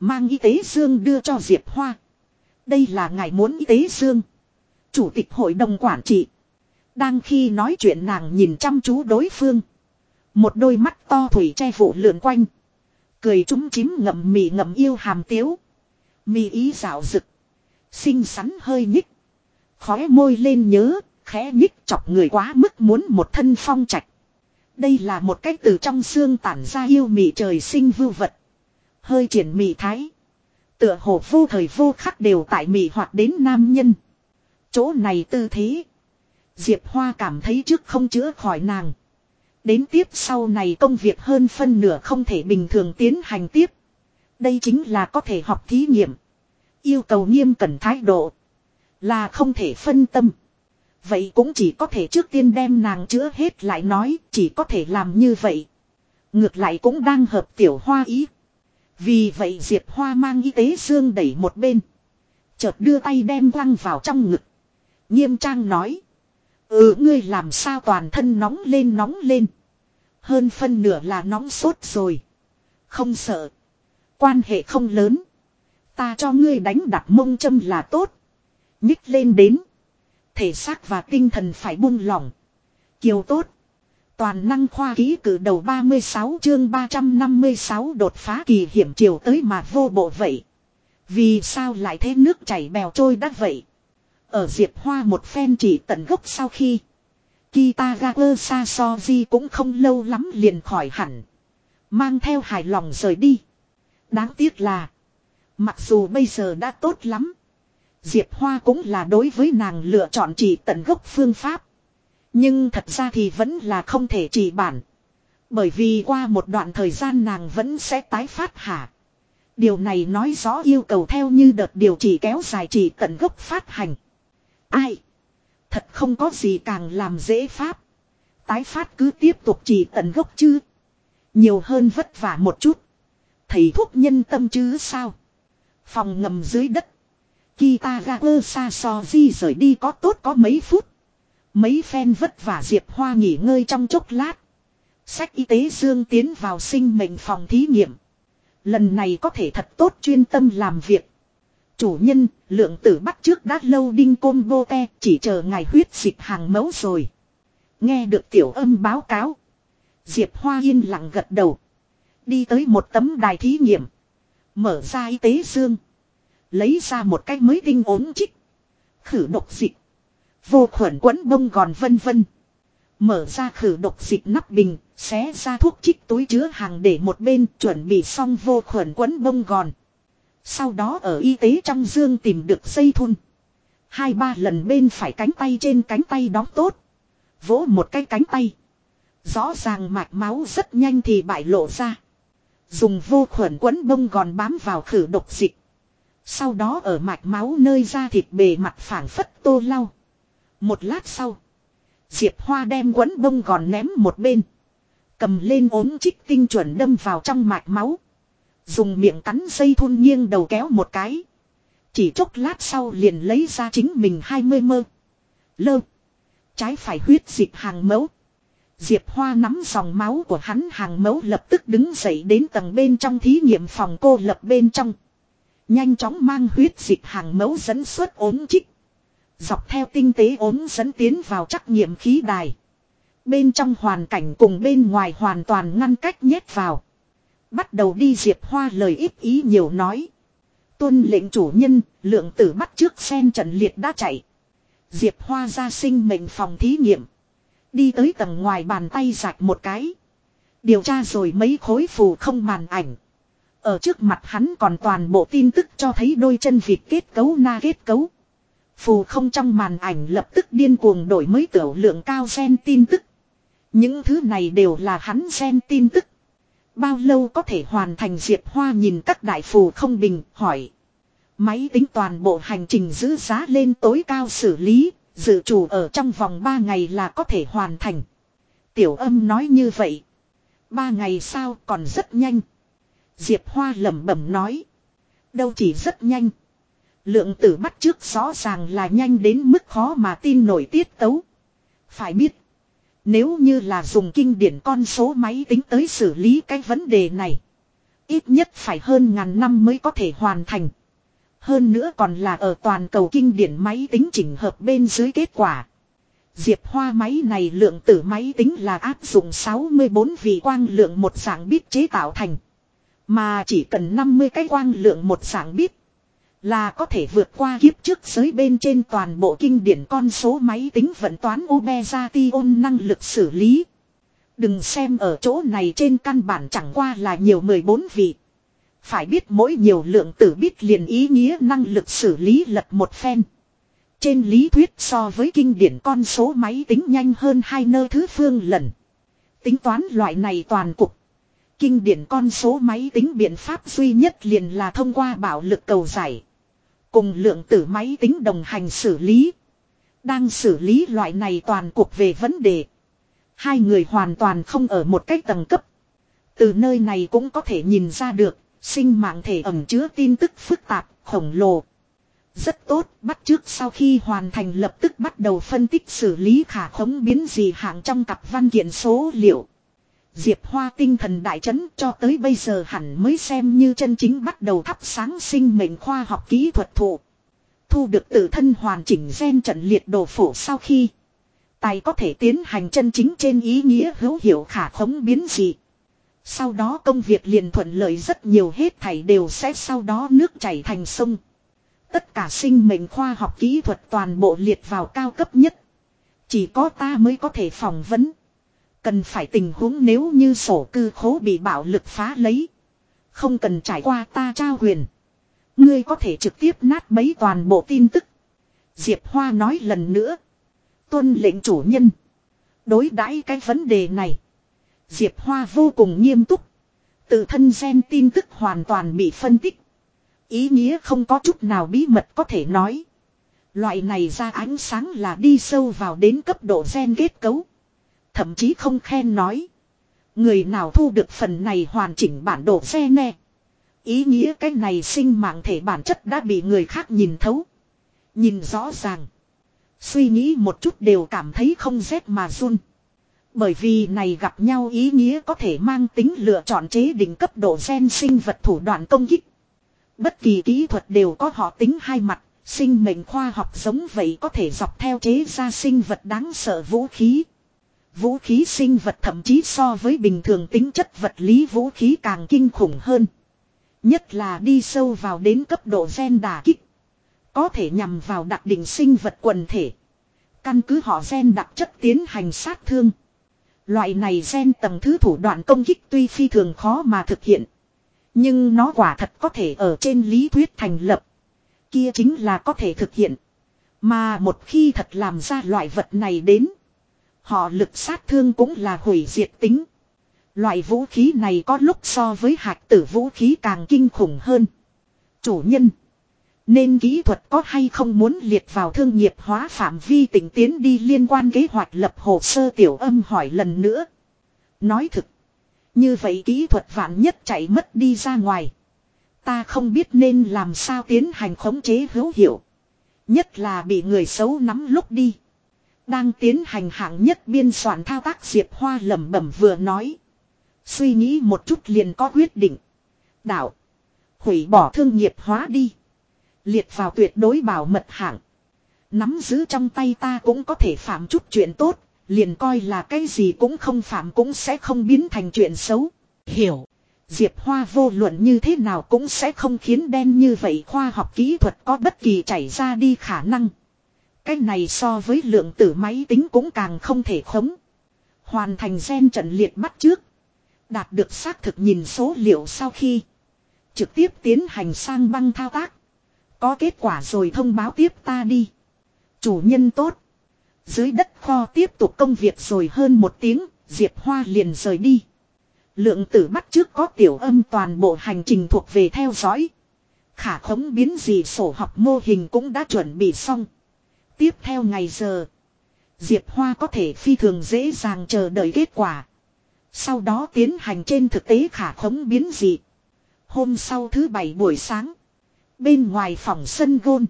Mang y tế dương đưa cho Diệp Hoa. Đây là ngài muốn y tế dương. Chủ tịch hội đồng quản trị. Đang khi nói chuyện nàng nhìn chăm chú đối phương. Một đôi mắt to thủy che vụ lượn quanh. Cười trúng chím ngậm mì ngậm yêu hàm tiếu. Mì ý dạo rực. Xinh xắn hơi nhích. Khóe môi lên nhớ, khẽ nhích chọc người quá mức muốn một thân phong trạch. Đây là một cách từ trong xương tản ra yêu mị trời sinh vưu vật. Hơi triển mị thái. Tựa hồ vô thời vô khắc đều tại mị hoặc đến nam nhân. Chỗ này tư thế. Diệp Hoa cảm thấy trước không chữa khỏi nàng. Đến tiếp sau này công việc hơn phân nửa không thể bình thường tiến hành tiếp. Đây chính là có thể học thí nghiệm. Yêu cầu nghiêm cẩn thái độ. Là không thể phân tâm. Vậy cũng chỉ có thể trước tiên đem nàng chữa hết lại nói, chỉ có thể làm như vậy. Ngược lại cũng đang hợp tiểu hoa ý. Vì vậy Diệp Hoa mang y tế xương đẩy một bên. Chợt đưa tay đem lăng vào trong ngực. Nghiêm trang nói. Ừ ngươi làm sao toàn thân nóng lên nóng lên. Hơn phân nửa là nóng sốt rồi. Không sợ. Quan hệ không lớn. Ta cho ngươi đánh đặt mông châm là tốt. Nhích lên đến. Thể xác và tinh thần phải buông lỏng. Kiều tốt. Toàn năng khoa ký cử đầu 36 chương 356 đột phá kỳ hiểm chiều tới mà vô bộ vậy. Vì sao lại thế nước chảy bèo trôi đất vậy? Ở Diệp Hoa một phen chỉ tận gốc sau khi. Kitagawa Sasoji cũng không lâu lắm liền khỏi hẳn. Mang theo hài lòng rời đi. Đáng tiếc là. Mặc dù bây giờ đã tốt lắm. Diệp Hoa cũng là đối với nàng lựa chọn chỉ tận gốc phương pháp. Nhưng thật ra thì vẫn là không thể chỉ bản. Bởi vì qua một đoạn thời gian nàng vẫn sẽ tái phát hả. Điều này nói rõ yêu cầu theo như đợt điều trị kéo dài chỉ tận gốc phát hành. Ai? Thật không có gì càng làm dễ pháp. Tái phát cứ tiếp tục chỉ tận gốc chứ. Nhiều hơn vất vả một chút. Thầy thuốc nhân tâm chứ sao? Phòng ngầm dưới đất. Kitagawa Sasoji rời đi có tốt có mấy phút. Mấy phen vất vả Diệp Hoa nghỉ ngơi trong chốc lát. Sách y tế Dương tiến vào sinh mệnh phòng thí nghiệm. Lần này có thể thật tốt chuyên tâm làm việc. Chủ nhân, lượng tử bắt trước đã lâu đinh côn vô te, chỉ chờ ngài huyết dịch hàng mẫu rồi. Nghe được tiểu âm báo cáo. Diệp Hoa yên lặng gật đầu. Đi tới một tấm đài thí nghiệm. Mở ra y tế dương. Lấy ra một cái mới tinh ốm chích. Khử độc dịch. Vô khuẩn quấn bông gòn vân vân. Mở ra khử độc dịch nắp bình, xé ra thuốc chích túi chứa hàng để một bên chuẩn bị xong vô khuẩn quấn bông gòn. Sau đó ở y tế trong dương tìm được dây thun. Hai ba lần bên phải cánh tay trên cánh tay đóng tốt. Vỗ một cái cánh tay. Rõ ràng mạch máu rất nhanh thì bại lộ ra. Dùng vô khuẩn quấn bông gòn bám vào khử độc dịch. Sau đó ở mạch máu nơi da thịt bề mặt phản phất tô lau. Một lát sau. Diệp Hoa đem quấn bông gòn ném một bên. Cầm lên ốm chích tinh chuẩn đâm vào trong mạch máu. Dùng miệng cắn dây thun nghiêng đầu kéo một cái. Chỉ chốc lát sau liền lấy ra chính mình hai mươi mơ. Lơ. Trái phải huyết dịp hàng mẫu. Diệp Hoa nắm dòng máu của hắn hàng mẫu lập tức đứng dậy đến tầng bên trong thí nghiệm phòng cô lập bên trong. Nhanh chóng mang huyết dịch hàng mẫu dẫn xuất ốm chích. Dọc theo tinh tế ốm dẫn tiến vào trắc nghiệm khí đài. Bên trong hoàn cảnh cùng bên ngoài hoàn toàn ngăn cách nhét vào. Bắt đầu đi Diệp Hoa lời ít ý nhiều nói. Tuân lệnh chủ nhân, lượng tử bắt trước sen trận liệt đã chạy. Diệp Hoa ra sinh mệnh phòng thí nghiệm. Đi tới tầng ngoài bàn tay giặt một cái. Điều tra rồi mấy khối phù không màn ảnh. Ở trước mặt hắn còn toàn bộ tin tức cho thấy đôi chân vịt kết cấu na kết cấu. Phù không trong màn ảnh lập tức điên cuồng đổi mới tiểu lượng cao gen tin tức. Những thứ này đều là hắn gen tin tức. Bao lâu có thể hoàn thành Diệp Hoa nhìn các đại phù không bình, hỏi. Máy tính toàn bộ hành trình giữ giá lên tối cao xử lý, dự chủ ở trong vòng 3 ngày là có thể hoàn thành. Tiểu âm nói như vậy. Ba ngày sau còn rất nhanh. Diệp Hoa lẩm bẩm nói. Đâu chỉ rất nhanh. Lượng tử bắt trước rõ ràng là nhanh đến mức khó mà tin nổi tiết tấu. Phải biết. Nếu như là dùng kinh điển con số máy tính tới xử lý cái vấn đề này. Ít nhất phải hơn ngàn năm mới có thể hoàn thành. Hơn nữa còn là ở toàn cầu kinh điển máy tính chỉnh hợp bên dưới kết quả. Diệp Hoa máy này lượng tử máy tính là áp dụng 64 vị quang lượng một dạng bit chế tạo thành. Mà chỉ cần 50 cái quang lượng một dạng bit. Là có thể vượt qua kiếp trước giới bên trên toàn bộ kinh điển con số máy tính vận toán Ubezation năng lực xử lý. Đừng xem ở chỗ này trên căn bản chẳng qua là nhiều 14 vị. Phải biết mỗi nhiều lượng tử biết liền ý nghĩa năng lực xử lý lật một phen. Trên lý thuyết so với kinh điển con số máy tính nhanh hơn hai nơi thứ phương lần. Tính toán loại này toàn cục. Kinh điển con số máy tính biện pháp duy nhất liền là thông qua bạo lực cầu giải. Cùng lượng tử máy tính đồng hành xử lý. Đang xử lý loại này toàn cuộc về vấn đề. Hai người hoàn toàn không ở một cái tầng cấp. Từ nơi này cũng có thể nhìn ra được, sinh mạng thể ẩm chứa tin tức phức tạp, khổng lồ. Rất tốt, bắt trước sau khi hoàn thành lập tức bắt đầu phân tích xử lý khả khống biến gì hạng trong cặp văn kiện số liệu. Diệp Hoa tinh thần đại chấn cho tới bây giờ hẳn mới xem như chân chính bắt đầu thắp sáng sinh mệnh khoa học kỹ thuật thụ. Thu được tự thân hoàn chỉnh gen trận liệt đồ phổ sau khi. Tài có thể tiến hành chân chính trên ý nghĩa hữu hiệu khả khống biến dị. Sau đó công việc liền thuận lợi rất nhiều hết thảy đều sẽ sau đó nước chảy thành sông. Tất cả sinh mệnh khoa học kỹ thuật toàn bộ liệt vào cao cấp nhất. Chỉ có ta mới có thể phỏng vấn. Cần phải tình huống nếu như sổ cư khố bị bạo lực phá lấy. Không cần trải qua ta trao huyền. Ngươi có thể trực tiếp nát bấy toàn bộ tin tức. Diệp Hoa nói lần nữa. Tuân lệnh chủ nhân. Đối đãi cái vấn đề này. Diệp Hoa vô cùng nghiêm túc. Tự thân gen tin tức hoàn toàn bị phân tích. Ý nghĩa không có chút nào bí mật có thể nói. Loại này ra ánh sáng là đi sâu vào đến cấp độ gen kết cấu. Thậm chí không khen nói. Người nào thu được phần này hoàn chỉnh bản đồ xe nè. Ý nghĩa cái này sinh mạng thể bản chất đã bị người khác nhìn thấu. Nhìn rõ ràng. Suy nghĩ một chút đều cảm thấy không rét mà run. Bởi vì này gặp nhau ý nghĩa có thể mang tính lựa chọn chế định cấp độ gen sinh vật thủ đoạn công kích. Bất kỳ kỹ thuật đều có họ tính hai mặt, sinh mệnh khoa học giống vậy có thể dọc theo chế ra sinh vật đáng sợ vũ khí. Vũ khí sinh vật thậm chí so với bình thường tính chất vật lý vũ khí càng kinh khủng hơn. Nhất là đi sâu vào đến cấp độ gen đà kích. Có thể nhằm vào đặc định sinh vật quần thể. Căn cứ họ gen đặc chất tiến hành sát thương. Loại này gen tầng thứ thủ đoạn công kích tuy phi thường khó mà thực hiện. Nhưng nó quả thật có thể ở trên lý thuyết thành lập. Kia chính là có thể thực hiện. Mà một khi thật làm ra loại vật này đến. Họ lực sát thương cũng là hủy diệt tính. Loại vũ khí này có lúc so với hạt tử vũ khí càng kinh khủng hơn. Chủ nhân. Nên kỹ thuật có hay không muốn liệt vào thương nghiệp hóa phạm vi tỉnh tiến đi liên quan kế hoạch lập hồ sơ tiểu âm hỏi lần nữa. Nói thực. Như vậy kỹ thuật vạn nhất chạy mất đi ra ngoài. Ta không biết nên làm sao tiến hành khống chế hữu hiệu. Nhất là bị người xấu nắm lúc đi. Đang tiến hành hạng nhất biên soạn thao tác Diệp Hoa lẩm bẩm vừa nói. Suy nghĩ một chút liền có quyết định. Đạo. Hủy bỏ thương nghiệp hóa đi. Liệt vào tuyệt đối bảo mật hạng. Nắm giữ trong tay ta cũng có thể phạm chút chuyện tốt. Liền coi là cái gì cũng không phạm cũng sẽ không biến thành chuyện xấu. Hiểu. Diệp Hoa vô luận như thế nào cũng sẽ không khiến đen như vậy khoa học kỹ thuật có bất kỳ chảy ra đi khả năng. Cái này so với lượng tử máy tính cũng càng không thể khống. Hoàn thành gen trận liệt bắt trước. Đạt được xác thực nhìn số liệu sau khi. Trực tiếp tiến hành sang băng thao tác. Có kết quả rồi thông báo tiếp ta đi. Chủ nhân tốt. Dưới đất kho tiếp tục công việc rồi hơn một tiếng, Diệp Hoa liền rời đi. Lượng tử bắt trước có tiểu âm toàn bộ hành trình thuộc về theo dõi. Khả khống biến gì sổ học mô hình cũng đã chuẩn bị xong. Tiếp theo ngày giờ. Diệp Hoa có thể phi thường dễ dàng chờ đợi kết quả. Sau đó tiến hành trên thực tế khả khống biến dị. Hôm sau thứ bảy buổi sáng. Bên ngoài phòng sân gôn.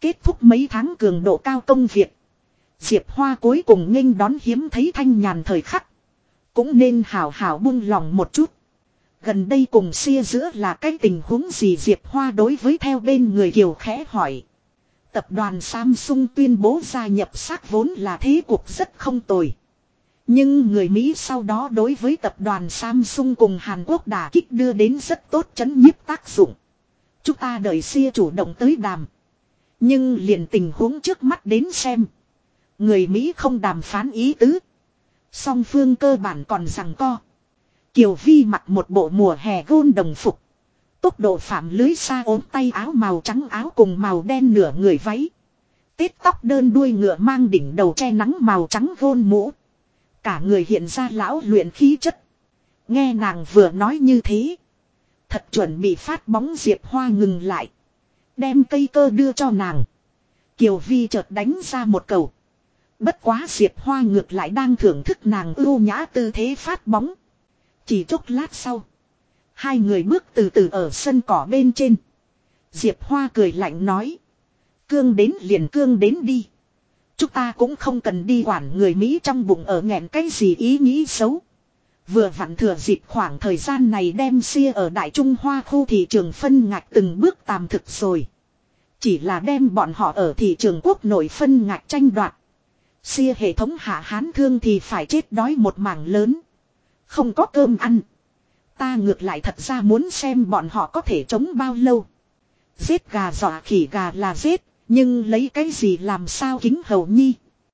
Kết thúc mấy tháng cường độ cao công việc. Diệp Hoa cuối cùng nghênh đón hiếm thấy thanh nhàn thời khắc. Cũng nên hào hào buông lòng một chút. Gần đây cùng xia giữa là cái tình huống gì Diệp Hoa đối với theo bên người Kiều khẽ hỏi. Tập đoàn Samsung tuyên bố gia nhập xác vốn là thế cuộc rất không tồi. Nhưng người Mỹ sau đó đối với tập đoàn Samsung cùng Hàn Quốc đả kích đưa đến rất tốt chấn nhiếp tác dụng. Chúng ta đợi xia chủ động tới đàm. Nhưng liền tình huống trước mắt đến xem. Người Mỹ không đàm phán ý tứ. Song phương cơ bản còn rằng co. Kiều Vi mặc một bộ mùa hè gôn đồng phục. Tốc độ phạm lưới xa ốm tay áo màu trắng áo cùng màu đen nửa người váy. Tết tóc đơn đuôi ngựa mang đỉnh đầu che nắng màu trắng gôn mũ. Cả người hiện ra lão luyện khí chất. Nghe nàng vừa nói như thế. Thật chuẩn bị phát bóng Diệp Hoa ngừng lại. Đem cây cơ đưa cho nàng. Kiều Vi chợt đánh ra một cầu. Bất quá Diệp Hoa ngược lại đang thưởng thức nàng ưu nhã tư thế phát bóng. Chỉ chốc lát sau. Hai người bước từ từ ở sân cỏ bên trên. Diệp Hoa cười lạnh nói. Cương đến liền cương đến đi. Chúng ta cũng không cần đi quản người Mỹ trong bụng ở nghẹn cái gì ý nghĩ xấu. Vừa vặn thừa dịp khoảng thời gian này đem xia ở Đại Trung Hoa khu thị trường phân ngạch từng bước tạm thực rồi. Chỉ là đem bọn họ ở thị trường quốc nội phân ngạch tranh đoạt. Xia hệ thống hạ hán thương thì phải chết đói một mảng lớn. Không có cơm ăn. Ta ngược lại thật ra muốn xem bọn họ có thể chống bao lâu. Giết gà dọa khỉ gà là giết, nhưng lấy cái gì làm sao kính hầu nhi.